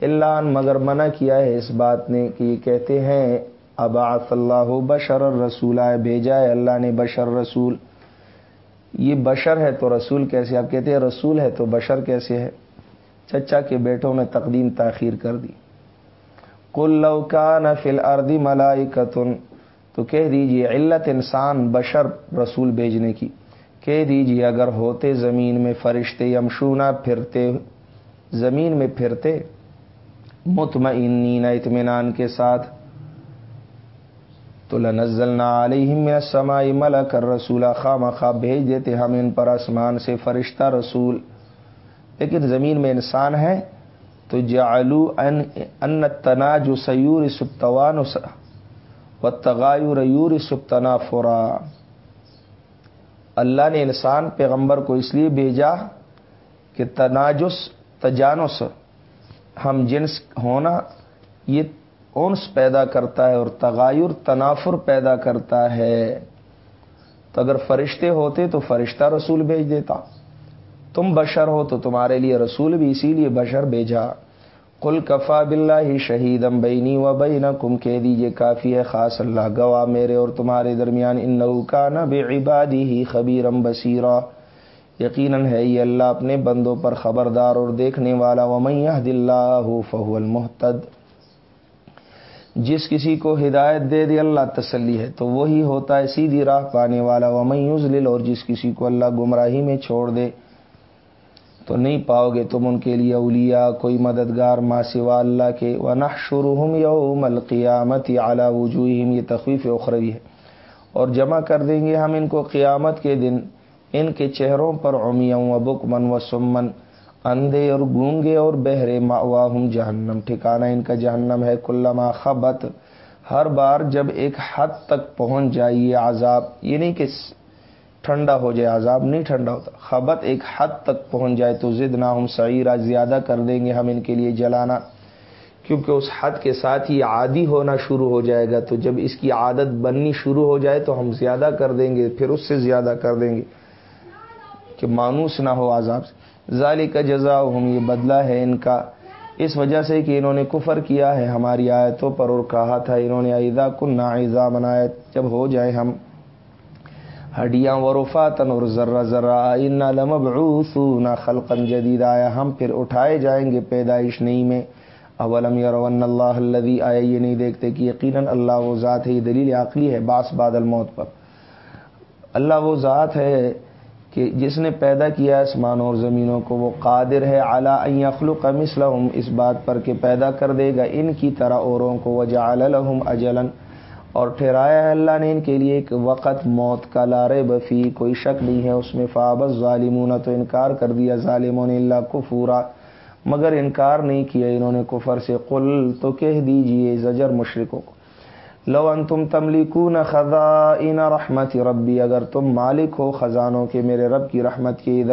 اللہ مگر منع کیا ہے اس بات نے کہ یہ کہتے ہیں اباط اللہ بشر رسول آئے بھیجا ہے اللہ نے بشر رسول۔ یہ بشر ہے تو رسول کیسے؟ آپ کہتے ہیں رسول ہے تو بشر کیسے ہے؟ چچا کے بیٹوں میں تقدیم تاخیر کر دی۔ کل لوکا نفل اردی ملائی تو کہہ دیجیے علت انسان بشر رسول بھیجنے کی۔ کہہ دیجیے اگر ہوتے زمین میں فرشتے یمشونا پھرتے، زمین میں پھرتے، مطمئنین اطمینان کے ساتھ تو لنزل نہ علیہم سمائی ملا کر رسولہ خواہ بھیج دیتے ہم ان پر آسمان سے فرشتہ رسول۔ لیکن زمین میں انسان ہے تو جعلو ان ان تنا جو سیور سبتوان و تغایور یور سبتنا فرا اللہ نے انسان، پیغمبر کو اس لیے بھیجا کہ تناجس، تجانس، ہم جنس ہونا، یہ اونس پیدا کرتا ہے اور تغیر تنافر پیدا کرتا ہے۔ تو اگر فرشتے ہوتے تو فرشتہ رسول بھیج دیتا۔ تم بشر ہو تو تمہارے لیے رسول بھی اسی لیے بشر بھیجا۔ کل کفا بلّہ ہی شہید ام بینی و بین کم کہہ دیجیے کافی ہے، خاص اللہ، گواہ میرے اور تمہارے درمیان ان نوکا نہ بے عبادی ہی خبیر ام بصیرہ یقیناً ہے یہ اللہ اپنے بندوں پر خبردار اور دیکھنے والا۔ و میاں دلّہ فہو المحتد جس کسی کو ہدایت دے دے اللہ تسلی ہے، تو وہی ہوتا ہے سیدھی راہ پانے والا۔ و میوز اور جس کسی کو اللہ گمراہی میں چھوڑ دے، تو نہیں پاؤ گے تم ان کے لیے اولیاء، کوئی مددگار ماں سوا اللہ کے۔ و نہ شروع یوم القیامت اعلیٰ وجوہم یہ تخویف اخروی ہے۔ اور جمع کر دیں گے ہم ان کو قیامت کے دن، ان کے چہروں پر امیوں و بک من و سمن اندھے اور گونگے اور بہرے ماواہم جہنم ٹھکانا ان کا جہنم ہے، کلما خبت۔ ہر بار جب ایک حد تک پہنچ جائیے عذاب، یہ نہیں کہ ٹھنڈا ہو جائے، عذاب نہیں ٹھنڈا ہوتا۔ خبت ایک حد تک پہنچ جائے تو ضد نہ ہم سعیرہ زیادہ کر دیں گے ہم ان کے لیے جلانا۔ کیونکہ اس حد کے ساتھ ہی عادی ہونا شروع ہو جائے گا، تو جب اس کی عادت بننی شروع ہو جائے تو ہم زیادہ کر دیں گے، پھر اس سے زیادہ کر دیں گے۔ کہ مانوس نہ ہو عذاب سے۔ ظالی کا جزا ہم یہ بدلہ ہے ان کا۔ اس وجہ سے کہ انہوں نے کفر کیا ہے ہماری آیتوں پر اور کہا تھا انہوں نے ایزا کن نہ ایزا منایت جب ہو جائے ہم۔ ہڈیاں و رفاتن اور ذرہ ذرہ ان نہ خلقن جدید آیا ہم پھر اٹھائے جائیں گے پیدائش نہیں میں۔ اولم یرون اللہ الذی، آیا یہ نہیں دیکھتے کہ یقیناً اللہ وہ ذات ہے، یہ دلیل عقلی ہے باس بادل موت پر۔ اللہ وہ ذات ہے کہ جس نے پیدا کیا اسمان اور زمینوں کو وہ قادر ہے اعلیٰ اخلق مثلہم، اس بات پر کہ پیدا کر دے گا ان کی طرح اوروں کو، وجعل لهم اجلا۔ اور ٹھہرایا ہے اللہ نے ان کے لیے ایک وقت موت کا لارے بفی کوئی شک نہیں ہے اس میں فابس ظالمون تو انکار کر دیا ظالموں نے اللہ کو پورا مگر انکار نہیں کیا انہوں نے کفر سے۔ قل، تو کہہ دیجیے زجر مشرقوں کو۔ لو ان تم تملیکون خزائن رحمت ربی، اگر تم مالک ہو خزانوں کے میرے رب کی رحمت کے عید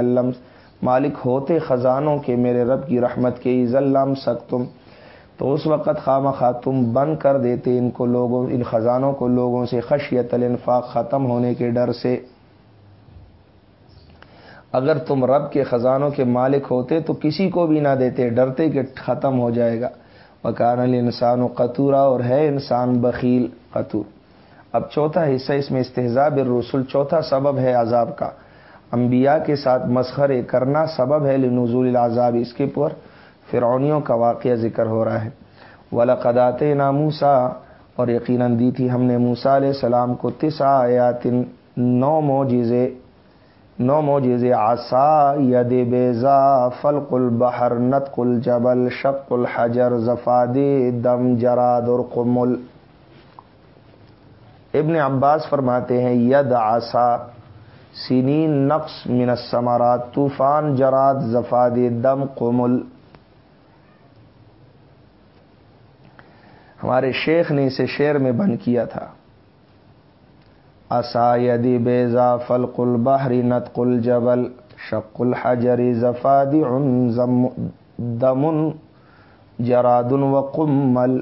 مالک ہوتے خزانوں کے میرے رب کی رحمت کے عید سک تم تو اس وقت خام خاتم بند کر دیتے ان کو لوگوں، ان خزانوں کو لوگوں سے خشیت الانفاق ختم ہونے کے ڈر سے۔ اگر تم رب کے خزانوں کے مالک ہوتے تو کسی کو بھی نہ دیتے، ڈرتے کہ ختم ہو جائے گا۔ مکان انسان و قطورہ اور ہے انسان بخیل، قطور۔ اب چوتھا حصہ اس میں استحزاب الرسول چوتھا سبب ہے عذاب کا۔ انبیاء کے ساتھ مسخرے کرنا سبب ہے لنزول العذاب۔ اس کے پر فرعونیوں کا واقعہ ذکر ہو رہا ہے۔ ولقدات ناموسا اور یقیناً دی تھی ہم نے موسا علیہ السلام کو تسا آیات، نو موجزے نو موجزے آسا ید بیزا فلق البحر نت الجبل، شق الحجر، زفاد دم جراد اور قمل ابن عباس فرماتے ہیں، ید آسا سینین نقص من السمارات طوفان جراد زفاد دم، قمل۔ ہمارے شیخ نے اسے شعر میں بند کیا تھا۔ اسایدی بیزا فلق البحری نت الجبل شق الحجری زفادی دمن جراد و قمل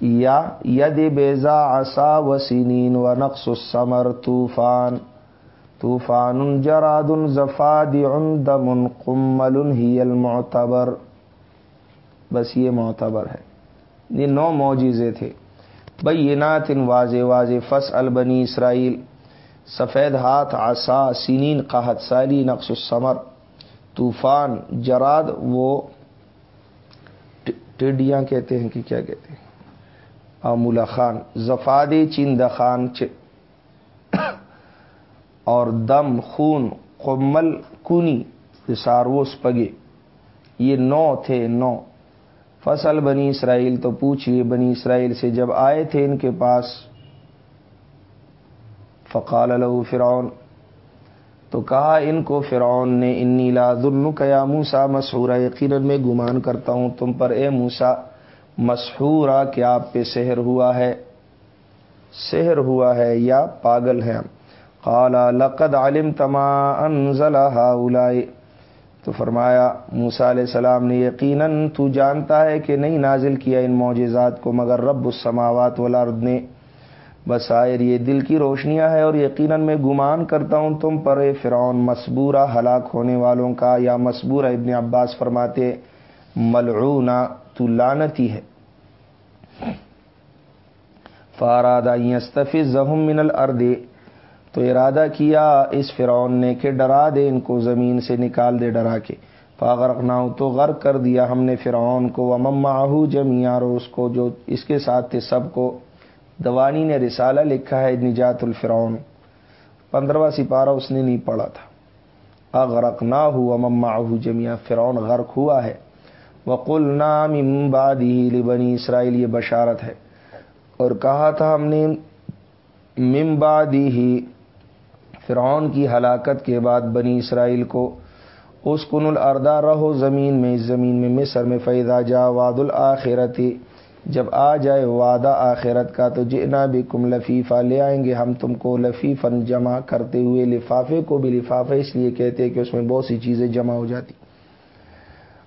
یا ید بیزا آسا و سینین و نقص السمر طوفان. طوفان جراد زفادی دمن قمل ہی المعتبر. بس یہ معتبر ہے. یہ نو موجزے تھے. بینات واضح واضح فص البنی اسرائیل سفید ہاتھ آسا سینین قحط سالی نقص السمر، طوفان، جراد، وہ ٹیڈیاں کہتے ہیں کہ کیا کہتے ہیں؟ آمولا خان، زفاد چند خان اور دم، خون، قمل، کونی ساروس پگے یہ نو تھے، نو۔ فصل بنی اسرائیل تو پوچھئے بنی اسرائیل سے جب آئے تھے ان کے پاس، فقال له فرعون، تو کہا ان کو فرعون نے، انی لا ظن کیا موسا مسحورہ یقیناً میں گمان کرتا ہوں تم پر، اے موسا مسحورہ کیا آپ پہ سحر ہوا ہے، سحر ہوا ہے یا پاگل ہے قال لقد علم تما انزل هؤلاء تو فرمایا موسا علیہ السلام نے یقیناً تو جانتا ہے کہ نہیں نازل کیا ان معجزات کو، مگر رب السماوات والارض نے۔ بسائر یہ دل کی روشنیاں ہے اور یقیناً میں گمان کرتا ہوں تم پر فرعون مسبورہ ہلاک ہونے والوں کا، یا مسبورہ ابن عباس فرماتے، ملعونہ، تو لانتی ہے۔ فارادہ یستفی زہم من الارض تو ارادہ کیا اس فرعون نے کہ ڈرا دے ان کو زمین سے، نکال دے ڈرا کے۔ فاغرقنا تو غرق کر دیا ہم نے فرعون کو۔ وماہو جمیا اور اس کو جو اس کے ساتھ تھے سب کو۔ دوانی نے رسالہ لکھا ہے نجات الفرعون۔ پندرہواں سپارہ اس نے نہیں پڑھا تھا۔ اغرق نہ ہوا مماحو جمیا فرعون غرق ہوا ہے۔ وقل نام امبادی بنی اسرائیل، یہ بشارت ہے۔ اور کہا تھا ہم نے ممبادی ہی فرعون کی ہلاکت کے بعد بنی اسرائیل کو اس کن الردا رہو زمین میں اس زمین میں مصر میں فیضا جا واد الآخرتی جب آ جائے وعدہ آخرت کا تو جنا بھی کم لفیفہ لے آئیں گے ہم تم کو لفیفن جمع کرتے ہوئے، لفافے کو بھی لفافہ، اس لیے کہتے کہ اس میں بہت سی چیزیں جمع ہو جاتی۔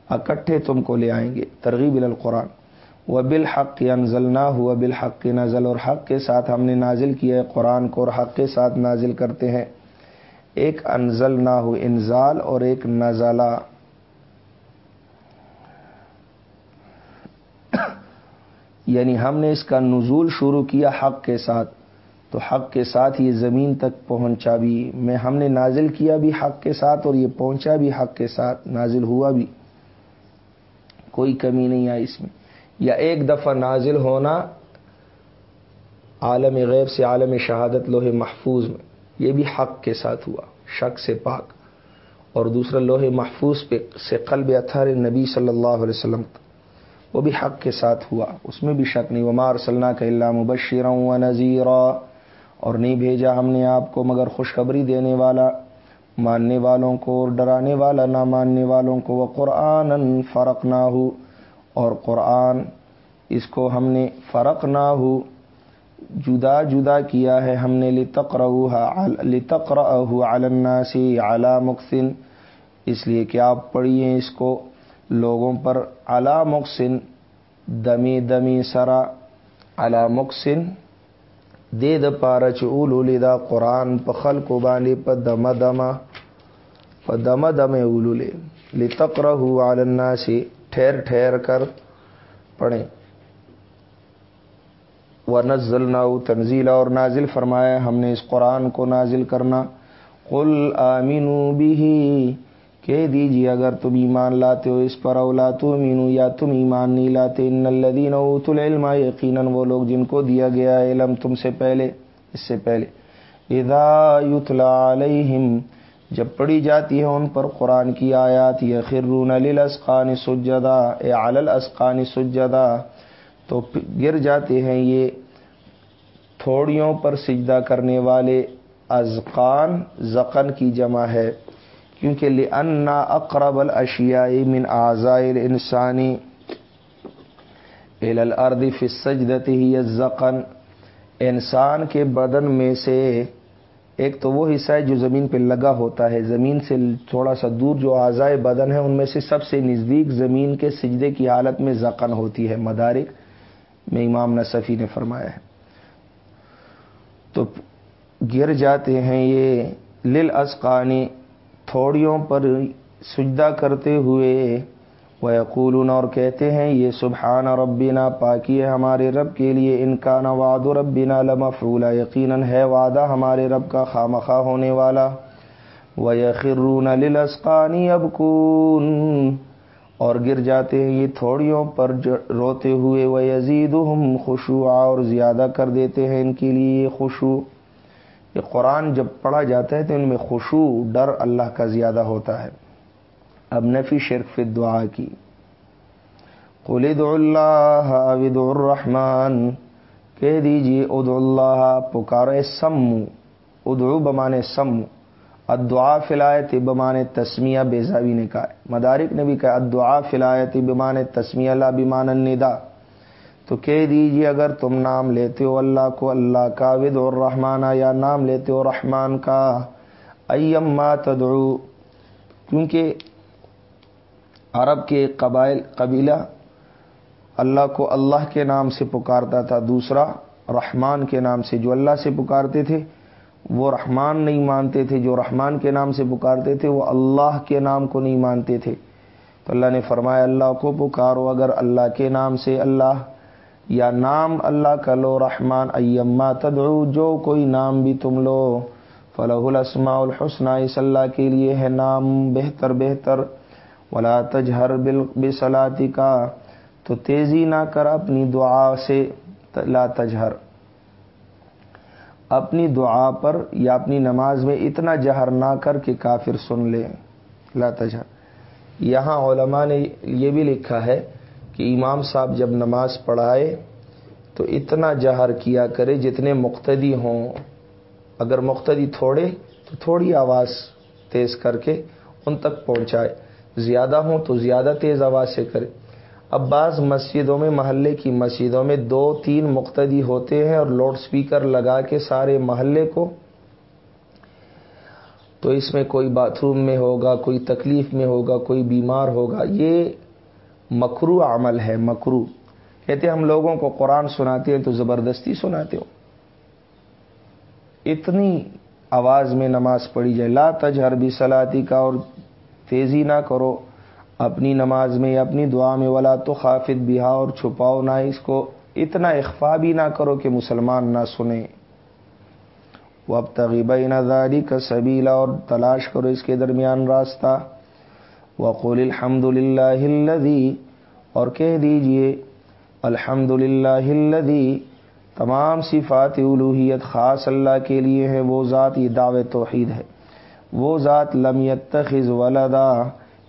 اکٹھے تم کو لے آئیں گے، ترغیب القرآن۔ و بالحق انزل نہ ہوا بالحق نزل اور حق کے ساتھ ہم نے نازل کیا ہے قرآن کو، اور حق کے ساتھ نازل کرتے ہیں۔ ایک انزل نہ ہو انزال اور ایک نزلہ یعنی ہم نے اس کا نزول شروع کیا حق کے ساتھ۔ تو حق کے ساتھ یہ زمین تک پہنچا بھی، میں ہم نے نازل کیا بھی حق کے ساتھ، اور یہ پہنچا بھی حق کے ساتھ، نازل ہوا بھی۔ کوئی کمی نہیں آئی اس میں۔ یا ایک دفعہ نازل ہونا عالم غیب سے عالم شہادت لوہے محفوظ میں، یہ بھی حق کے ساتھ ہوا، شک سے پاک۔ اور دوسرا، لوہے محفوظ پہ، سے قلب اتھر نبی صلی اللہ علیہ وسلم وہ بھی حق کے ساتھ ہوا۔ اس میں بھی شک نہیں ومار صلی کا اللہ مبشر و نذیر اور نہیں بھیجا ہم نے آپ کو، مگر خوشخبری دینے والا، ماننے والوں کو اور ڈرانے والا، نہ ماننے والوں کو۔ وہ قرآن فرق نہ ہو اور قرآن اس کو ہم نے فرق نہ ہو جدا جدا کیا ہے ہم نے لتقر لتقر علنا سے اعلیٰ مقصن اس لیے کہ آپ پڑھیے اس کو، لوگوں پر اعلیٰ مقصن دمی دمی سرا اعلیٰ مقصن دے د پارچ اولدا قرآن پخل کو باندې په دم دما پ دم دم اولولے لتقر عالنا سے ٹھہر ٹھہر کر پڑھیں۔ و نزل تنزیلا اور نازل فرمایا، ہم نے اس قرآن کو نازل کرنا۔ قل آمینو بھی کہہ دیجیے اگر تم ایمان لاتے ہو اس پر اولا تو مینو یا تم ایمان نہیں لاتے، ان الدین اوت العلم، یقیناً وہ لوگ جن کو دیا گیا علم تم سے پہلے، اس سے پہلے۔ اذا یتلا علیہم جب پڑھی جاتی ہے ان پر قرآن کی آیات یا خرون للاسقان سجدہ اے علی الاسقان سجدہ تو گر جاتے ہیں یہ تھوڑیوں پر سجدہ کرنے والے ازقان، زقن کی جمع ہے۔ کیونکہ لنا اقرب الاشیاء من آزائر انسانی الارض فی السجدت ہی زقن انسان کے بدن میں سے ایک تو وہ حصہ ہے جو زمین پہ لگا ہوتا ہے۔ زمین سے تھوڑا سا دور جو اعضائے بدن ہے ان میں سے سب سے نزدیک زمین کے سجدے کی حالت میں زقن ہوتی ہے۔ مدارک میں امام نصفی نے فرمایا ہے۔ تو گر جاتے ہیں یہ لل اسقانی تھوڑیوں پر سجدہ کرتے ہوئے وہ اور کہتے ہیں، یہ سبحان ربنا، پاکی ہے ہمارے رب کے لیے، ان کا نواد ربنا لمفعولا یقیناً ہے وعدہ ہمارے رب کا خامخواہ ہونے والا۔ وہ یقرون للاسقانی ابکون اور گر جاتے ہیں یہ تھوڑیوں پر روتے ہوئے۔ وہ یزید ہم خوشو اور زیادہ کر دیتے ہیں ان کے لیے یہ خوشو یہ قرآن جب پڑھا جاتا ہے تو ان میں خوشو ڈر اللہ کا زیادہ ہوتا ہے۔ اب نفی شرف دعا کی۔ قلد اللہ ابد الرحمان کہہ دیجیے اد اللہ پکار سم ادعو بمان سم ادعا فلایت بمان تسمیہ بیزاوی نے کہا مدارک نے بھی کہا ادعا فلایت بمان تسمیہ، لا بمان الندا تو کہہ دیجیے اگر تم نام لیتے ہو اللہ کو، اللہ کا ود اور رحمانہ یا نام لیتے ہو رحمان کا ایم ما تدعو، کیونکہ عرب کے قبائل، قبیلہ اللہ کو اللہ کے نام سے پکارتا تھا، دوسرا رحمان کے نام سے جو اللہ سے پکارتے تھے، وہ رحمان نہیں مانتے تھے، جو رحمان کے نام سے پکارتے تھے، وہ اللہ کے نام کو نہیں مانتے تھے۔ تو اللہ نے فرمایا، اللہ کو پکارو، اگر اللہ کے نام سے اللہ یا نام اللہ کا لو رحمان، ایما تدعو، جو کوئی نام بھی تم لو فلاح الاسماء الحسن اس اللہ کے لیے ہے نام بہتر بہتر۔ ولا تجہر بسلاتی کا تو تیزی نہ کر اپنی دعا سے لا تجہر۔ اپنی دعا پر یا اپنی نماز میں اتنا جہر نہ کر کے کافر سن لے۔ لا تجہر۔ یہاں علماء نے یہ بھی لکھا ہے کہ امام صاحب جب نماز پڑھائے تو اتنا جہر کیا کرے جتنے مقتدی ہوں۔ اگر مقتدی تھوڑے تو تھوڑی آواز تیز کر کے ان تک پہنچائے۔ زیادہ ہوں تو زیادہ تیز آواز سے کرے۔ اب بعض مسجدوں میں، محلے کی مسجدوں میں دو تین مقتدی ہوتے ہیں اور لاؤڈ سپیکر لگا کے سارے محلے کو، تو اس میں کوئی باتھ روم میں ہوگا، کوئی تکلیف میں ہوگا، کوئی بیمار ہوگا۔ یہ مکرو عمل ہے، مکرو۔ کہتے ہم لوگوں کو قرآن سناتے ہیں تو زبردستی سناتے ہو۔ اتنی آواز میں نماز پڑھی جائے، لا تجہر بھی سلاتی کا اور تیزی نہ کرو۔ اپنی نماز میں اپنی دعا میں ولا تو خافت بہا اور چھپاؤ نہ اس کو۔ اتنا اخفا بھی نہ کرو کہ مسلمان نہ سنیں۔ وہ اب تغیبہ نظاری کا سبیلا اور تلاش کرو اس کے درمیان راستہ۔ وقول الحمد للہ اور کہہ دیجیے الحمد للہ تمام صفات الوحیت خاص اللہ کے لیے ہے وہ ذات یہ دعو توحید ہے۔ وہ ذات لم یتخذ ولدا،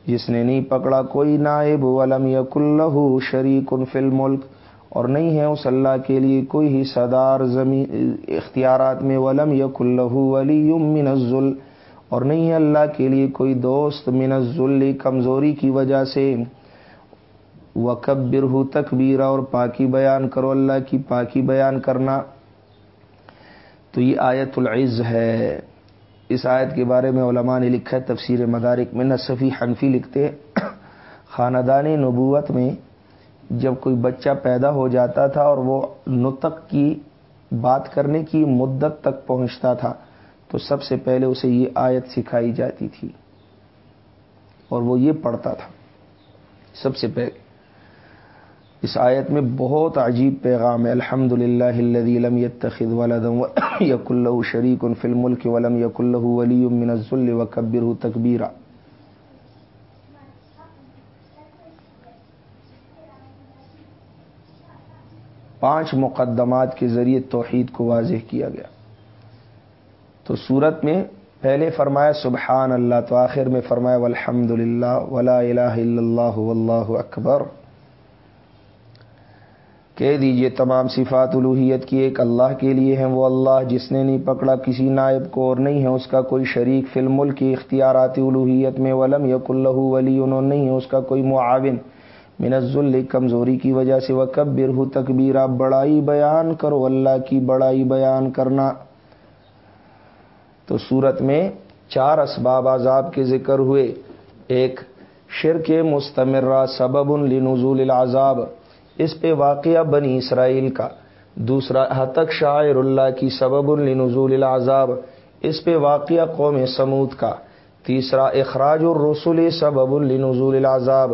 جس نے نہیں پکڑا کوئی نائب، ولم یق اللہ شریک فی الملک، اور نہیں ہے اس اللہ کے لیے کوئی ہی صدار زمین، اختیارات میں، ولم یق اللہ ولی من الظل اور نہیں ہے اللہ کے لیے کوئی دوست من الظل کمزوری کی وجہ سے۔ وکبر ہو تکبیرا اور پاکی بیان کرو اللہ کی پاکی بیان کرنا۔ تو یہ آیت العز ہے۔ اس آیت کے بارے میں علماء نے لکھا ہے، تفسیر مدارک میں نصفی حنفی لکھتے خاندان نبوت میں جب کوئی بچہ پیدا ہو جاتا تھا اور وہ نتق کی بات کرنے کی مدت تک پہنچتا تھا، تو سب سے پہلے اسے یہ آیت سکھائی جاتی تھی اور وہ یہ پڑھتا تھا۔ سب سے پہلے اس آیت میں بہت عجیب پیغام ہے الحمد للہ لم يتخذ ولدا یق اللہ شریک ان فلم الملک ولم یق اللہ ولی من الذل وکبرہ تکبیرا۔ پانچ مقدمات کے ذریعے توحید کو واضح کیا گیا۔ تو صورت میں پہلے فرمایا، سبحان اللہ، تو آخر میں فرمایا والحمد للہ ولا الہ الا اللہ، واللہ اکبر۔ کہہ دیجیے، تمام صفات الوحیت کی ایک اللہ کے لیے ہیں، وہ اللہ جس نے نہیں پکڑا کسی نائب کو اور نہیں ہے، اس کا کوئی شریک فی الملک کی اختیارات الوحیت میں ولم یق اللہ ولی، انہوں نہیں ہے، اس کا کوئی معاون۔ منزل کمزوری کی وجہ سے وہ کب برہ تکبیرہ بڑائی بیان کرو اللہ کی بڑائی بیان کرنا۔ تو صورت میں چار اسباب عذاب کے ذکر ہوئے۔ ایک، شرک مستمرہ، سبب لنزول العذاب۔ اس پہ واقعہ بنی اسرائیل کا۔ دوسرا حتک شاعر اللہ کی سبب لنزول العذاب۔ اس پہ واقعہ قوم سمود کا۔ تیسرا، اخراج الرسول سبب لنزول العذاب۔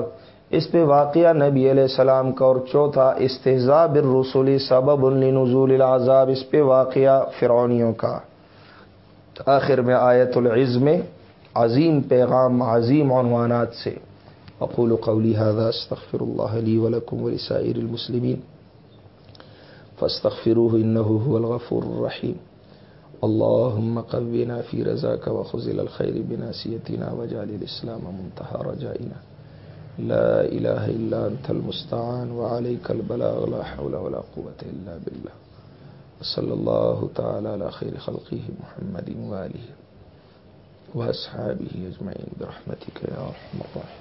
اس پہ واقعہ نبی علیہ السلام کا۔ اور چوتھا استحزاب الرسول سبب لنزول العذاب۔ اس پہ واقعہ فرعونیوں کا۔ آخر میں آیت العزم، عظیم پیغام، عظیم عنوانات سے۔ اقول قولی هذا استغفر الله لي ولكم ولسائر المسلمين. فاستغفروه انه هو الغفور الرحيم. اللهم قونا في رزاك وخزل الخير بناسيتنا وجعل الاسلام منتهى رجائنا. لا اله الا انت المستعان وعليك البلاغ، لا حول ولا قوه الا بالله. صلی اللہ تعالی علی خیر خلقه محمد واله واصحابه اجمعین برحمتك یا رحمت الرحیم